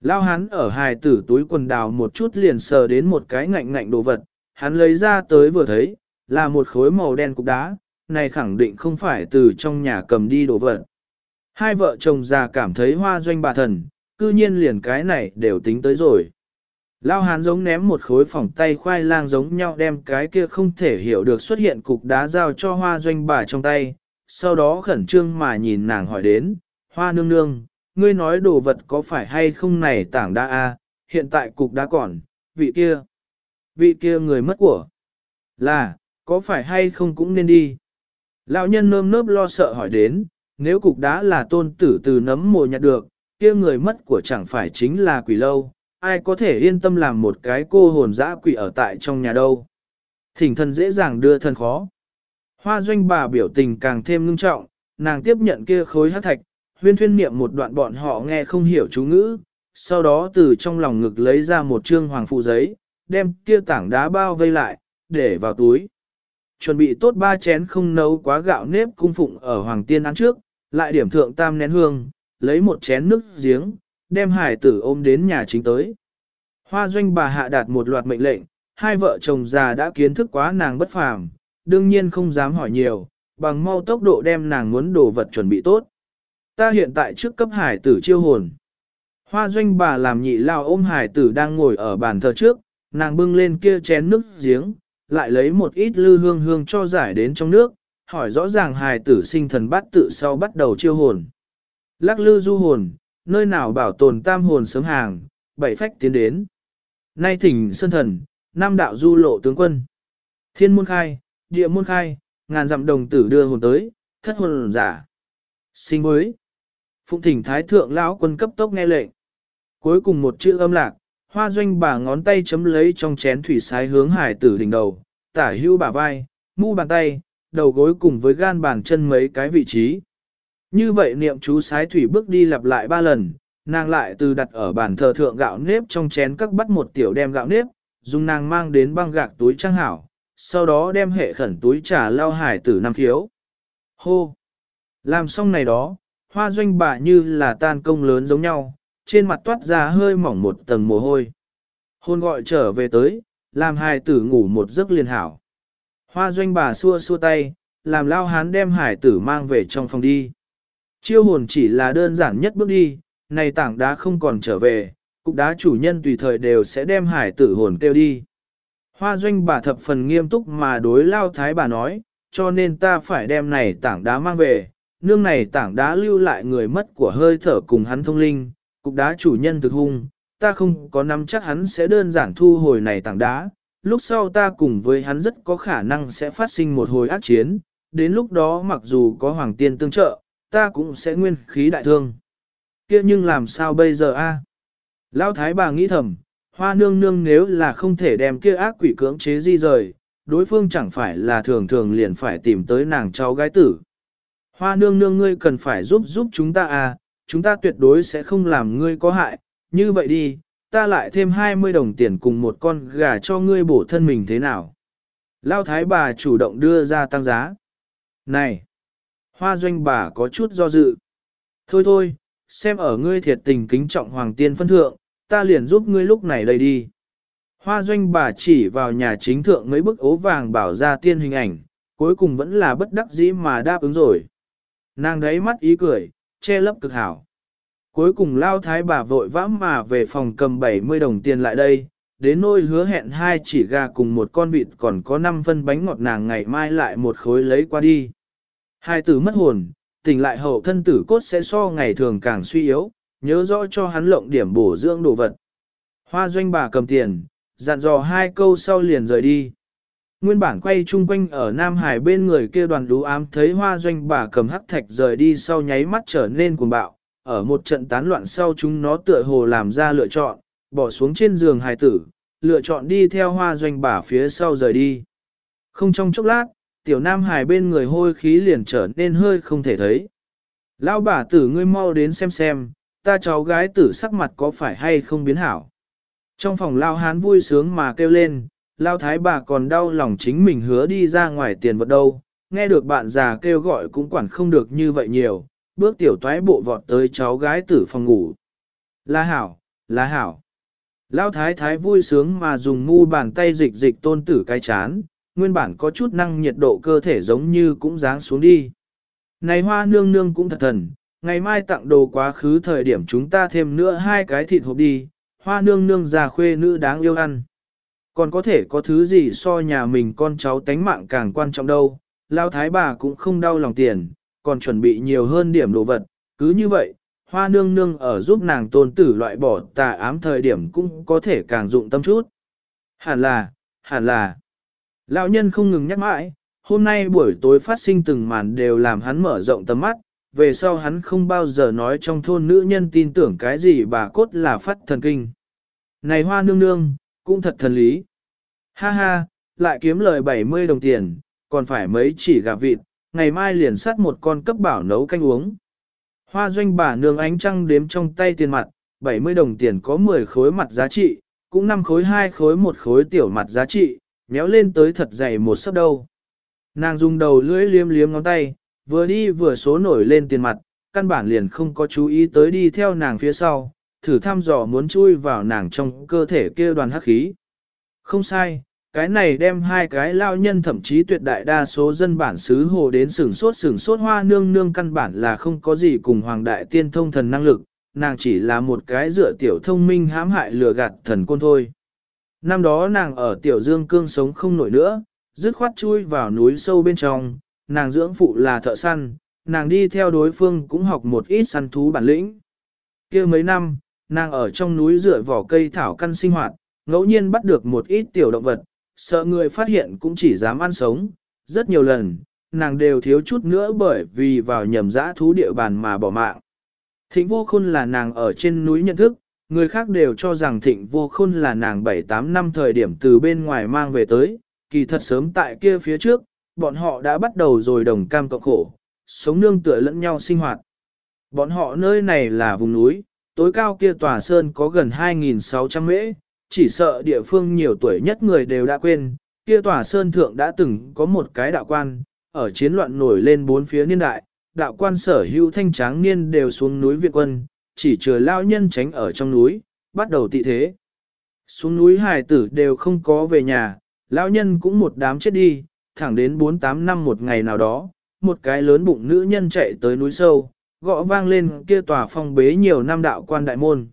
Lao hắn ở hài tử túi quần đào một chút liền sờ đến một cái ngạnh ngạnh đồ vật, hắn lấy ra tới vừa thấy, là một khối màu đen cục đá, này khẳng định không phải từ trong nhà cầm đi đồ vật. Hai vợ chồng già cảm thấy hoa doanh bà thần, cư nhiên liền cái này đều tính tới rồi. Lao hán giống ném một khối phòng tay khoai lang giống nhau đem cái kia không thể hiểu được xuất hiện cục đá giao cho hoa doanh bà trong tay, sau đó khẩn trương mà nhìn nàng hỏi đến, hoa nương nương, ngươi nói đồ vật có phải hay không này tảng đa a hiện tại cục đá còn, vị kia, vị kia người mất của, là, có phải hay không cũng nên đi. Lão nhân nơm nớp lo sợ hỏi đến, nếu cục đá là tôn tử từ nấm mồ nhặt được, kia người mất của chẳng phải chính là quỷ lâu, ai có thể yên tâm làm một cái cô hồn dã quỷ ở tại trong nhà đâu. Thỉnh thần dễ dàng đưa thân khó. Hoa doanh bà biểu tình càng thêm ngưng trọng, nàng tiếp nhận kia khối hát thạch, huyên thuyên niệm một đoạn bọn họ nghe không hiểu chú ngữ, sau đó từ trong lòng ngực lấy ra một trương hoàng phụ giấy, đem kia tảng đá bao vây lại, để vào túi. Chuẩn bị tốt ba chén không nấu quá gạo nếp cung phụng ở hoàng tiên ăn trước, lại điểm thượng tam nén hương, lấy một chén nước giếng, đem hải tử ôm đến nhà chính tới. Hoa doanh bà hạ đạt một loạt mệnh lệnh, hai vợ chồng già đã kiến thức quá nàng bất phàm, đương nhiên không dám hỏi nhiều, bằng mau tốc độ đem nàng muốn đồ vật chuẩn bị tốt. Ta hiện tại trước cấp hải tử chiêu hồn. Hoa doanh bà làm nhị lao ôm hải tử đang ngồi ở bàn thờ trước, nàng bưng lên kia chén nước giếng, lại lấy một ít lư hương hương cho giải đến trong nước, hỏi rõ ràng hài tử sinh thần bắt tự sau bắt đầu chiêu hồn. Lắc lư du hồn, nơi nào bảo tồn tam hồn sớm hàng, bảy phách tiến đến. Nay thỉnh sơn thần, nam đạo du lộ tướng quân. Thiên môn khai, địa môn khai, ngàn dặm đồng tử đưa hồn tới, thất hồn giả. Sinh mới. Phụng thỉnh thái thượng lão quân cấp tốc nghe lệnh. Cuối cùng một chữ âm lạc, hoa doanh bà ngón tay chấm lấy trong chén thủy sái hướng hải tử đỉnh đầu, tả hưu bả vai, mu bàn tay, đầu gối cùng với gan bàn chân mấy cái vị trí. Như vậy niệm chú sái thủy bước đi lặp lại ba lần, nàng lại từ đặt ở bàn thờ thượng gạo nếp trong chén các bắt một tiểu đem gạo nếp, dùng nàng mang đến băng gạc túi trang hảo, sau đó đem hệ khẩn túi trà lao hải tử năm thiếu. Hô! Làm xong này đó, hoa doanh bà như là tan công lớn giống nhau, trên mặt toát ra hơi mỏng một tầng mồ hôi. Hôn gọi trở về tới, làm hải tử ngủ một giấc liền hảo. Hoa doanh bà xua xua tay, làm lao hán đem hải tử mang về trong phòng đi. Chiêu hồn chỉ là đơn giản nhất bước đi, này tảng đá không còn trở về, cục đá chủ nhân tùy thời đều sẽ đem hải tử hồn kêu đi. Hoa doanh bà thập phần nghiêm túc mà đối lao thái bà nói, cho nên ta phải đem này tảng đá mang về, nương này tảng đá lưu lại người mất của hơi thở cùng hắn thông linh, cục đá chủ nhân thực hung, ta không có nắm chắc hắn sẽ đơn giản thu hồi này tảng đá, lúc sau ta cùng với hắn rất có khả năng sẽ phát sinh một hồi ác chiến, đến lúc đó mặc dù có hoàng tiên tương trợ, ta cũng sẽ nguyên khí đại thương. kia nhưng làm sao bây giờ a? Lão thái bà nghĩ thầm, hoa nương nương nếu là không thể đem kia ác quỷ cưỡng chế di rời, đối phương chẳng phải là thường thường liền phải tìm tới nàng cháu gái tử. Hoa nương nương ngươi cần phải giúp giúp chúng ta à, chúng ta tuyệt đối sẽ không làm ngươi có hại, như vậy đi, ta lại thêm 20 đồng tiền cùng một con gà cho ngươi bổ thân mình thế nào. Lao thái bà chủ động đưa ra tăng giá. Này! Hoa doanh bà có chút do dự. Thôi thôi, xem ở ngươi thiệt tình kính trọng hoàng tiên phân thượng, ta liền giúp ngươi lúc này đây đi. Hoa doanh bà chỉ vào nhà chính thượng mấy bức ố vàng bảo ra tiên hình ảnh, cuối cùng vẫn là bất đắc dĩ mà đáp ứng rồi. Nàng đấy mắt ý cười, che lấp cực hảo. Cuối cùng lao thái bà vội vã mà về phòng cầm 70 đồng tiền lại đây, đến nôi hứa hẹn hai chỉ gà cùng một con vịt còn có 5 phân bánh ngọt nàng ngày mai lại một khối lấy qua đi. Hai tử mất hồn, tỉnh lại hậu thân tử cốt sẽ so ngày thường càng suy yếu, nhớ rõ cho hắn lộng điểm bổ dưỡng đồ vật. Hoa doanh bà cầm tiền, dặn dò hai câu sau liền rời đi. Nguyên bản quay chung quanh ở Nam Hải bên người kia đoàn đú ám thấy hoa doanh bà cầm hắc thạch rời đi sau nháy mắt trở nên cuồng bạo. Ở một trận tán loạn sau chúng nó tựa hồ làm ra lựa chọn, bỏ xuống trên giường hài tử, lựa chọn đi theo hoa doanh bà phía sau rời đi. Không trong chốc lát, tiểu Nam Hải bên người hôi khí liền trở nên hơi không thể thấy. Lão bà tử ngươi mau đến xem xem, ta cháu gái tử sắc mặt có phải hay không biến hảo. Trong phòng lao hán vui sướng mà kêu lên, lao thái bà còn đau lòng chính mình hứa đi ra ngoài tiền vật đâu, nghe được bạn già kêu gọi cũng quản không được như vậy nhiều, bước tiểu toái bộ vọt tới cháu gái tử phòng ngủ. La hảo, la hảo. Lao thái thái vui sướng mà dùng mu bàn tay dịch dịch tôn tử cái chán, nguyên bản có chút năng nhiệt độ cơ thể giống như cũng dáng xuống đi. Này hoa nương nương cũng thật thần, ngày mai tặng đồ quá khứ thời điểm chúng ta thêm nữa hai cái thịt hộp đi, hoa nương nương già khuê nữ đáng yêu ăn. Còn có thể có thứ gì so nhà mình con cháu tánh mạng càng quan trọng đâu, lao thái bà cũng không đau lòng tiền, còn chuẩn bị nhiều hơn điểm đồ vật, cứ như vậy, hoa nương nương ở giúp nàng tôn tử loại bỏ tà ám thời điểm cũng có thể càng dụng tâm chút. Hẳn là, hẳn là, lão nhân không ngừng nhắc mãi, hôm nay buổi tối phát sinh từng màn đều làm hắn mở rộng tầm mắt, về sau hắn không bao giờ nói trong thôn nữ nhân tin tưởng cái gì bà cốt là phát thần kinh. Này hoa nương nương, cũng thật thần lý. Ha ha, lại kiếm lời 70 đồng tiền, còn phải mấy chỉ gà vịt, ngày mai liền sát một con cấp bảo nấu canh uống. Hoa doanh bà nương ánh trăng đếm trong tay tiền mặt, 70 đồng tiền có 10 khối mặt giá trị, cũng 5 khối 2 khối một khối tiểu mặt giá trị, méo lên tới thật dày một sấp đâu. Nàng dùng đầu lưỡi liếm liếm ngón tay, vừa đi vừa số nổi lên tiền mặt, căn bản liền không có chú ý tới đi theo nàng phía sau, thử thăm dò muốn chui vào nàng trong cơ thể kia đoàn hắc khí. Không sai, cái này đem hai cái lao nhân thậm chí tuyệt đại đa số dân bản xứ hồ đến sửng sốt sửng sốt hoa nương nương căn bản là không có gì cùng hoàng đại tiên thông thần năng lực, nàng chỉ là một cái dựa tiểu thông minh hãm hại lừa gạt thần côn thôi. Năm đó nàng ở tiểu dương cương sống không nổi nữa, dứt khoát chui vào núi sâu bên trong, nàng dưỡng phụ là thợ săn, nàng đi theo đối phương cũng học một ít săn thú bản lĩnh. kia mấy năm, nàng ở trong núi rửa vỏ cây thảo căn sinh hoạt, ngẫu nhiên bắt được một ít tiểu động vật, sợ người phát hiện cũng chỉ dám ăn sống, rất nhiều lần, nàng đều thiếu chút nữa bởi vì vào nhầm dã thú địa bàn mà bỏ mạng. Thịnh vô khôn là nàng ở trên núi nhận thức, người khác đều cho rằng thịnh vô khôn là nàng 7-8 năm thời điểm từ bên ngoài mang về tới, kỳ thật sớm tại kia phía trước, bọn họ đã bắt đầu rồi đồng cam cộng khổ, sống nương tựa lẫn nhau sinh hoạt. Bọn họ nơi này là vùng núi, tối cao kia tòa sơn có gần 2.600 mễ, chỉ sợ địa phương nhiều tuổi nhất người đều đã quên, kia tòa sơn thượng đã từng có một cái đạo quan, ở chiến loạn nổi lên bốn phía niên đại, đạo quan sở hữu thanh tráng niên đều xuống núi viện quân, chỉ chờ lao nhân tránh ở trong núi, bắt đầu tị thế. Xuống núi hài tử đều không có về nhà, lão nhân cũng một đám chết đi, thẳng đến 4-8 năm một ngày nào đó, một cái lớn bụng nữ nhân chạy tới núi sâu, gõ vang lên kia tòa phong bế nhiều năm đạo quan đại môn.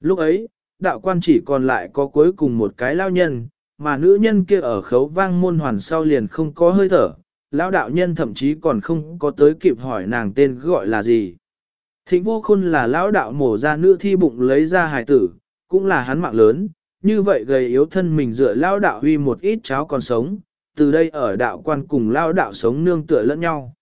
Lúc ấy, đạo quan chỉ còn lại có cuối cùng một cái lao nhân, mà nữ nhân kia ở khấu vang môn hoàn sau liền không có hơi thở, lão đạo nhân thậm chí còn không có tới kịp hỏi nàng tên gọi là gì. Thịnh vô khôn là lão đạo mổ ra nữ thi bụng lấy ra hài tử, cũng là hắn mạng lớn, như vậy gầy yếu thân mình dựa lão đạo huy một ít cháo còn sống, từ đây ở đạo quan cùng lão đạo sống nương tựa lẫn nhau.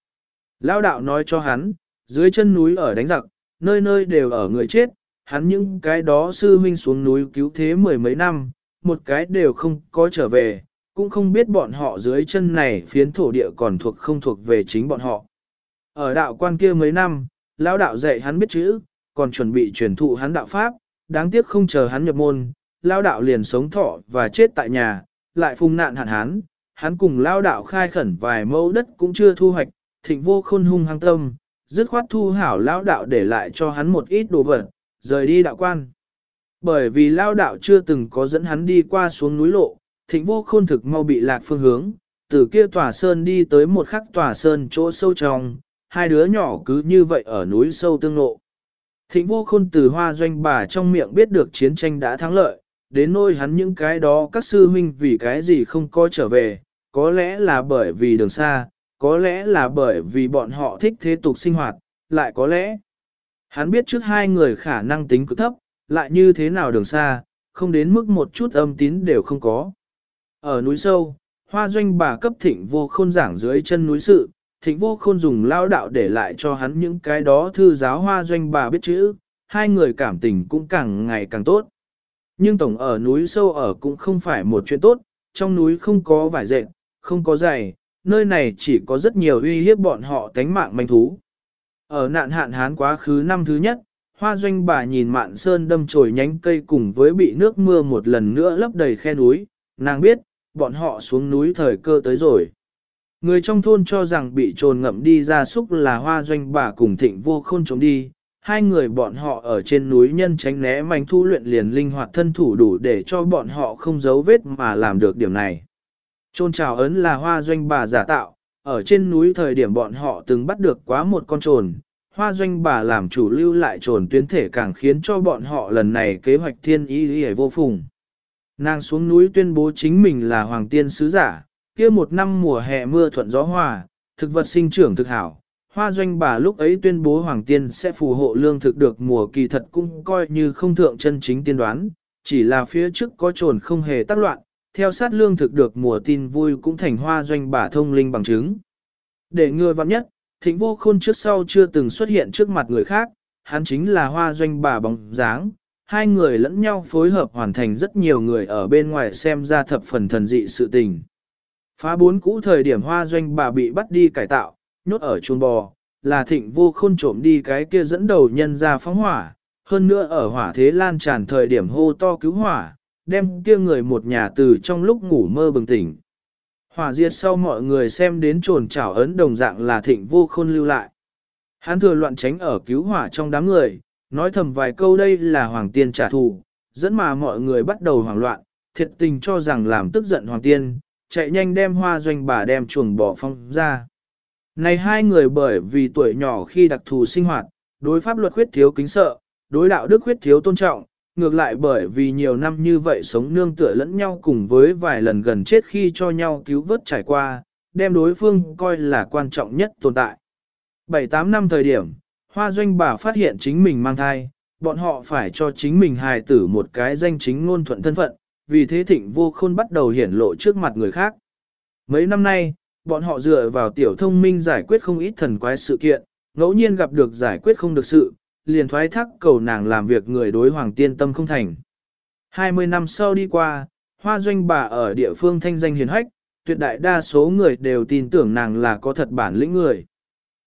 Lão đạo nói cho hắn, dưới chân núi ở đánh giặc, nơi nơi đều ở người chết, hắn những cái đó sư huynh xuống núi cứu thế mười mấy năm, một cái đều không có trở về, cũng không biết bọn họ dưới chân này phiến thổ địa còn thuộc không thuộc về chính bọn họ. Ở đạo quan kia mấy năm, lão đạo dạy hắn biết chữ, còn chuẩn bị truyền thụ hắn đạo pháp, đáng tiếc không chờ hắn nhập môn, lão đạo liền sống thọ và chết tại nhà, lại phung nạn hạn hán, hắn cùng lão đạo khai khẩn vài mẫu đất cũng chưa thu hoạch, thịnh vô khôn hung hăng tâm, dứt khoát thu hảo lão đạo để lại cho hắn một ít đồ vật, rời đi đạo quan. Bởi vì lão đạo chưa từng có dẫn hắn đi qua xuống núi lộ, thịnh vô khôn thực mau bị lạc phương hướng, từ kia tòa sơn đi tới một khắc tòa sơn chỗ sâu trong, hai đứa nhỏ cứ như vậy ở núi sâu tương lộ. Thịnh vô khôn từ hoa doanh bà trong miệng biết được chiến tranh đã thắng lợi, đến nôi hắn những cái đó các sư huynh vì cái gì không có trở về, có lẽ là bởi vì đường xa, có lẽ là bởi vì bọn họ thích thế tục sinh hoạt, lại có lẽ hắn biết trước hai người khả năng tính cực thấp, lại như thế nào đường xa, không đến mức một chút âm tín đều không có. Ở núi sâu, hoa doanh bà cấp thịnh vô khôn giảng dưới chân núi sự, thịnh vô khôn dùng lao đạo để lại cho hắn những cái đó thư giáo hoa doanh bà biết chữ, hai người cảm tình cũng càng ngày càng tốt. Nhưng tổng ở núi sâu ở cũng không phải một chuyện tốt, trong núi không có vải dệt, không có giày, nơi này chỉ có rất nhiều uy hiếp bọn họ tánh mạng manh thú. Ở nạn hạn hán quá khứ năm thứ nhất, hoa doanh bà nhìn mạn sơn đâm chồi nhánh cây cùng với bị nước mưa một lần nữa lấp đầy khe núi, nàng biết, bọn họ xuống núi thời cơ tới rồi. Người trong thôn cho rằng bị trồn ngậm đi ra súc là hoa doanh bà cùng thịnh vô khôn chống đi, hai người bọn họ ở trên núi nhân tránh né manh thu luyện liền linh hoạt thân thủ đủ để cho bọn họ không giấu vết mà làm được điểm này. Trôn trào ấn là hoa doanh bà giả tạo, ở trên núi thời điểm bọn họ từng bắt được quá một con trồn, hoa doanh bà làm chủ lưu lại trồn tuyến thể càng khiến cho bọn họ lần này kế hoạch thiên ý hề vô phùng. Nàng xuống núi tuyên bố chính mình là hoàng tiên sứ giả, kia một năm mùa hè mưa thuận gió hòa, thực vật sinh trưởng thực hảo. Hoa doanh bà lúc ấy tuyên bố Hoàng Tiên sẽ phù hộ lương thực được mùa kỳ thật cũng coi như không thượng chân chính tiên đoán, chỉ là phía trước có trồn không hề tác loạn, theo sát lương thực được mùa tin vui cũng thành hoa doanh bà thông linh bằng chứng. Để người vặn nhất, thịnh vô khôn trước sau chưa từng xuất hiện trước mặt người khác, hắn chính là hoa doanh bà bóng dáng, hai người lẫn nhau phối hợp hoàn thành rất nhiều người ở bên ngoài xem ra thập phần thần dị sự tình. Phá bốn cũ thời điểm hoa doanh bà bị bắt đi cải tạo, nhốt ở chuồng bò, là thịnh vô khôn trộm đi cái kia dẫn đầu nhân ra phóng hỏa, hơn nữa ở hỏa thế lan tràn thời điểm hô to cứu hỏa, đem kia người một nhà từ trong lúc ngủ mơ bừng tỉnh. Hỏa diệt sau mọi người xem đến trồn trảo ấn đồng dạng là thịnh vô khôn lưu lại. Hắn thừa loạn tránh ở cứu hỏa trong đám người, nói thầm vài câu đây là hoàng tiên trả thù, dẫn mà mọi người bắt đầu hoảng loạn, thiệt tình cho rằng làm tức giận hoàng tiên, chạy nhanh đem hoa doanh bà đem chuồng bỏ phong ra. Này hai người bởi vì tuổi nhỏ khi đặc thù sinh hoạt, đối pháp luật khuyết thiếu kính sợ, đối đạo đức khuyết thiếu tôn trọng, ngược lại bởi vì nhiều năm như vậy sống nương tựa lẫn nhau cùng với vài lần gần chết khi cho nhau cứu vớt trải qua, đem đối phương coi là quan trọng nhất tồn tại. 7-8 năm thời điểm, hoa doanh bà phát hiện chính mình mang thai, bọn họ phải cho chính mình hài tử một cái danh chính ngôn thuận thân phận, vì thế thịnh vô khôn bắt đầu hiển lộ trước mặt người khác. Mấy năm nay, bọn họ dựa vào tiểu thông minh giải quyết không ít thần quái sự kiện, ngẫu nhiên gặp được giải quyết không được sự, liền thoái thác cầu nàng làm việc người đối hoàng tiên tâm không thành. 20 năm sau đi qua, hoa doanh bà ở địa phương thanh danh hiền hách, tuyệt đại đa số người đều tin tưởng nàng là có thật bản lĩnh người.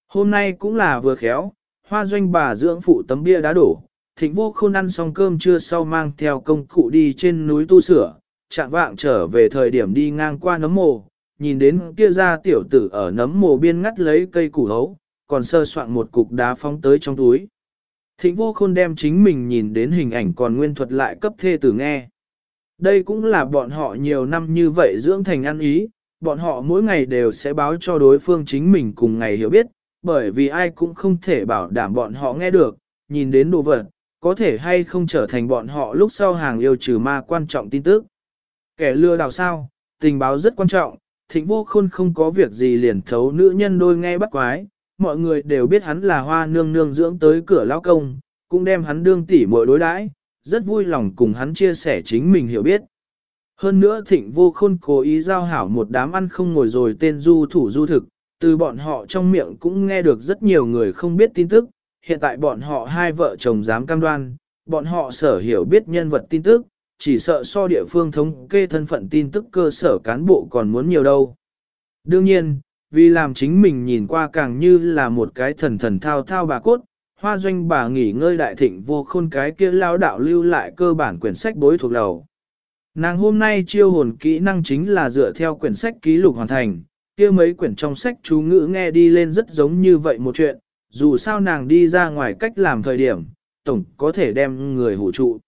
Hôm nay cũng là vừa khéo, hoa doanh bà dưỡng phụ tấm bia đá đổ, thịnh vô khôn ăn xong cơm trưa sau mang theo công cụ đi trên núi tu sửa, chạm vạng trở về thời điểm đi ngang qua nấm mồ, nhìn đến kia ra tiểu tử ở nấm mồ biên ngắt lấy cây củ hấu, còn sơ soạn một cục đá phóng tới trong túi. Thịnh vô khôn đem chính mình nhìn đến hình ảnh còn nguyên thuật lại cấp thê tử nghe. Đây cũng là bọn họ nhiều năm như vậy dưỡng thành ăn ý, bọn họ mỗi ngày đều sẽ báo cho đối phương chính mình cùng ngày hiểu biết, bởi vì ai cũng không thể bảo đảm bọn họ nghe được, nhìn đến đồ vật, có thể hay không trở thành bọn họ lúc sau hàng yêu trừ ma quan trọng tin tức. Kẻ lừa đảo sao, tình báo rất quan trọng, thịnh vô khôn không có việc gì liền thấu nữ nhân đôi nghe bắt quái, mọi người đều biết hắn là hoa nương nương dưỡng tới cửa lao công, cũng đem hắn đương tỉ muội đối đãi, rất vui lòng cùng hắn chia sẻ chính mình hiểu biết. Hơn nữa thịnh vô khôn cố ý giao hảo một đám ăn không ngồi rồi tên du thủ du thực, từ bọn họ trong miệng cũng nghe được rất nhiều người không biết tin tức, hiện tại bọn họ hai vợ chồng dám cam đoan, bọn họ sở hiểu biết nhân vật tin tức, chỉ sợ so địa phương thống kê thân phận tin tức cơ sở cán bộ còn muốn nhiều đâu. Đương nhiên, vì làm chính mình nhìn qua càng như là một cái thần thần thao thao bà cốt, hoa doanh bà nghỉ ngơi đại thịnh vô khôn cái kia lao đạo lưu lại cơ bản quyển sách bối thuộc đầu. Nàng hôm nay chiêu hồn kỹ năng chính là dựa theo quyển sách ký lục hoàn thành, kia mấy quyển trong sách chú ngữ nghe đi lên rất giống như vậy một chuyện, dù sao nàng đi ra ngoài cách làm thời điểm, tổng có thể đem người hủ trụ.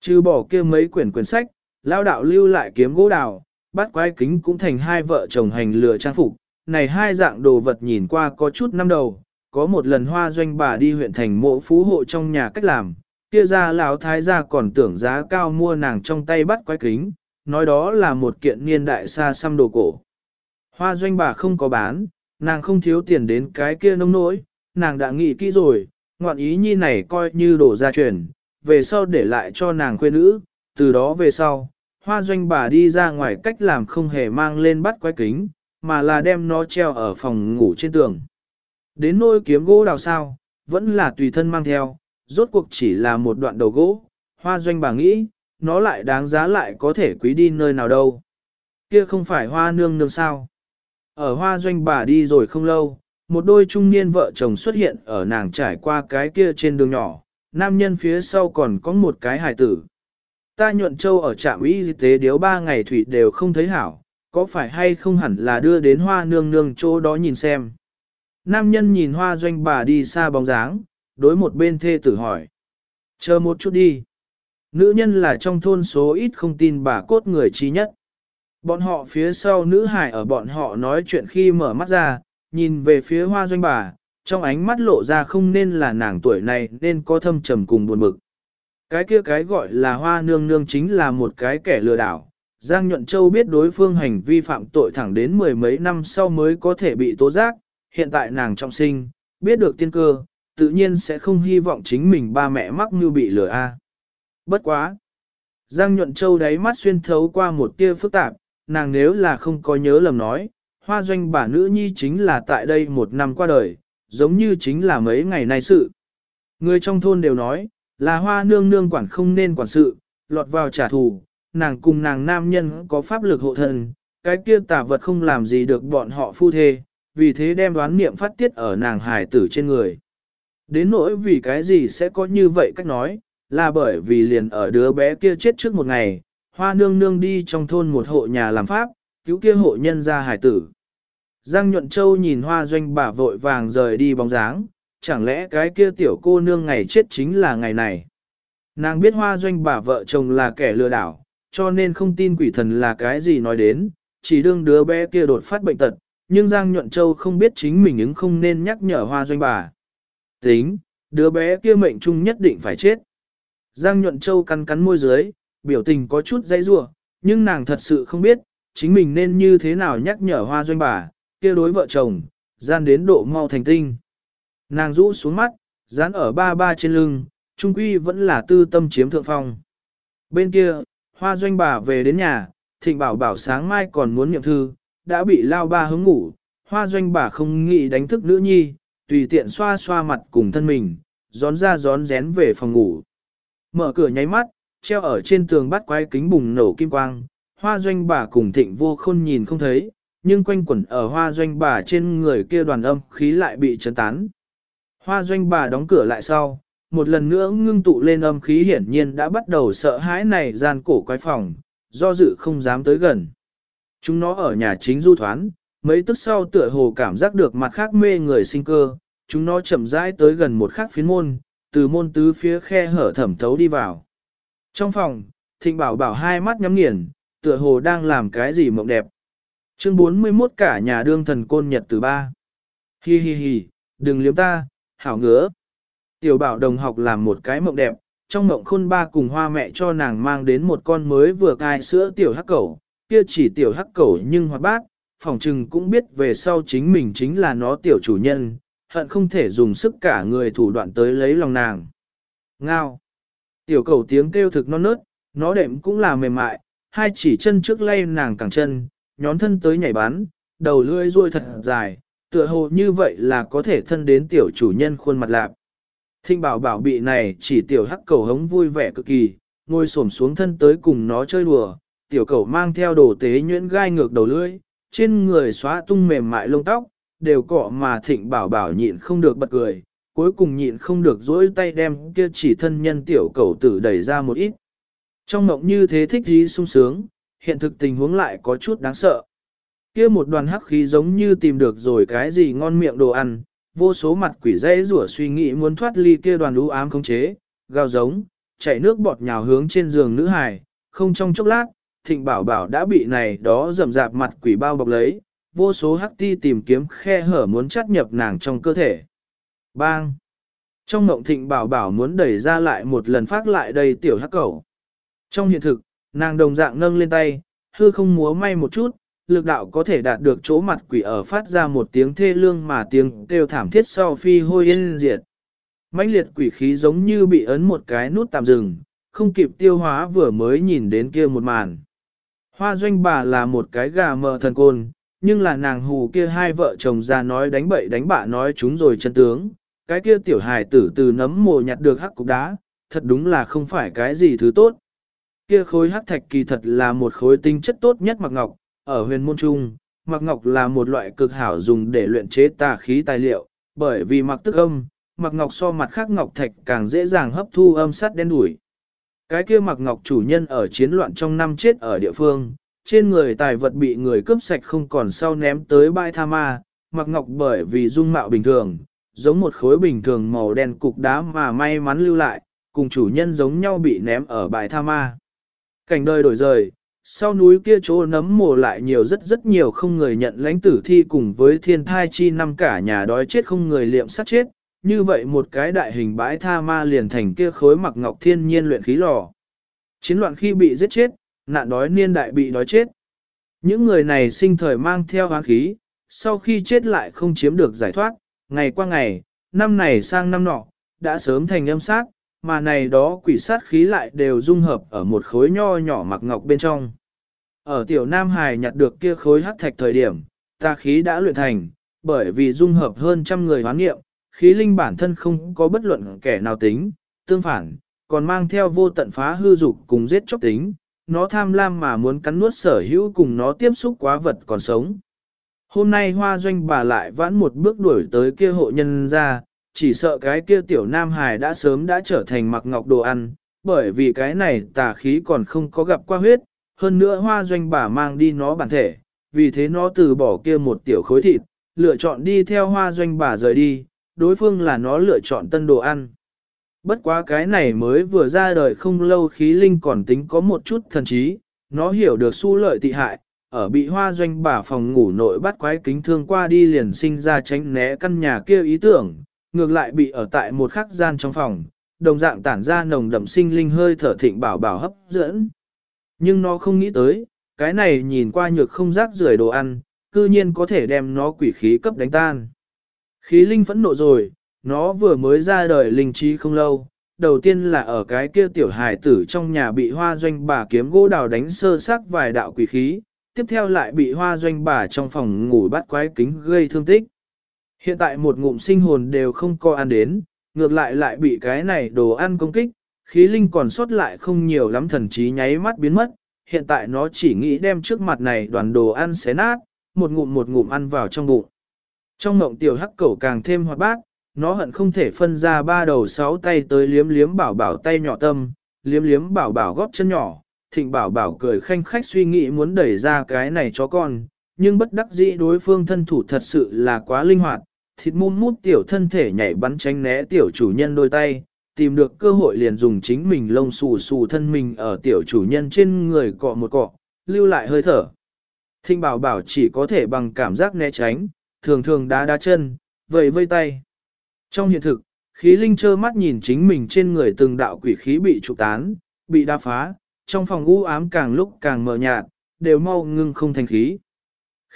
Chứ bỏ kia mấy quyển quyển sách, lao đạo lưu lại kiếm gỗ đào, bắt quái kính cũng thành hai vợ chồng hành lừa trang phục, này hai dạng đồ vật nhìn qua có chút năm đầu, có một lần hoa doanh bà đi huyện thành mộ phú hộ trong nhà cách làm, kia ra lão thái gia còn tưởng giá cao mua nàng trong tay bắt quái kính, nói đó là một kiện niên đại xa xăm đồ cổ. Hoa doanh bà không có bán, nàng không thiếu tiền đến cái kia nông nỗi, nàng đã nghĩ kỹ rồi, ngoạn ý nhi này coi như đồ gia truyền, về sau để lại cho nàng khuê nữ, từ đó về sau, hoa doanh bà đi ra ngoài cách làm không hề mang lên bắt quái kính, mà là đem nó treo ở phòng ngủ trên tường. Đến nôi kiếm gỗ đào sao, vẫn là tùy thân mang theo, rốt cuộc chỉ là một đoạn đầu gỗ, hoa doanh bà nghĩ, nó lại đáng giá lại có thể quý đi nơi nào đâu. Kia không phải hoa nương nương sao. Ở hoa doanh bà đi rồi không lâu, một đôi trung niên vợ chồng xuất hiện ở nàng trải qua cái kia trên đường nhỏ, nam nhân phía sau còn có một cái hài tử. Ta nhuận châu ở trạm y tế điếu ba ngày thủy đều không thấy hảo, có phải hay không hẳn là đưa đến hoa nương nương chỗ đó nhìn xem. Nam nhân nhìn hoa doanh bà đi xa bóng dáng, đối một bên thê tử hỏi. Chờ một chút đi. Nữ nhân là trong thôn số ít không tin bà cốt người trí nhất. Bọn họ phía sau nữ hải ở bọn họ nói chuyện khi mở mắt ra, nhìn về phía hoa doanh bà, trong ánh mắt lộ ra không nên là nàng tuổi này nên có thâm trầm cùng buồn bực. Cái kia cái gọi là hoa nương nương chính là một cái kẻ lừa đảo. Giang Nhuận Châu biết đối phương hành vi phạm tội thẳng đến mười mấy năm sau mới có thể bị tố giác, hiện tại nàng trọng sinh, biết được tiên cơ, tự nhiên sẽ không hy vọng chính mình ba mẹ mắc như bị lừa a. Bất quá! Giang Nhuận Châu đáy mắt xuyên thấu qua một tia phức tạp, nàng nếu là không có nhớ lầm nói, hoa doanh bà nữ nhi chính là tại đây một năm qua đời, giống như chính là mấy ngày nay sự. Người trong thôn đều nói, là hoa nương nương quản không nên quản sự, lọt vào trả thù, nàng cùng nàng nam nhân có pháp lực hộ thân, cái kia tà vật không làm gì được bọn họ phu thê, vì thế đem đoán niệm phát tiết ở nàng hài tử trên người. Đến nỗi vì cái gì sẽ có như vậy cách nói, là bởi vì liền ở đứa bé kia chết trước một ngày, hoa nương nương đi trong thôn một hộ nhà làm pháp, cứu kia hộ nhân ra hải tử. Giang Nhuận Châu nhìn hoa doanh bà vội vàng rời đi bóng dáng, chẳng lẽ cái kia tiểu cô nương ngày chết chính là ngày này. Nàng biết hoa doanh bà vợ chồng là kẻ lừa đảo, cho nên không tin quỷ thần là cái gì nói đến, chỉ đương đứa bé kia đột phát bệnh tật, nhưng Giang Nhuận Châu không biết chính mình ứng không nên nhắc nhở hoa doanh bà. Tính, đứa bé kia mệnh trung nhất định phải chết. Giang Nhuận Châu cắn cắn môi dưới, biểu tình có chút dãy rủa, nhưng nàng thật sự không biết, chính mình nên như thế nào nhắc nhở hoa doanh bà, kia đối vợ chồng, gian đến độ mau thành tinh. Nàng rũ xuống mắt, dán ở ba ba trên lưng, trung quy vẫn là tư tâm chiếm thượng phong. Bên kia, hoa doanh bà về đến nhà, thịnh bảo bảo sáng mai còn muốn nhậm thư, đã bị lao ba hứng ngủ, hoa doanh bà không nghĩ đánh thức nữ nhi, tùy tiện xoa xoa mặt cùng thân mình, gión ra gión rén về phòng ngủ. Mở cửa nháy mắt, treo ở trên tường bắt quái kính bùng nổ kim quang, hoa doanh bà cùng thịnh vô khôn nhìn không thấy, nhưng quanh quẩn ở hoa doanh bà trên người kia đoàn âm khí lại bị chấn tán. Hoa doanh bà đóng cửa lại sau, một lần nữa ngưng tụ lên âm khí hiển nhiên đã bắt đầu sợ hãi này gian cổ quái phòng, do dự không dám tới gần. Chúng nó ở nhà chính du thoán, mấy tức sau tựa hồ cảm giác được mặt khác mê người sinh cơ, chúng nó chậm rãi tới gần một khắc phiến môn, từ môn tứ phía khe hở thẩm thấu đi vào. Trong phòng, thịnh bảo bảo hai mắt nhắm nghiền, tựa hồ đang làm cái gì mộng đẹp. Chương 41 cả nhà đương thần côn nhật từ ba. Hi hi hi, đừng liếm ta, hảo ngứa. Tiểu bảo đồng học làm một cái mộng đẹp, trong mộng khôn ba cùng hoa mẹ cho nàng mang đến một con mới vừa cai sữa tiểu hắc cẩu, kia chỉ tiểu hắc cẩu nhưng hoạt bát, phòng trừng cũng biết về sau chính mình chính là nó tiểu chủ nhân, hận không thể dùng sức cả người thủ đoạn tới lấy lòng nàng. Ngao. Tiểu Cẩu tiếng kêu thực non nớt, nó đệm cũng là mềm mại, hai chỉ chân trước lay nàng cẳng chân, nhón thân tới nhảy bắn, đầu lưỡi ruôi thật dài, tựa hồ như vậy là có thể thân đến tiểu chủ nhân khuôn mặt lạp. Thinh bảo bảo bị này chỉ tiểu hắc cầu hống vui vẻ cực kỳ, ngồi xổm xuống thân tới cùng nó chơi đùa, tiểu cầu mang theo đồ tế nhuyễn gai ngược đầu lưỡi, trên người xóa tung mềm mại lông tóc, đều cọ mà thịnh bảo bảo nhịn không được bật cười, cuối cùng nhịn không được dỗi tay đem kia chỉ thân nhân tiểu cầu tử đẩy ra một ít. Trong mộng như thế thích dí sung sướng, hiện thực tình huống lại có chút đáng sợ. Kia một đoàn hắc khí giống như tìm được rồi cái gì ngon miệng đồ ăn, vô số mặt quỷ dây rủa suy nghĩ muốn thoát ly kia đoàn lũ ám khống chế, gào giống, chảy nước bọt nhào hướng trên giường nữ hài, không trong chốc lát, thịnh bảo bảo đã bị này đó rầm rạp mặt quỷ bao bọc lấy, vô số hắc ti tìm kiếm khe hở muốn chắt nhập nàng trong cơ thể. Bang! Trong ngộng thịnh bảo bảo muốn đẩy ra lại một lần phát lại đầy tiểu hắc cầu. Trong hiện thực, nàng đồng dạng nâng lên tay, hư không múa may một chút, lực đạo có thể đạt được chỗ mặt quỷ ở phát ra một tiếng thê lương mà tiếng kêu thảm thiết sau phi hôi yên diệt. mãnh liệt quỷ khí giống như bị ấn một cái nút tạm dừng, không kịp tiêu hóa vừa mới nhìn đến kia một màn. Hoa doanh bà là một cái gà mờ thần côn, nhưng là nàng hù kia hai vợ chồng ra nói đánh bậy đánh bạ nói chúng rồi chân tướng, cái kia tiểu hài tử từ nấm mồ nhặt được hắc cục đá, thật đúng là không phải cái gì thứ tốt. Kia khối hắc thạch kỳ thật là một khối tinh chất tốt nhất mặc ngọc, ở huyền môn trung, mặc ngọc là một loại cực hảo dùng để luyện chế tà khí tài liệu, bởi vì mặc tức âm, mặc ngọc so mặt khác ngọc thạch càng dễ dàng hấp thu âm sắt đen đủi. Cái kia mặc ngọc chủ nhân ở chiến loạn trong năm chết ở địa phương, trên người tài vật bị người cướp sạch không còn sau ném tới bãi tha ma, mặc ngọc bởi vì dung mạo bình thường, giống một khối bình thường màu đen cục đá mà may mắn lưu lại, cùng chủ nhân giống nhau bị ném ở bãi tha ma. Cảnh đời đổi rời, sau núi kia chỗ nấm mồ lại nhiều rất rất nhiều không người nhận lãnh tử thi cùng với thiên thai chi năm cả nhà đói chết không người liệm sát chết, như vậy một cái đại hình bãi tha ma liền thành kia khối mặc ngọc thiên nhiên luyện khí lò. Chiến loạn khi bị giết chết, nạn đói niên đại bị đói chết. Những người này sinh thời mang theo hoang khí, sau khi chết lại không chiếm được giải thoát, ngày qua ngày, năm này sang năm nọ, đã sớm thành âm sát, mà này đó quỷ sát khí lại đều dung hợp ở một khối nho nhỏ mặc ngọc bên trong. Ở tiểu Nam Hải nhặt được kia khối hắc thạch thời điểm, ta khí đã luyện thành, bởi vì dung hợp hơn trăm người hoán nghiệm, khí linh bản thân không có bất luận kẻ nào tính, tương phản, còn mang theo vô tận phá hư dục cùng giết chóc tính, nó tham lam mà muốn cắn nuốt sở hữu cùng nó tiếp xúc quá vật còn sống. Hôm nay hoa doanh bà lại vãn một bước đuổi tới kia hộ nhân ra, chỉ sợ cái kia tiểu nam hài đã sớm đã trở thành mặc ngọc đồ ăn, bởi vì cái này tà khí còn không có gặp qua huyết, hơn nữa hoa doanh bà mang đi nó bản thể, vì thế nó từ bỏ kia một tiểu khối thịt, lựa chọn đi theo hoa doanh bà rời đi, đối phương là nó lựa chọn tân đồ ăn. Bất quá cái này mới vừa ra đời không lâu khí linh còn tính có một chút thần trí, nó hiểu được su lợi tị hại, ở bị hoa doanh bà phòng ngủ nội bắt quái kính thương qua đi liền sinh ra tránh né căn nhà kia ý tưởng, ngược lại bị ở tại một khắc gian trong phòng, đồng dạng tản ra nồng đậm sinh linh hơi thở thịnh bảo bảo hấp dẫn. Nhưng nó không nghĩ tới, cái này nhìn qua nhược không rác rưởi đồ ăn, cư nhiên có thể đem nó quỷ khí cấp đánh tan. Khí linh phẫn nộ rồi, nó vừa mới ra đời linh trí không lâu, đầu tiên là ở cái kia tiểu hài tử trong nhà bị hoa doanh bà kiếm gỗ đào đánh sơ xác vài đạo quỷ khí, tiếp theo lại bị hoa doanh bà trong phòng ngủ bắt quái kính gây thương tích. Hiện tại một ngụm sinh hồn đều không co ăn đến, ngược lại lại bị cái này đồ ăn công kích, khí linh còn sót lại không nhiều lắm thần trí nháy mắt biến mất, hiện tại nó chỉ nghĩ đem trước mặt này đoàn đồ ăn xé nát, một ngụm một ngụm ăn vào trong bụng. Trong mộng tiểu hắc cẩu càng thêm hoạt bát, nó hận không thể phân ra ba đầu sáu tay tới liếm liếm bảo bảo tay nhỏ tâm, liếm liếm bảo bảo góp chân nhỏ, thịnh bảo bảo cười khanh khách suy nghĩ muốn đẩy ra cái này cho con, nhưng bất đắc dĩ đối phương thân thủ thật sự là quá linh hoạt, thịt mum mút tiểu thân thể nhảy bắn tránh né tiểu chủ nhân đôi tay, tìm được cơ hội liền dùng chính mình lông xù xù thân mình ở tiểu chủ nhân trên người cọ một cọ, lưu lại hơi thở. Thinh bảo bảo chỉ có thể bằng cảm giác né tránh, thường thường đá đá chân, vầy vây tay. Trong hiện thực, khí linh trơ mắt nhìn chính mình trên người từng đạo quỷ khí bị trục tán, bị đa phá, trong phòng u ám càng lúc càng mờ nhạt, đều mau ngưng không thành khí.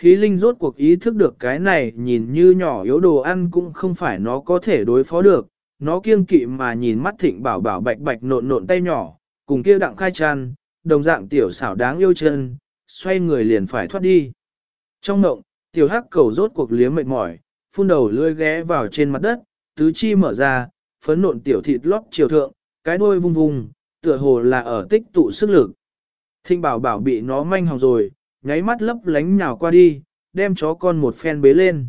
Khí linh rốt cuộc ý thức được cái này nhìn như nhỏ yếu đồ ăn cũng không phải nó có thể đối phó được, nó kiêng kỵ mà nhìn mắt thịnh bảo bảo bạch bạch nộn nộn tay nhỏ, cùng kia đặng khai tràn, đồng dạng tiểu xảo đáng yêu chân, xoay người liền phải thoát đi. Trong ngộng, tiểu hắc cầu rốt cuộc liếm mệt mỏi, phun đầu lưỡi ghé vào trên mặt đất, tứ chi mở ra, phấn nộn tiểu thịt lót chiều thượng, cái đuôi vung vung, tựa hồ là ở tích tụ sức lực. Thinh bảo bảo bị nó manh hòng rồi, nháy mắt lấp lánh nhào qua đi, đem chó con một phen bế lên.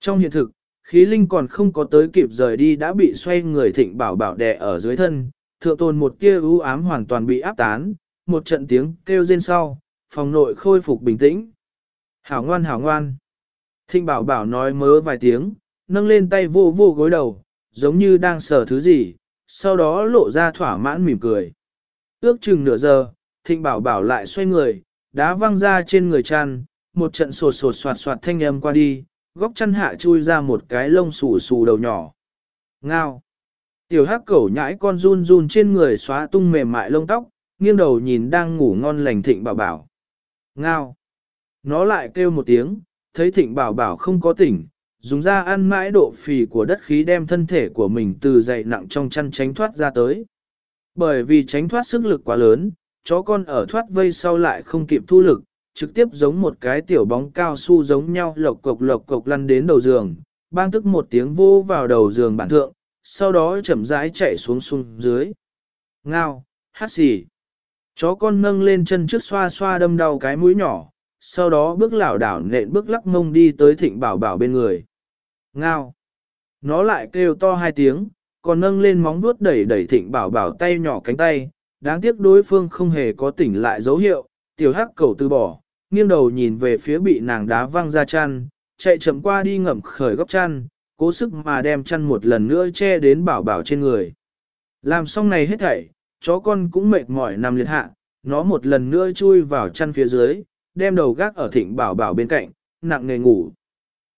Trong hiện thực, khí linh còn không có tới kịp rời đi đã bị xoay người thịnh bảo bảo đè ở dưới thân, thượng tồn một kia ưu ám hoàn toàn bị áp tán, một trận tiếng kêu rên sau, phòng nội khôi phục bình tĩnh. Hảo ngoan hảo ngoan. Thịnh bảo bảo nói mớ vài tiếng, nâng lên tay vô vô gối đầu, giống như đang sờ thứ gì, sau đó lộ ra thỏa mãn mỉm cười. Ước chừng nửa giờ, thịnh bảo bảo lại xoay người, đá văng ra trên người chăn, một trận sột sột soạt soạt thanh âm qua đi, góc chăn hạ chui ra một cái lông xù xù đầu nhỏ. Ngao. Tiểu hắc cẩu nhãi con run run trên người xóa tung mềm mại lông tóc, nghiêng đầu nhìn đang ngủ ngon lành thịnh bảo bảo. Ngao. Nó lại kêu một tiếng, thấy thịnh bảo bảo không có tỉnh, dùng ra ăn mãi độ phì của đất khí đem thân thể của mình từ dậy nặng trong chăn tránh thoát ra tới. Bởi vì tránh thoát sức lực quá lớn, chó con ở thoát vây sau lại không kịp thu lực, trực tiếp giống một cái tiểu bóng cao su giống nhau lộc cộc lộc cộc lăn đến đầu giường, bang tức một tiếng vô vào đầu giường bản thượng, sau đó chậm rãi chạy xuống xuống dưới. Ngao, hát xì. Chó con nâng lên chân trước xoa xoa đâm đau cái mũi nhỏ, sau đó bước lảo đảo nện bước lắc mông đi tới thịnh bảo bảo bên người. Ngao. Nó lại kêu to hai tiếng, còn nâng lên móng vuốt đẩy đẩy thịnh bảo bảo tay nhỏ cánh tay, đáng tiếc đối phương không hề có tỉnh lại dấu hiệu, tiểu hắc cầu từ bỏ, nghiêng đầu nhìn về phía bị nàng đá văng ra chăn, chạy chậm qua đi ngậm khởi góc chăn, cố sức mà đem chăn một lần nữa che đến bảo bảo trên người. Làm xong này hết thảy, chó con cũng mệt mỏi nằm liệt hạ, nó một lần nữa chui vào chăn phía dưới, đem đầu gác ở thịnh bảo bảo bên cạnh, nặng nề ngủ.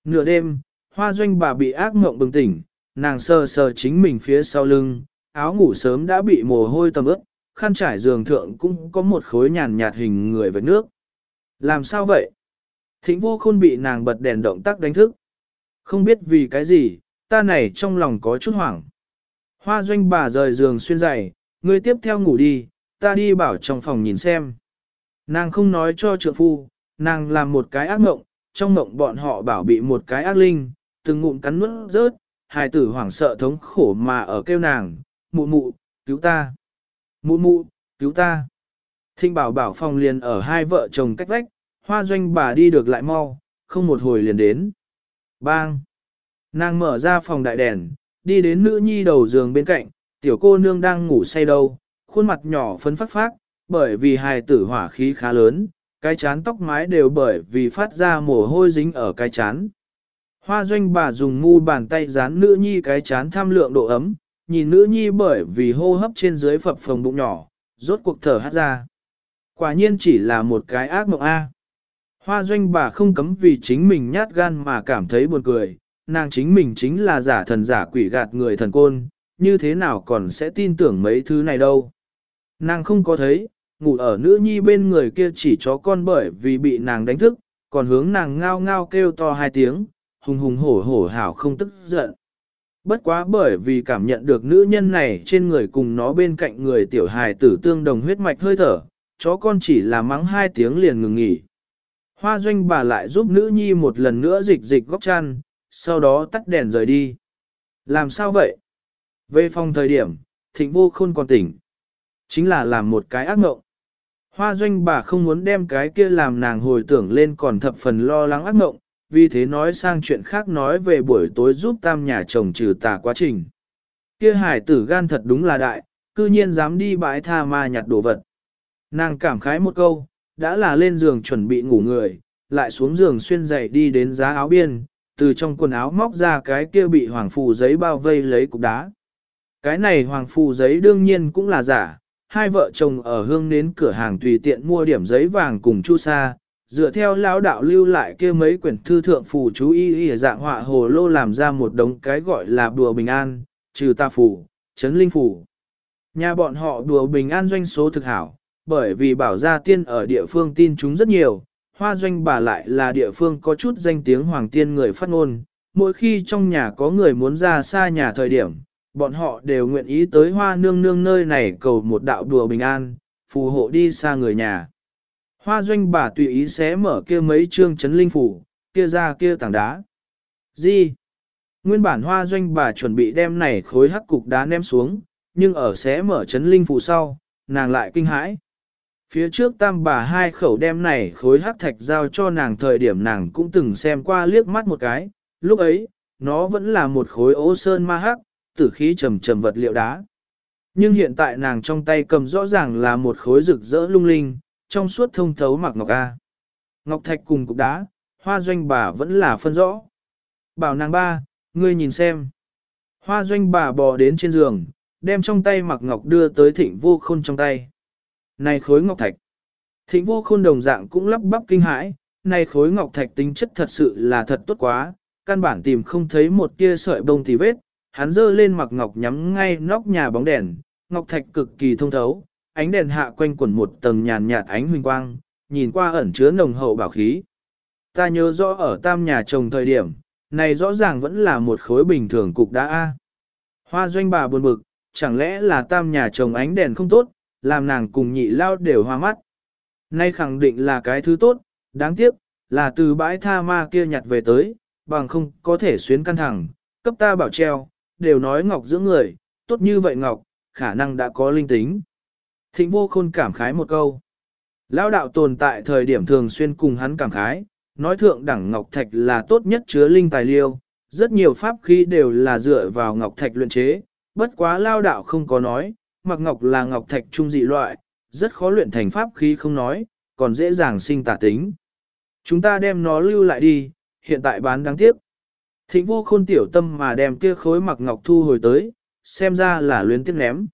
Nửa đêm, hoa doanh bà bị ác mộng bừng tỉnh, nàng sờ sờ chính mình phía sau lưng, áo ngủ sớm đã bị mồ hôi tầm ướt, khăn trải giường thượng cũng có một khối nhàn nhạt hình người với nước. Làm sao vậy? Thịnh vô khôn bị nàng bật đèn động tác đánh thức. Không biết vì cái gì, ta này trong lòng có chút hoảng. Hoa doanh bà rời giường xuyên dày, ngươi tiếp theo ngủ đi, ta đi bảo trong phòng nhìn xem. Nàng không nói cho trượng phu, nàng làm một cái ác mộng, trong mộng bọn họ bảo bị một cái ác linh, từng ngụm cắn nuốt rớt, hài tử hoảng sợ thống khổ mà ở kêu nàng, mụ mụ, cứu ta. Mụ mụ, cứu ta. Thịnh bảo bảo phòng liền ở hai vợ chồng cách vách, hoa doanh bà đi được lại mau, không một hồi liền đến. Bang! Nàng mở ra phòng đại đèn, đi đến nữ nhi đầu giường bên cạnh, tiểu cô nương đang ngủ say đâu, khuôn mặt nhỏ phấn phát phát, bởi vì hài tử hỏa khí khá lớn, cái chán tóc mái đều bởi vì phát ra mồ hôi dính ở cái chán. Hoa doanh bà dùng mu bàn tay dán nữ nhi cái chán tham lượng độ ấm, nhìn nữ nhi bởi vì hô hấp trên dưới phập phồng bụng nhỏ, rốt cuộc thở hát ra. Quả nhiên chỉ là một cái ác mộng A. Hoa doanh bà không cấm vì chính mình nhát gan mà cảm thấy buồn cười, nàng chính mình chính là giả thần giả quỷ gạt người thần côn, như thế nào còn sẽ tin tưởng mấy thứ này đâu. Nàng không có thấy, ngủ ở nữ nhi bên người kia chỉ chó con bởi vì bị nàng đánh thức, còn hướng nàng ngao ngao kêu to hai tiếng, hùng hùng hổ hổ hảo không tức giận. Bất quá bởi vì cảm nhận được nữ nhân này trên người cùng nó bên cạnh người tiểu hài tử tương đồng huyết mạch hơi thở, chó con chỉ là mắng hai tiếng liền ngừng nghỉ. Hoa doanh bà lại giúp nữ nhi một lần nữa dịch dịch góc chăn, sau đó tắt đèn rời đi. Làm sao vậy? Về phòng thời điểm, thịnh vô khôn còn tỉnh. Chính là làm một cái ác mộng. Hoa doanh bà không muốn đem cái kia làm nàng hồi tưởng lên còn thập phần lo lắng ác mộng, vì thế nói sang chuyện khác nói về buổi tối giúp tam nhà chồng trừ tà quá trình. Kia hải tử gan thật đúng là đại, cư nhiên dám đi bãi tha ma nhặt đồ vật. Nàng cảm khái một câu, đã là lên giường chuẩn bị ngủ người, lại xuống giường xuyên dậy đi đến giá áo biên, từ trong quần áo móc ra cái kia bị hoàng phù giấy bao vây lấy cục đá. Cái này hoàng phù giấy đương nhiên cũng là giả, hai vợ chồng ở hương nến cửa hàng tùy tiện mua điểm giấy vàng cùng chu sa, dựa theo lão đạo lưu lại kia mấy quyển thư thượng phù chú y y dạng họa hồ lô làm ra một đống cái gọi là đùa bình an, trừ ta phù, chấn linh phù. Nhà bọn họ đùa bình an doanh số thực hảo, bởi vì bảo gia tiên ở địa phương tin chúng rất nhiều, hoa doanh bà lại là địa phương có chút danh tiếng hoàng tiên người phát ngôn, mỗi khi trong nhà có người muốn ra xa nhà thời điểm, bọn họ đều nguyện ý tới hoa nương nương nơi này cầu một đạo đùa bình an, phù hộ đi xa người nhà. Hoa doanh bà tùy ý xé mở kia mấy chương chấn linh phủ, kia ra kia tảng đá. Gì? Nguyên bản hoa doanh bà chuẩn bị đem này khối hắc cục đá ném xuống, nhưng ở xé mở chấn linh phủ sau, nàng lại kinh hãi. Phía trước tam bà hai khẩu đem này khối hắc thạch giao cho nàng thời điểm nàng cũng từng xem qua liếc mắt một cái, lúc ấy, nó vẫn là một khối ố sơn ma hắc, tử khí trầm trầm vật liệu đá. Nhưng hiện tại nàng trong tay cầm rõ ràng là một khối rực rỡ lung linh, trong suốt thông thấu mặc ngọc A. Ngọc thạch cùng cục đá, hoa doanh bà vẫn là phân rõ. Bảo nàng ba, ngươi nhìn xem. Hoa doanh bà bò đến trên giường, đem trong tay mặc ngọc đưa tới thịnh vô khôn trong tay. Này khối ngọc thạch. Thịnh vô khôn đồng dạng cũng lắp bắp kinh hãi, này khối ngọc thạch tính chất thật sự là thật tốt quá, căn bản tìm không thấy một tia sợi bông tì vết, hắn dơ lên mặc ngọc nhắm ngay nóc nhà bóng đèn, ngọc thạch cực kỳ thông thấu, ánh đèn hạ quanh quẩn một tầng nhàn nhạt ánh huỳnh quang, nhìn qua ẩn chứa nồng hậu bảo khí. Ta nhớ rõ ở tam nhà chồng thời điểm, này rõ ràng vẫn là một khối bình thường cục đá A. Hoa doanh bà buồn bực, chẳng lẽ là tam nhà chồng ánh đèn không tốt, làm nàng cùng nhị lao đều hoa mắt. Nay khẳng định là cái thứ tốt, đáng tiếc, là từ bãi tha ma kia nhặt về tới, bằng không có thể xuyến căn thẳng, cấp ta bảo treo, đều nói ngọc giữa người, tốt như vậy ngọc, khả năng đã có linh tính. Thịnh vô khôn cảm khái một câu. Lão đạo tồn tại thời điểm thường xuyên cùng hắn cảm khái, nói thượng đẳng ngọc thạch là tốt nhất chứa linh tài liêu, rất nhiều pháp khí đều là dựa vào ngọc thạch luyện chế, bất quá lao đạo không có nói, mặc ngọc là ngọc thạch trung dị loại, rất khó luyện thành pháp khí không nói, còn dễ dàng sinh tả tính. Chúng ta đem nó lưu lại đi, hiện tại bán đáng tiếc. Thịnh vô khôn tiểu tâm mà đem kia khối mặc ngọc thu hồi tới, xem ra là luyến tiếc ném.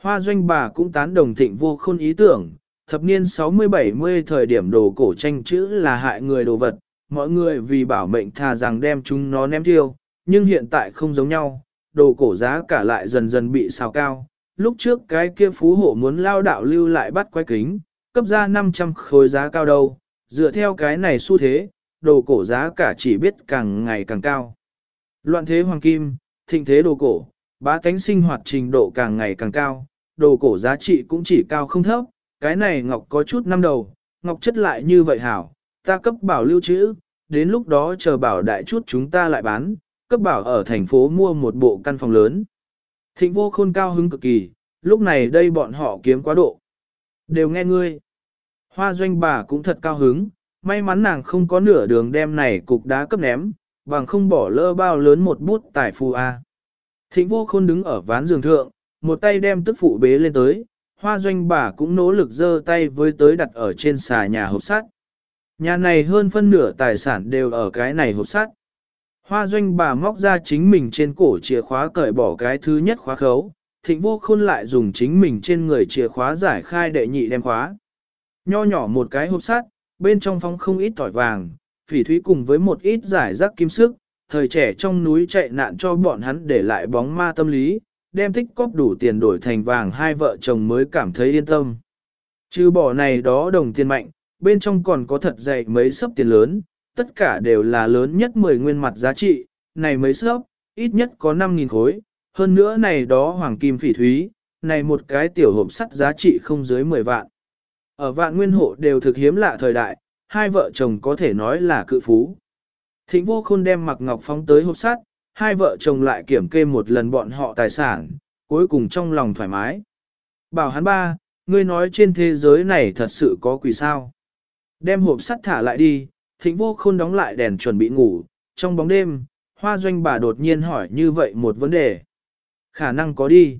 Hoa doanh bà cũng tán đồng thịnh vô khôn ý tưởng, thập niên 60-70 thời điểm đồ cổ tranh chữ là hại người đồ vật, mọi người vì bảo mệnh thà rằng đem chúng nó ném tiêu, nhưng hiện tại không giống nhau, đồ cổ giá cả lại dần dần bị xào cao. Lúc trước cái kia phú hộ muốn lao đạo lưu lại bắt quay kính, cấp ra 500 khối giá cao đâu, dựa theo cái này xu thế, đồ cổ giá cả chỉ biết càng ngày càng cao. Loạn thế hoàng kim, thịnh thế đồ cổ, bá tánh sinh hoạt trình độ càng ngày càng cao, đồ cổ giá trị cũng chỉ cao không thấp, cái này ngọc có chút năm đầu, ngọc chất lại như vậy hảo, ta cấp bảo lưu trữ, đến lúc đó chờ bảo đại chút chúng ta lại bán, cấp bảo ở thành phố mua một bộ căn phòng lớn. Thịnh vô khôn cao hứng cực kỳ, lúc này đây bọn họ kiếm quá độ. Đều nghe ngươi. Hoa doanh bà cũng thật cao hứng, may mắn nàng không có nửa đường đem này cục đá cấp ném, bằng không bỏ lỡ bao lớn một bút tài phù A. Thịnh vô khôn đứng ở ván giường thượng, một tay đem tức phụ bế lên tới, hoa doanh bà cũng nỗ lực giơ tay với tới đặt ở trên xà nhà hộp sắt. Nhà này hơn phân nửa tài sản đều ở cái này hộp sắt. Hoa doanh bà móc ra chính mình trên cổ chìa khóa cởi bỏ cái thứ nhất khóa khấu, thịnh vô khôn lại dùng chính mình trên người chìa khóa giải khai đệ nhị đem khóa. Nho nhỏ một cái hộp sắt, bên trong phong không ít tỏi vàng, phỉ thúy cùng với một ít giải rác kim sức, thời trẻ trong núi chạy nạn cho bọn hắn để lại bóng ma tâm lý, đem tích cóp đủ tiền đổi thành vàng hai vợ chồng mới cảm thấy yên tâm. Trừ bỏ này đó đồng tiền mạnh, bên trong còn có thật dày mấy sấp tiền lớn, tất cả đều là lớn nhất 10 nguyên mặt giá trị, này mấy sấp, ít nhất có 5.000 khối, hơn nữa này đó hoàng kim phỉ thúy, này một cái tiểu hộp sắt giá trị không dưới 10 vạn. Ở vạn nguyên hộ đều thực hiếm lạ thời đại, hai vợ chồng có thể nói là cự phú. Thịnh vô khôn đem mặc ngọc phóng tới hộp sắt, hai vợ chồng lại kiểm kê một lần bọn họ tài sản, cuối cùng trong lòng thoải mái. Bảo hắn ba, ngươi nói trên thế giới này thật sự có quỷ sao. Đem hộp sắt thả lại đi, thịnh vô khôn đóng lại đèn chuẩn bị ngủ, trong bóng đêm, hoa doanh bà đột nhiên hỏi như vậy một vấn đề. Khả năng có đi.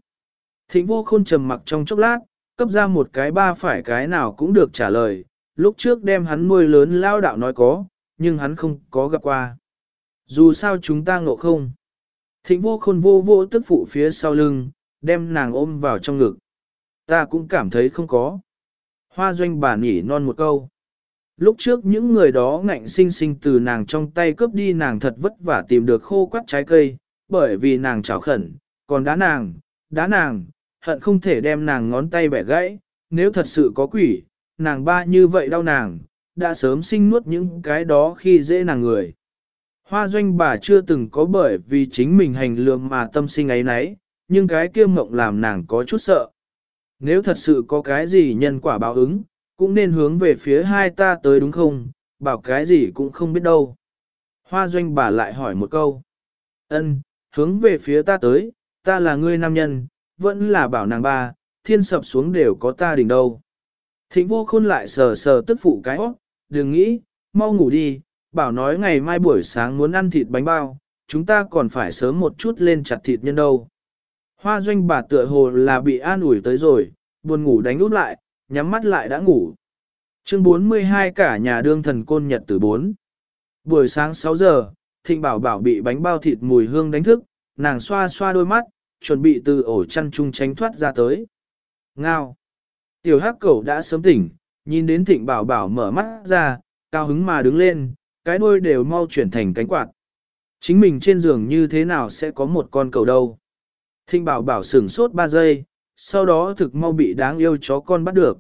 Thịnh vô khôn trầm mặc trong chốc lát, cấp ra một cái ba phải cái nào cũng được trả lời, lúc trước đem hắn nuôi lớn lao đạo nói có, nhưng hắn không có gặp qua. Dù sao chúng ta ngộ không. Thịnh vô khôn vô vô tức phụ phía sau lưng, đem nàng ôm vào trong ngực. Ta cũng cảm thấy không có. Hoa doanh bà nhỉ non một câu. Lúc trước những người đó ngạnh sinh sinh từ nàng trong tay cướp đi nàng thật vất vả tìm được khô quắt trái cây, bởi vì nàng chảo khẩn, còn đá nàng, đá nàng, hận không thể đem nàng ngón tay bẻ gãy, nếu thật sự có quỷ, nàng ba như vậy đau nàng, đã sớm sinh nuốt những cái đó khi dễ nàng người. Hoa doanh bà chưa từng có bởi vì chính mình hành lượng mà tâm sinh ấy nấy, nhưng cái kia mộng làm nàng có chút sợ. Nếu thật sự có cái gì nhân quả báo ứng, cũng nên hướng về phía hai ta tới đúng không, bảo cái gì cũng không biết đâu. Hoa doanh bà lại hỏi một câu. ân hướng về phía ta tới, ta là ngươi nam nhân, vẫn là bảo nàng ba, thiên sập xuống đều có ta đỉnh đâu. Thịnh vô khôn lại sờ sờ tức phụ cái óc, đừng nghĩ, mau ngủ đi, bảo nói ngày mai buổi sáng muốn ăn thịt bánh bao, chúng ta còn phải sớm một chút lên chặt thịt nhân đâu. Hoa doanh bà tựa hồ là bị an ủi tới rồi, buồn ngủ đánh út lại, nhắm mắt lại đã ngủ. Chương 42 cả nhà đương thần côn nhật từ 4. Buổi sáng 6 giờ, Thịnh Bảo Bảo bị bánh bao thịt mùi hương đánh thức, nàng xoa xoa đôi mắt, chuẩn bị từ ổ chăn chung tránh thoát ra tới. Ngao. Tiểu hắc cẩu đã sớm tỉnh, nhìn đến Thịnh Bảo Bảo mở mắt ra, cao hứng mà đứng lên, cái đuôi đều mau chuyển thành cánh quạt. Chính mình trên giường như thế nào sẽ có một con cầu đâu. Thịnh Bảo Bảo sửng sốt 3 giây, sau đó thực mau bị đáng yêu chó con bắt được.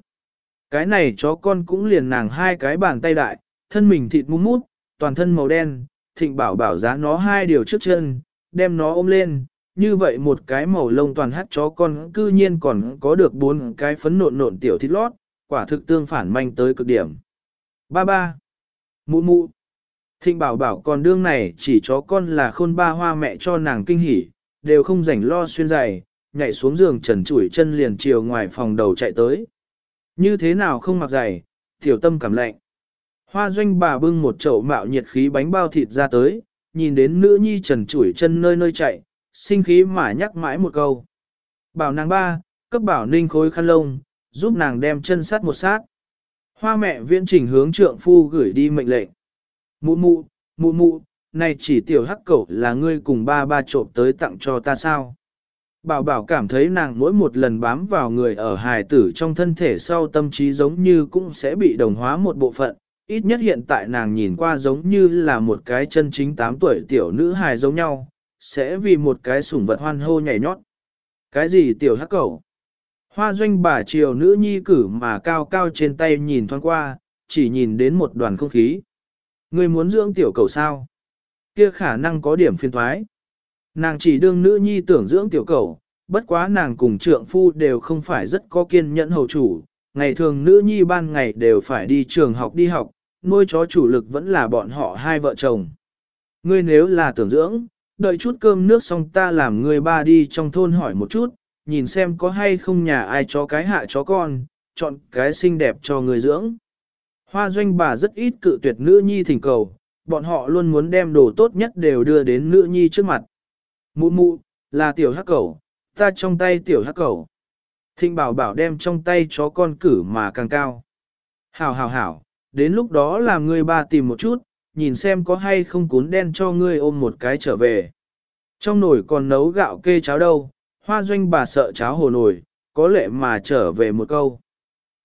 Cái này chó con cũng liền nàng hai cái bàn tay đại, thân mình thịt mút mút, toàn thân màu đen, thịnh bảo bảo giá nó hai điều trước chân, đem nó ôm lên, như vậy một cái màu lông toàn hắt chó con cư nhiên còn có được bốn cái phấn nộn nộn tiểu thịt lót, quả thực tương phản manh tới cực điểm. Ba ba. Mụ mụ. Thịnh bảo bảo con đương này chỉ chó con là khôn ba hoa mẹ cho nàng kinh hỉ, đều không rảnh lo xuyên giày, nhảy xuống giường trần chủi chân liền chiều ngoài phòng đầu chạy tới. Như thế nào không mặc giày, tiểu tâm cảm lạnh. Hoa doanh bà bưng một chậu mạo nhiệt khí bánh bao thịt ra tới, nhìn đến nữ nhi trần chủi chân nơi nơi chạy, sinh khí mà nhắc mãi một câu. Bảo nàng ba, cấp bảo ninh khối khăn lông, giúp nàng đem chân sát một sát. Hoa mẹ viễn trình hướng trượng phu gửi đi mệnh lệnh. Mụ mụ, mụ mụ, này chỉ tiểu hắc cẩu là ngươi cùng ba ba trộm tới tặng cho ta sao? Bảo bảo cảm thấy nàng mỗi một lần bám vào người ở hài tử trong thân thể sau tâm trí giống như cũng sẽ bị đồng hóa một bộ phận, ít nhất hiện tại nàng nhìn qua giống như là một cái chân chính 8 tuổi tiểu nữ hài giống nhau, sẽ vì một cái sủng vật hoan hô nhảy nhót. Cái gì tiểu hắc cẩu? Hoa doanh bà triều nữ nhi cử mà cao cao trên tay nhìn thoáng qua, chỉ nhìn đến một đoàn không khí. Ngươi muốn dưỡng tiểu cầu sao? Kia khả năng có điểm phiên thoái. Nàng chỉ đương nữ nhi tưởng dưỡng tiểu cầu, bất quá nàng cùng trượng phu đều không phải rất có kiên nhẫn hầu chủ, ngày thường nữ nhi ban ngày đều phải đi trường học đi học, nuôi chó chủ lực vẫn là bọn họ hai vợ chồng. Ngươi nếu là tưởng dưỡng, đợi chút cơm nước xong ta làm người ba đi trong thôn hỏi một chút, nhìn xem có hay không nhà ai cho cái hạ chó con, chọn cái xinh đẹp cho người dưỡng. Hoa doanh bà rất ít cự tuyệt nữ nhi thỉnh cầu, bọn họ luôn muốn đem đồ tốt nhất đều đưa đến nữ nhi trước mặt. Mụ mụ, là tiểu hắc cẩu, ta trong tay tiểu hắc cẩu. Thịnh bảo bảo đem trong tay chó con cử mà càng cao. Hảo hảo hảo, đến lúc đó làm ngươi ba tìm một chút, nhìn xem có hay không cuốn đen cho ngươi ôm một cái trở về. Trong nồi còn nấu gạo kê cháo đâu, hoa doanh bà sợ cháo hồ nồi, có lệ mà trở về một câu.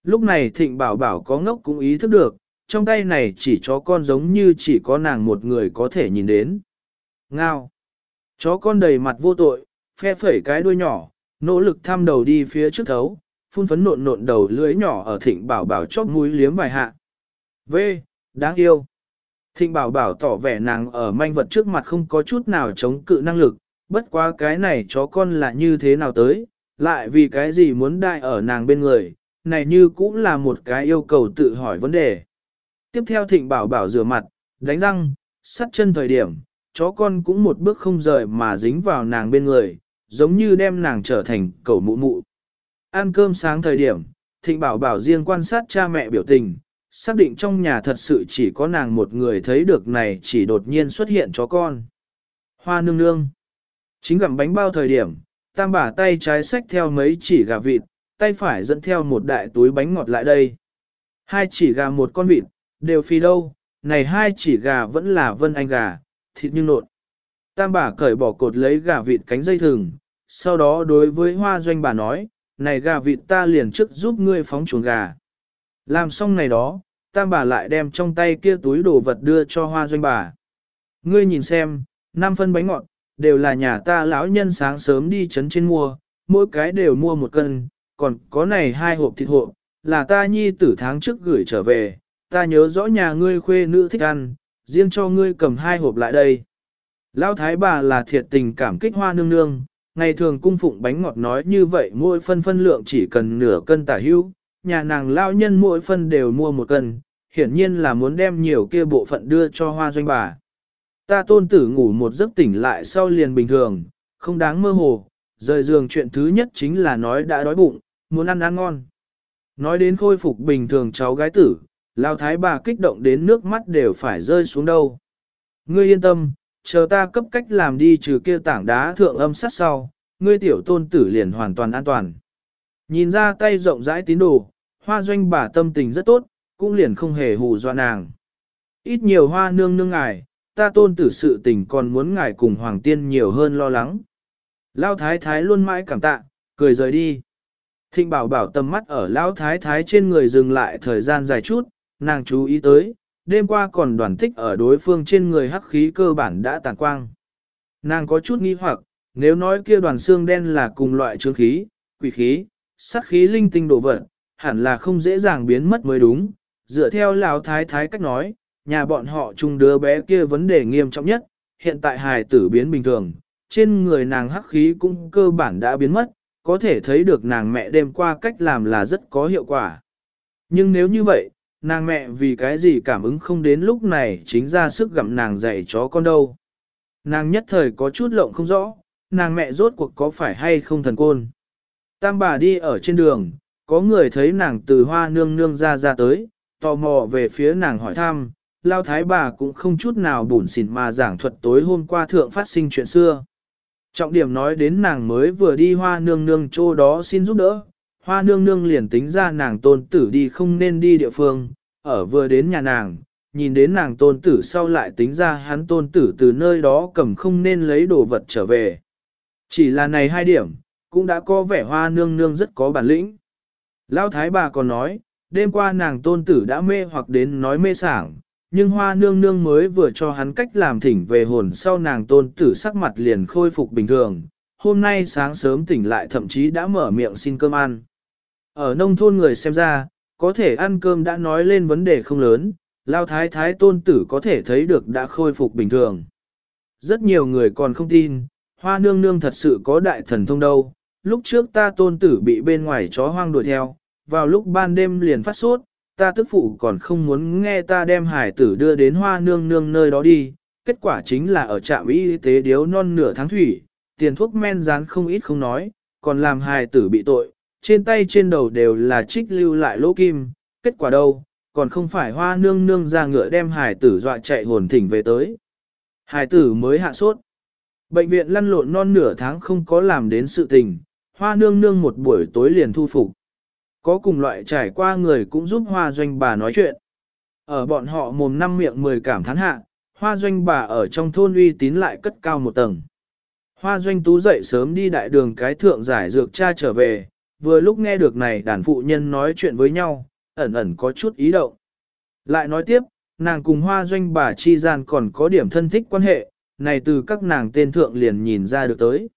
Lúc này thịnh bảo bảo có ngốc cũng ý thức được, trong tay này chỉ chó con giống như chỉ có nàng một người có thể nhìn đến. Ngao. Chó con đầy mặt vô tội, phe phẩy cái đuôi nhỏ, nỗ lực thăm đầu đi phía trước thấu, phun phấn nộn nộn đầu lưỡi nhỏ ở thịnh bảo bảo chóp mũi liếm vài hạ. V. Đáng yêu. Thịnh bảo bảo tỏ vẻ nàng ở manh vật trước mặt không có chút nào chống cự năng lực, bất quá cái này chó con là như thế nào tới, lại vì cái gì muốn đại ở nàng bên người, này như cũng là một cái yêu cầu tự hỏi vấn đề. Tiếp theo thịnh bảo bảo rửa mặt, đánh răng, sắt chân thời điểm, chó con cũng một bước không rời mà dính vào nàng bên người, giống như đem nàng trở thành cầu mụ mụ. Ăn cơm sáng thời điểm, thịnh bảo bảo riêng quan sát cha mẹ biểu tình, xác định trong nhà thật sự chỉ có nàng một người thấy được này chỉ đột nhiên xuất hiện chó con. Hoa nương nương. Chính gặm bánh bao thời điểm, tam bả tay trái xách theo mấy chỉ gà vịt, tay phải dẫn theo một đại túi bánh ngọt lại đây. Hai chỉ gà một con vịt, đều phi đâu, này hai chỉ gà vẫn là vân anh gà, thịt như nộn. Tam bà cởi bỏ cột lấy gà vịt cánh dây thừng, sau đó đối với hoa doanh bà nói, này gà vịt ta liền trước giúp ngươi phóng chuồng gà. Làm xong này đó, tam bà lại đem trong tay kia túi đồ vật đưa cho hoa doanh bà. Ngươi nhìn xem, năm phân bánh ngọt, đều là nhà ta lão nhân sáng sớm đi chấn trên mua, mỗi cái đều mua một cân, còn có này hai hộp thịt hộp, là ta nhi tử tháng trước gửi trở về, ta nhớ rõ nhà ngươi khuê nữ thích ăn, riêng cho ngươi cầm hai hộp lại đây. Lão thái bà là thiệt tình cảm kích hoa nương nương, ngày thường cung phụng bánh ngọt nói như vậy mỗi phân phân lượng chỉ cần nửa cân tả hữu, nhà nàng lao nhân mỗi phân đều mua một cân, hiển nhiên là muốn đem nhiều kia bộ phận đưa cho hoa doanh bà. Ta tôn tử ngủ một giấc tỉnh lại sau liền bình thường, không đáng mơ hồ, rời giường chuyện thứ nhất chính là nói đã đói bụng, muốn ăn ăn ngon. Nói đến khôi phục bình thường cháu gái tử, lao thái bà kích động đến nước mắt đều phải rơi xuống đâu. Ngươi yên tâm, chờ ta cấp cách làm đi trừ kia tảng đá thượng âm sát sau, ngươi tiểu tôn tử liền hoàn toàn an toàn. Nhìn ra tay rộng rãi tín đồ, hoa doanh bà tâm tình rất tốt, cũng liền không hề hù dọa nàng. Ít nhiều hoa nương nương ngài, ta tôn tử sự tình còn muốn ngài cùng hoàng tiên nhiều hơn lo lắng. Lao thái thái luôn mãi cảm tạ, cười rời đi. Thịnh bảo bảo tầm mắt ở lão thái thái trên người dừng lại thời gian dài chút, nàng chú ý tới, đêm qua còn đoàn tích ở đối phương trên người hắc khí cơ bản đã tàn quang. Nàng có chút nghi hoặc, nếu nói kia đoàn xương đen là cùng loại trướng khí, quỷ khí, sát khí linh tinh đồ vật, hẳn là không dễ dàng biến mất mới đúng. Dựa theo lão thái thái cách nói, nhà bọn họ chung đứa bé kia vấn đề nghiêm trọng nhất, hiện tại hài tử biến bình thường, trên người nàng hắc khí cũng cơ bản đã biến mất, có thể thấy được nàng mẹ đêm qua cách làm là rất có hiệu quả. Nhưng nếu như vậy, nàng mẹ vì cái gì cảm ứng không đến lúc này chính ra sức gặm nàng dạy chó con đâu. Nàng nhất thời có chút lộng không rõ, nàng mẹ rốt cuộc có phải hay không thần côn. Tam bà đi ở trên đường, có người thấy nàng từ hoa nương nương ra ra tới, tò mò về phía nàng hỏi thăm, lao thái bà cũng không chút nào bủn xỉn mà giảng thuật tối hôm qua thượng phát sinh chuyện xưa. Trọng điểm nói đến nàng mới vừa đi hoa nương nương chỗ đó xin giúp đỡ, hoa nương nương liền tính ra nàng tôn tử đi không nên đi địa phương, ở vừa đến nhà nàng, nhìn đến nàng tôn tử sau lại tính ra hắn tôn tử từ nơi đó cầm không nên lấy đồ vật trở về. Chỉ là này hai điểm, cũng đã có vẻ hoa nương nương rất có bản lĩnh. Lão thái bà còn nói, đêm qua nàng tôn tử đã mê hoặc đến nói mê sảng, nhưng hoa nương nương mới vừa cho hắn cách làm thỉnh về hồn sau nàng tôn tử sắc mặt liền khôi phục bình thường, hôm nay sáng sớm tỉnh lại thậm chí đã mở miệng xin cơm ăn. Ở nông thôn người xem ra, có thể ăn cơm đã nói lên vấn đề không lớn, lao thái thái tôn tử có thể thấy được đã khôi phục bình thường. Rất nhiều người còn không tin, hoa nương nương thật sự có đại thần thông đâu, lúc trước ta tôn tử bị bên ngoài chó hoang đuổi theo, vào lúc ban đêm liền phát sốt, ta tức phụ còn không muốn nghe ta đem hải tử đưa đến hoa nương nương nơi đó đi, kết quả chính là ở trạm y tế điếu non nửa tháng thủy, tiền thuốc men rán không ít không nói, còn làm hài tử bị tội, trên tay trên đầu đều là trích lưu lại lỗ kim, kết quả đâu, còn không phải hoa nương nương ra ngựa đem hải tử dọa chạy hồn thỉnh về tới. Hải tử mới hạ sốt. Bệnh viện lăn lộn non nửa tháng không có làm đến sự tình, hoa nương nương một buổi tối liền thu phục. Có cùng loại trải qua người cũng giúp hoa doanh bà nói chuyện. Ở bọn họ mồm năm miệng mười cảm thán hạ, hoa doanh bà ở trong thôn uy tín lại cất cao một tầng. Hoa doanh tú dậy sớm đi đại đường cái thượng giải dược cha trở về, vừa lúc nghe được này đàn phụ nhân nói chuyện với nhau, ẩn ẩn có chút ý động. Lại nói tiếp, nàng cùng hoa doanh bà chi gian còn có điểm thân thích quan hệ, này từ các nàng tên thượng liền nhìn ra được tới.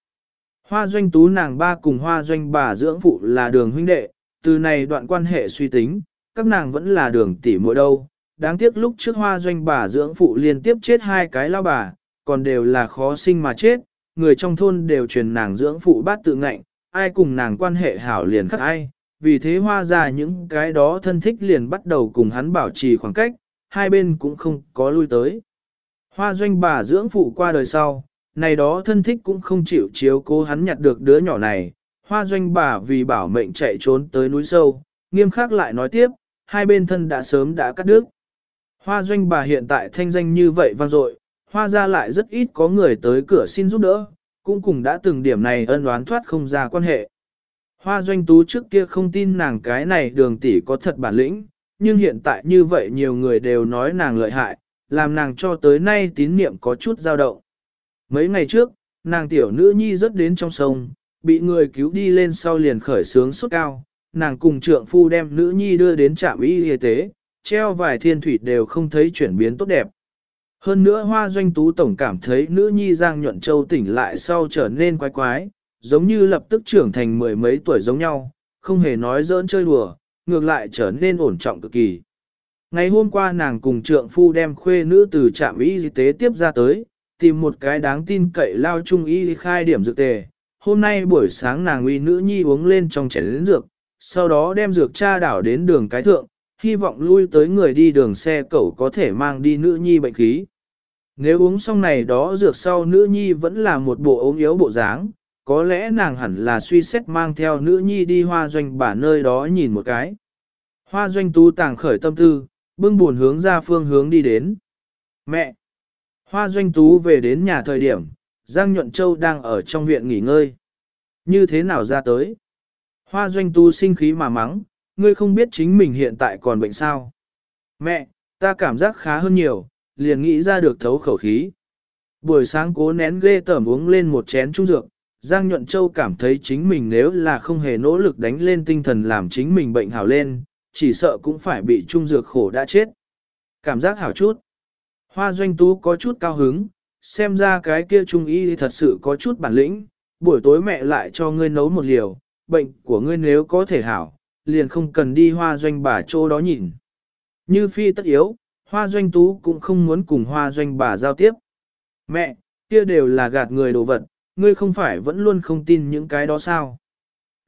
Hoa doanh tú nàng ba cùng hoa doanh bà dưỡng phụ là đường huynh đệ, từ này đoạn quan hệ suy tính, các nàng vẫn là đường tỷ muội đâu. Đáng tiếc lúc trước hoa doanh bà dưỡng phụ liên tiếp chết hai cái lao bà, còn đều là khó sinh mà chết, người trong thôn đều truyền nàng dưỡng phụ bát tự ngạnh, ai cùng nàng quan hệ hảo liền khắc ai, vì thế hoa ra những cái đó thân thích liền bắt đầu cùng hắn bảo trì khoảng cách, hai bên cũng không có lui tới. Hoa doanh bà dưỡng phụ qua đời sau, này đó thân thích cũng không chịu chiếu cố hắn nhặt được đứa nhỏ này, hoa doanh bà vì bảo mệnh chạy trốn tới núi sâu, nghiêm khắc lại nói tiếp, hai bên thân đã sớm đã cắt đứt. Hoa doanh bà hiện tại thanh danh như vậy vang dội, hoa ra lại rất ít có người tới cửa xin giúp đỡ, cũng cùng đã từng điểm này ân oán thoát không ra quan hệ. Hoa doanh tú trước kia không tin nàng cái này đường tỷ có thật bản lĩnh, nhưng hiện tại như vậy nhiều người đều nói nàng lợi hại, làm nàng cho tới nay tín niệm có chút dao động. Mấy ngày trước, nàng tiểu nữ nhi rất đến trong sông, bị người cứu đi lên sau liền khởi sướng sốt cao, nàng cùng trượng phu đem nữ nhi đưa đến trạm y y tế, treo vài thiên thủy đều không thấy chuyển biến tốt đẹp. Hơn nữa hoa doanh tú tổng cảm thấy nữ nhi Giang Nhuận Châu tỉnh lại sau trở nên quái quái, giống như lập tức trưởng thành mười mấy tuổi giống nhau, không hề nói giỡn chơi đùa, ngược lại trở nên ổn trọng cực kỳ. Ngày hôm qua nàng cùng trượng phu đem khuê nữ từ trạm y y tế tiếp ra tới, tìm một cái đáng tin cậy lao trung y khai điểm dược tề. Hôm nay buổi sáng nàng uy nữ nhi uống lên trong chén lĩnh dược, sau đó đem dược cha đảo đến đường cái thượng, hy vọng lui tới người đi đường xe cẩu có thể mang đi nữ nhi bệnh khí. Nếu uống xong này đó dược sau nữ nhi vẫn là một bộ ốm yếu bộ dáng, có lẽ nàng hẳn là suy xét mang theo nữ nhi đi hoa doanh bả nơi đó nhìn một cái. Hoa doanh tú tàng khởi tâm tư, bưng buồn hướng ra phương hướng đi đến. Mẹ! Hoa doanh tú về đến nhà thời điểm, Giang Nhuận Châu đang ở trong viện nghỉ ngơi. Như thế nào ra tới? Hoa doanh Tu sinh khí mà mắng, ngươi không biết chính mình hiện tại còn bệnh sao. Mẹ, ta cảm giác khá hơn nhiều, liền nghĩ ra được thấu khẩu khí. Buổi sáng cố nén ghê tởm uống lên một chén trung dược, Giang Nhuận Châu cảm thấy chính mình nếu là không hề nỗ lực đánh lên tinh thần làm chính mình bệnh hảo lên, chỉ sợ cũng phải bị trung dược khổ đã chết. Cảm giác hảo chút. Hoa doanh tú có chút cao hứng, xem ra cái kia trung y thật sự có chút bản lĩnh, buổi tối mẹ lại cho ngươi nấu một liều, bệnh của ngươi nếu có thể hảo, liền không cần đi hoa doanh bà chỗ đó nhìn. Như phi tất yếu, hoa doanh tú cũng không muốn cùng hoa doanh bà giao tiếp. Mẹ, kia đều là gạt người đồ vật, ngươi không phải vẫn luôn không tin những cái đó sao?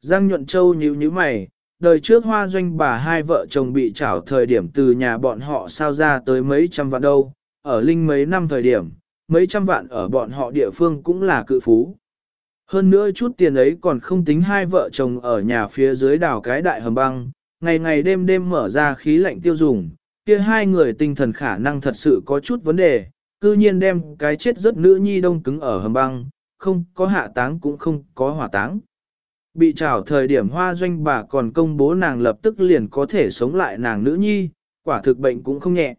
Giang nhuận châu nhíu nhíu mày, đời trước hoa doanh bà hai vợ chồng bị trảo thời điểm từ nhà bọn họ sao ra tới mấy trăm vạn đâu, ở linh mấy năm thời điểm, mấy trăm vạn ở bọn họ địa phương cũng là cự phú. Hơn nữa chút tiền ấy còn không tính hai vợ chồng ở nhà phía dưới đảo cái đại hầm băng, ngày ngày đêm đêm mở ra khí lạnh tiêu dùng, kia hai người tinh thần khả năng thật sự có chút vấn đề, cư nhiên đem cái chết rất nữ nhi đông cứng ở hầm băng, không có hạ táng cũng không có hỏa táng. Bị trảo thời điểm hoa doanh bà còn công bố nàng lập tức liền có thể sống lại nàng nữ nhi, quả thực bệnh cũng không nhẹ.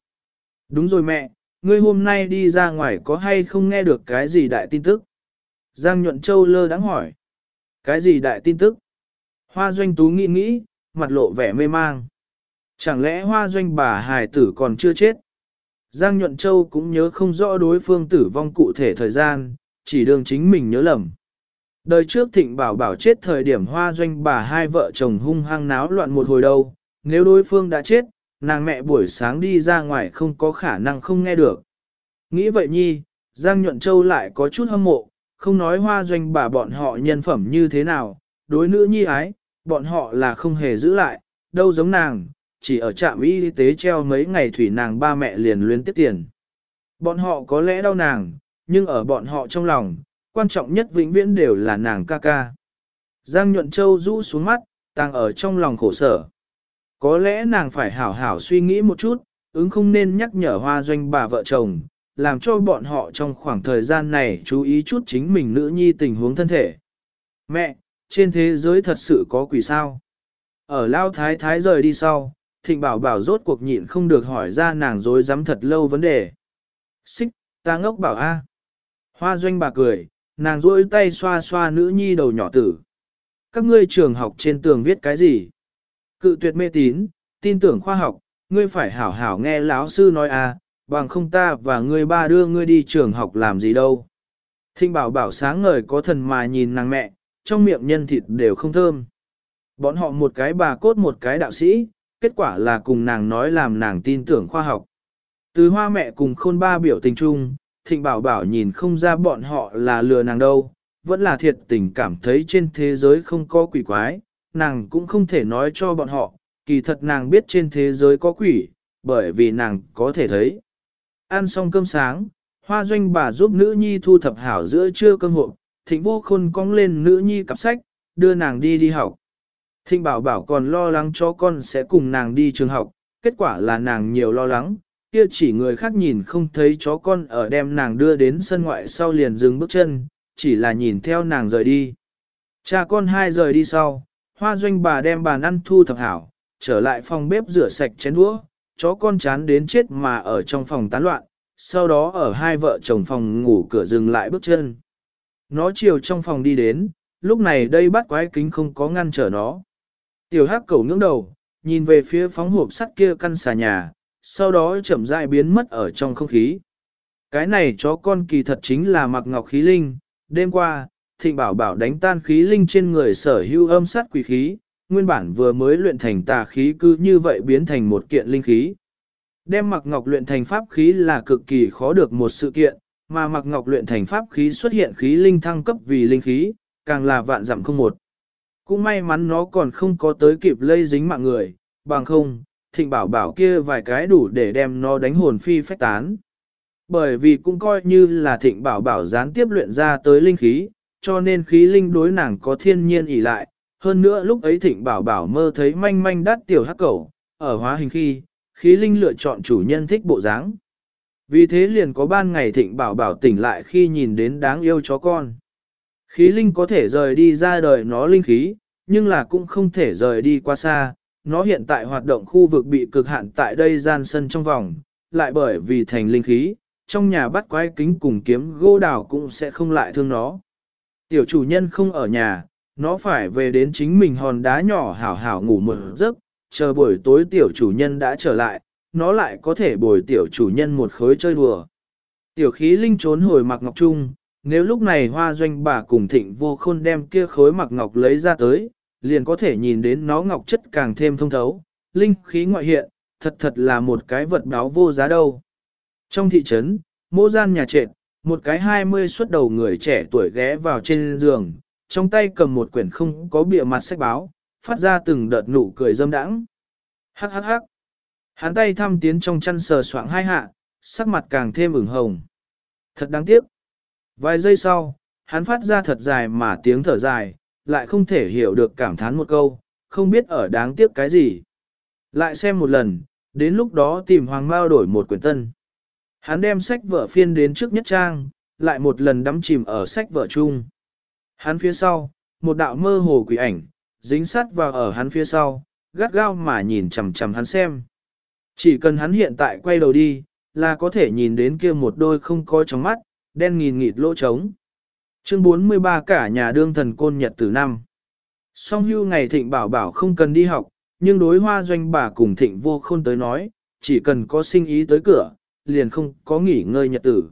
Đúng rồi mẹ, ngươi hôm nay đi ra ngoài có hay không nghe được cái gì đại tin tức? Giang Nhuận Châu lơ đáng hỏi. Cái gì đại tin tức? Hoa doanh tú nghĩ nghĩ, mặt lộ vẻ mê mang. Chẳng lẽ hoa doanh bà hài tử còn chưa chết? Giang Nhuận Châu cũng nhớ không rõ đối phương tử vong cụ thể thời gian, chỉ đường chính mình nhớ lầm. Đời trước thịnh bảo bảo chết thời điểm hoa doanh bà hai vợ chồng hung hăng náo loạn một hồi đâu, nếu đối phương đã chết, nàng mẹ buổi sáng đi ra ngoài không có khả năng không nghe được. Nghĩ vậy nhi, Giang Nhuận Châu lại có chút hâm mộ, không nói hoa doanh bà bọn họ nhân phẩm như thế nào, đối nữ nhi ái, bọn họ là không hề giữ lại, đâu giống nàng, chỉ ở trạm y tế treo mấy ngày thủy nàng ba mẹ liền luyến tiếp tiền. Bọn họ có lẽ đau nàng, nhưng ở bọn họ trong lòng, quan trọng nhất vĩnh viễn đều là nàng ca ca. Giang Nhuận Châu rũ xuống mắt, tàng ở trong lòng khổ sở. Có lẽ nàng phải hảo hảo suy nghĩ một chút, ứng không nên nhắc nhở hoa doanh bà vợ chồng, làm cho bọn họ trong khoảng thời gian này chú ý chút chính mình nữ nhi tình huống thân thể. Mẹ, trên thế giới thật sự có quỷ sao? Ở Lao Thái Thái rời đi sau, Thịnh Bảo Bảo rốt cuộc nhịn không được hỏi ra nàng dối dám thật lâu vấn đề. Xích, ta ngốc bảo a. Hoa doanh bà cười, nàng rỗi tay xoa xoa nữ nhi đầu nhỏ tử. Các ngươi trường học trên tường viết cái gì? Cự tuyệt mê tín, tin tưởng khoa học, ngươi phải hảo hảo nghe lão sư nói a, bằng không ta và ngươi ba đưa ngươi đi trường học làm gì đâu. Thinh bảo bảo sáng ngời có thần mà nhìn nàng mẹ, trong miệng nhân thịt đều không thơm. Bọn họ một cái bà cốt một cái đạo sĩ, kết quả là cùng nàng nói làm nàng tin tưởng khoa học. Từ hoa mẹ cùng khôn ba biểu tình chung, thịnh bảo bảo nhìn không ra bọn họ là lừa nàng đâu, vẫn là thiệt tình cảm thấy trên thế giới không có quỷ quái, nàng cũng không thể nói cho bọn họ, kỳ thật nàng biết trên thế giới có quỷ, bởi vì nàng có thể thấy. Ăn xong cơm sáng, hoa doanh bà giúp nữ nhi thu thập hảo giữa trưa cơm hộp, thịnh vô khôn cong lên nữ nhi cặp sách, đưa nàng đi đi học. Thịnh bảo bảo còn lo lắng cho con sẽ cùng nàng đi trường học, kết quả là nàng nhiều lo lắng, kia chỉ người khác nhìn không thấy chó con ở đem nàng đưa đến sân ngoại sau liền dừng bước chân, chỉ là nhìn theo nàng rời đi. Cha con hai rời đi sau, hoa doanh bà đem bàn ăn thu thập hảo, trở lại phòng bếp rửa sạch chén đũa, chó con chán đến chết mà ở trong phòng tán loạn, sau đó ở hai vợ chồng phòng ngủ cửa dừng lại bước chân. Nó chiều trong phòng đi đến, lúc này đây bắt quái kính không có ngăn trở nó. Tiểu hắc cầu ngưỡng đầu, nhìn về phía phóng hộp sắt kia căn xà nhà, sau đó chậm rãi biến mất ở trong không khí. Cái này chó con kỳ thật chính là mặc ngọc khí linh, đêm qua, thịnh bảo bảo đánh tan khí linh trên người sở hữu âm sát quỷ khí, nguyên bản vừa mới luyện thành tà khí cứ như vậy biến thành một kiện linh khí. Đem mặc ngọc luyện thành pháp khí là cực kỳ khó được một sự kiện, mà mặc ngọc luyện thành pháp khí xuất hiện khí linh thăng cấp vì linh khí, càng là vạn giảm không một. Cũng may mắn nó còn không có tới kịp lây dính mạng người, bằng không, thịnh bảo bảo kia vài cái đủ để đem nó đánh hồn phi phách tán. Bởi vì cũng coi như là thịnh bảo bảo gián tiếp luyện ra tới linh khí, cho nên khí linh đối nàng có thiên nhiên ỉ lại. Hơn nữa lúc ấy thịnh bảo bảo mơ thấy manh manh đắt tiểu hắc cẩu, ở hóa hình khi, khí linh lựa chọn chủ nhân thích bộ dáng. Vì thế liền có ban ngày thịnh bảo bảo tỉnh lại khi nhìn đến đáng yêu chó con. Khí linh có thể rời đi ra đời nó linh khí, nhưng là cũng không thể rời đi qua xa, nó hiện tại hoạt động khu vực bị cực hạn tại đây gian sân trong vòng, lại bởi vì thành linh khí, trong nhà bắt quái kính cùng kiếm gỗ đào cũng sẽ không lại thương nó. Tiểu chủ nhân không ở nhà, nó phải về đến chính mình hòn đá nhỏ hảo hảo ngủ một giấc, chờ buổi tối tiểu chủ nhân đã trở lại, nó lại có thể bồi tiểu chủ nhân một khối chơi đùa. Tiểu khí linh trốn hồi mặc ngọc trung, nếu lúc này hoa doanh bà cùng thịnh vô khôn đem kia khối mặc ngọc lấy ra tới, liền có thể nhìn đến nó ngọc chất càng thêm thông thấu, linh khí ngoại hiện, thật thật là một cái vật báo vô giá đâu. Trong thị trấn, mô gian nhà trệt, một cái hai mươi xuất đầu người trẻ tuổi ghé vào trên giường, trong tay cầm một quyển không có bìa mặt sách báo, phát ra từng đợt nụ cười dâm đãng. Hắc hắc hắc. Hắn tay thăm tiến trong chăn sờ soạng hai hạ, sắc mặt càng thêm ửng hồng. Thật đáng tiếc. Vài giây sau, hắn phát ra thật dài mà tiếng thở dài, lại không thể hiểu được cảm thán một câu, không biết ở đáng tiếc cái gì. Lại xem một lần, đến lúc đó tìm Hoàng Mao đổi một quyển tân. Hắn đem sách vở phiên đến trước nhất trang, lại một lần đắm chìm ở sách vở chung. Hắn phía sau, một đạo mơ hồ quỷ ảnh, dính sát vào ở hắn phía sau, gắt gao mà nhìn chằm chằm hắn xem. Chỉ cần hắn hiện tại quay đầu đi, là có thể nhìn đến kia một đôi không có trong mắt, đen nghìn nghịt lỗ trống. Chương 43 cả nhà đương thần côn nhật tử năm. Song hưu ngày thịnh bảo bảo không cần đi học, nhưng đối hoa doanh bà cùng thịnh vô khôn tới nói, chỉ cần có sinh ý tới cửa, liền không có nghỉ ngơi nhật tử.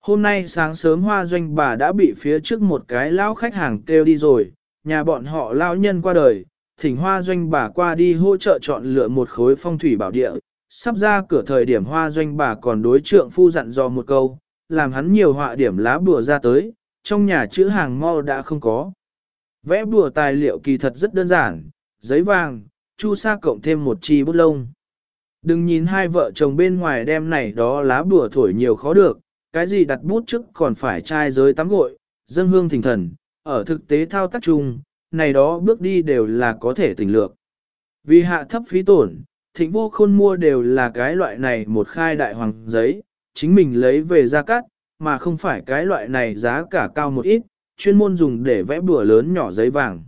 Hôm nay sáng sớm hoa doanh bà đã bị phía trước một cái lão khách hàng kêu đi rồi, nhà bọn họ lão nhân qua đời, thỉnh hoa doanh bà qua đi hỗ trợ chọn lựa một khối phong thủy bảo địa. Sắp ra cửa thời điểm hoa doanh bà còn đối trượng phu dặn dò một câu, làm hắn nhiều họa điểm lá bùa ra tới, trong nhà chữ hàng mau đã không có. Vẽ bùa tài liệu kỳ thật rất đơn giản, giấy vàng, chu sa cộng thêm một chi bút lông. Đừng nhìn hai vợ chồng bên ngoài đem này đó lá bùa thổi nhiều khó được, cái gì đặt bút trước còn phải trai giới tắm gội, dân hương thỉnh thần, ở thực tế thao tác chung, này đó bước đi đều là có thể tỉnh lược. Vì hạ thấp phí tổn, thịnh vô khôn mua đều là cái loại này một khai đại hoàng giấy, chính mình lấy về ra cắt, mà không phải cái loại này giá cả cao một ít, chuyên môn dùng để vẽ bùa lớn nhỏ giấy vàng.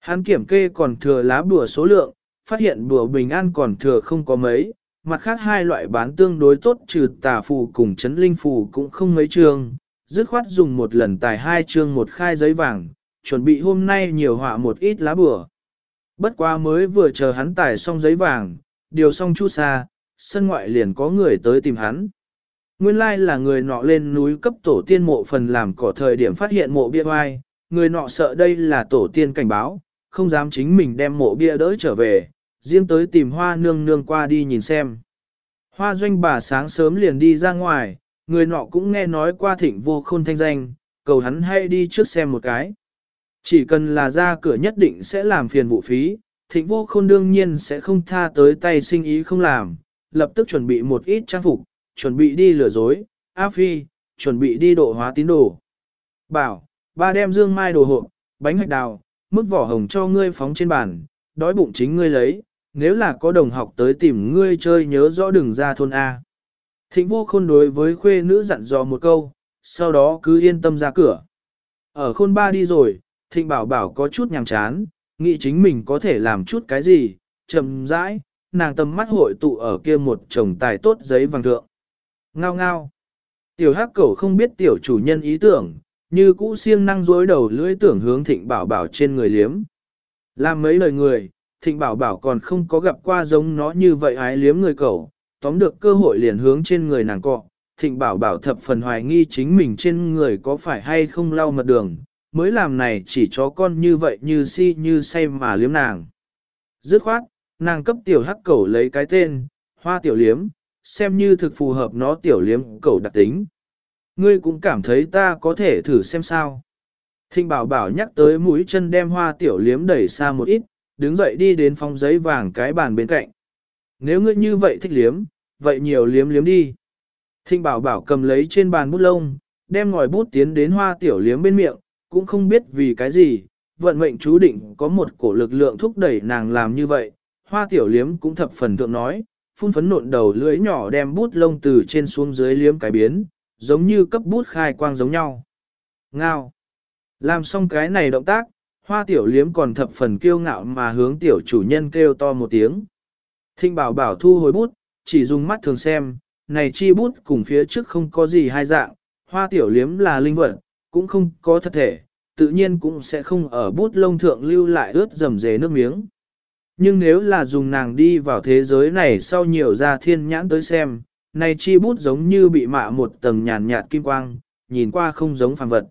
Hắn kiểm kê còn thừa lá bùa số lượng, phát hiện bùa bình an còn thừa không có mấy, mặt khác hai loại bán tương đối tốt trừ tà phù cùng chấn linh phù cũng không mấy trường, dứt khoát dùng một lần tài hai chương một khai giấy vàng, chuẩn bị hôm nay nhiều họa một ít lá bừa. Bất quá mới vừa chờ hắn tài xong giấy vàng, điều xong chu xa, sân ngoại liền có người tới tìm hắn. Nguyên lai là người nọ lên núi cấp tổ tiên mộ phần làm cỏ thời điểm phát hiện mộ bia hoai, người nọ sợ đây là tổ tiên cảnh báo, không dám chính mình đem mộ bia đỡ trở về, riêng tới tìm hoa nương nương qua đi nhìn xem. Hoa doanh bà sáng sớm liền đi ra ngoài, người nọ cũng nghe nói qua thịnh vô khôn thanh danh, cầu hắn hay đi trước xem một cái. Chỉ cần là ra cửa nhất định sẽ làm phiền vụ phí, thịnh vô khôn đương nhiên sẽ không tha tới tay sinh ý không làm, lập tức chuẩn bị một ít trang phục, chuẩn bị đi lừa dối, A Phi, chuẩn bị đi độ hóa tín đồ. Bảo, ba đem dương mai đồ hộ, bánh hạch đào, mức vỏ hồng cho ngươi phóng trên bàn, đói bụng chính ngươi lấy, nếu là có đồng học tới tìm ngươi chơi nhớ rõ đừng ra thôn A. Thịnh vô khôn đối với khuê nữ dặn dò một câu, sau đó cứ yên tâm ra cửa. Ở khôn ba đi rồi, thịnh bảo bảo có chút nhàm chán, nghĩ chính mình có thể làm chút cái gì, chậm rãi, nàng tầm mắt hội tụ ở kia một chồng tài tốt giấy vàng thượng. Ngao ngao. Tiểu hắc cẩu không biết tiểu chủ nhân ý tưởng, như cũ siêng năng dối đầu lưỡi tưởng hướng thịnh bảo bảo trên người liếm. Làm mấy lời người, thịnh bảo bảo còn không có gặp qua giống nó như vậy ái liếm người cậu. tóm được cơ hội liền hướng trên người nàng cọ. Thịnh bảo bảo thập phần hoài nghi chính mình trên người có phải hay không lau mật đường, mới làm này chỉ chó con như vậy như si như say mà liếm nàng. Dứt khoát, nàng cấp tiểu hắc cẩu lấy cái tên, hoa tiểu liếm, xem như thực phù hợp nó tiểu liếm cẩu đặc tính. Ngươi cũng cảm thấy ta có thể thử xem sao. Thịnh bảo bảo nhắc tới mũi chân đem hoa tiểu liếm đẩy xa một ít, đứng dậy đi đến phong giấy vàng cái bàn bên cạnh. Nếu ngươi như vậy thích liếm, vậy nhiều liếm liếm đi. Thịnh bảo bảo cầm lấy trên bàn bút lông, đem ngòi bút tiến đến hoa tiểu liếm bên miệng, cũng không biết vì cái gì, vận mệnh chú định có một cổ lực lượng thúc đẩy nàng làm như vậy. Hoa tiểu liếm cũng thập phần thượng nói, phun phấn nộn đầu lưỡi nhỏ đem bút lông từ trên xuống dưới liếm cái biến, giống như cấp bút khai quang giống nhau. Ngao. Làm xong cái này động tác, hoa tiểu liếm còn thập phần kiêu ngạo mà hướng tiểu chủ nhân kêu to một tiếng. Thinh bảo bảo thu hồi bút, chỉ dùng mắt thường xem, này chi bút cùng phía trước không có gì hai dạng, hoa tiểu liếm là linh vật, cũng không có thật thể, tự nhiên cũng sẽ không ở bút lông thượng lưu lại ướt dầm dề nước miếng. Nhưng nếu là dùng nàng đi vào thế giới này sau nhiều ra thiên nhãn tới xem, này chi bút giống như bị mạ một tầng nhàn nhạt kim quang, nhìn qua không giống phàm vật.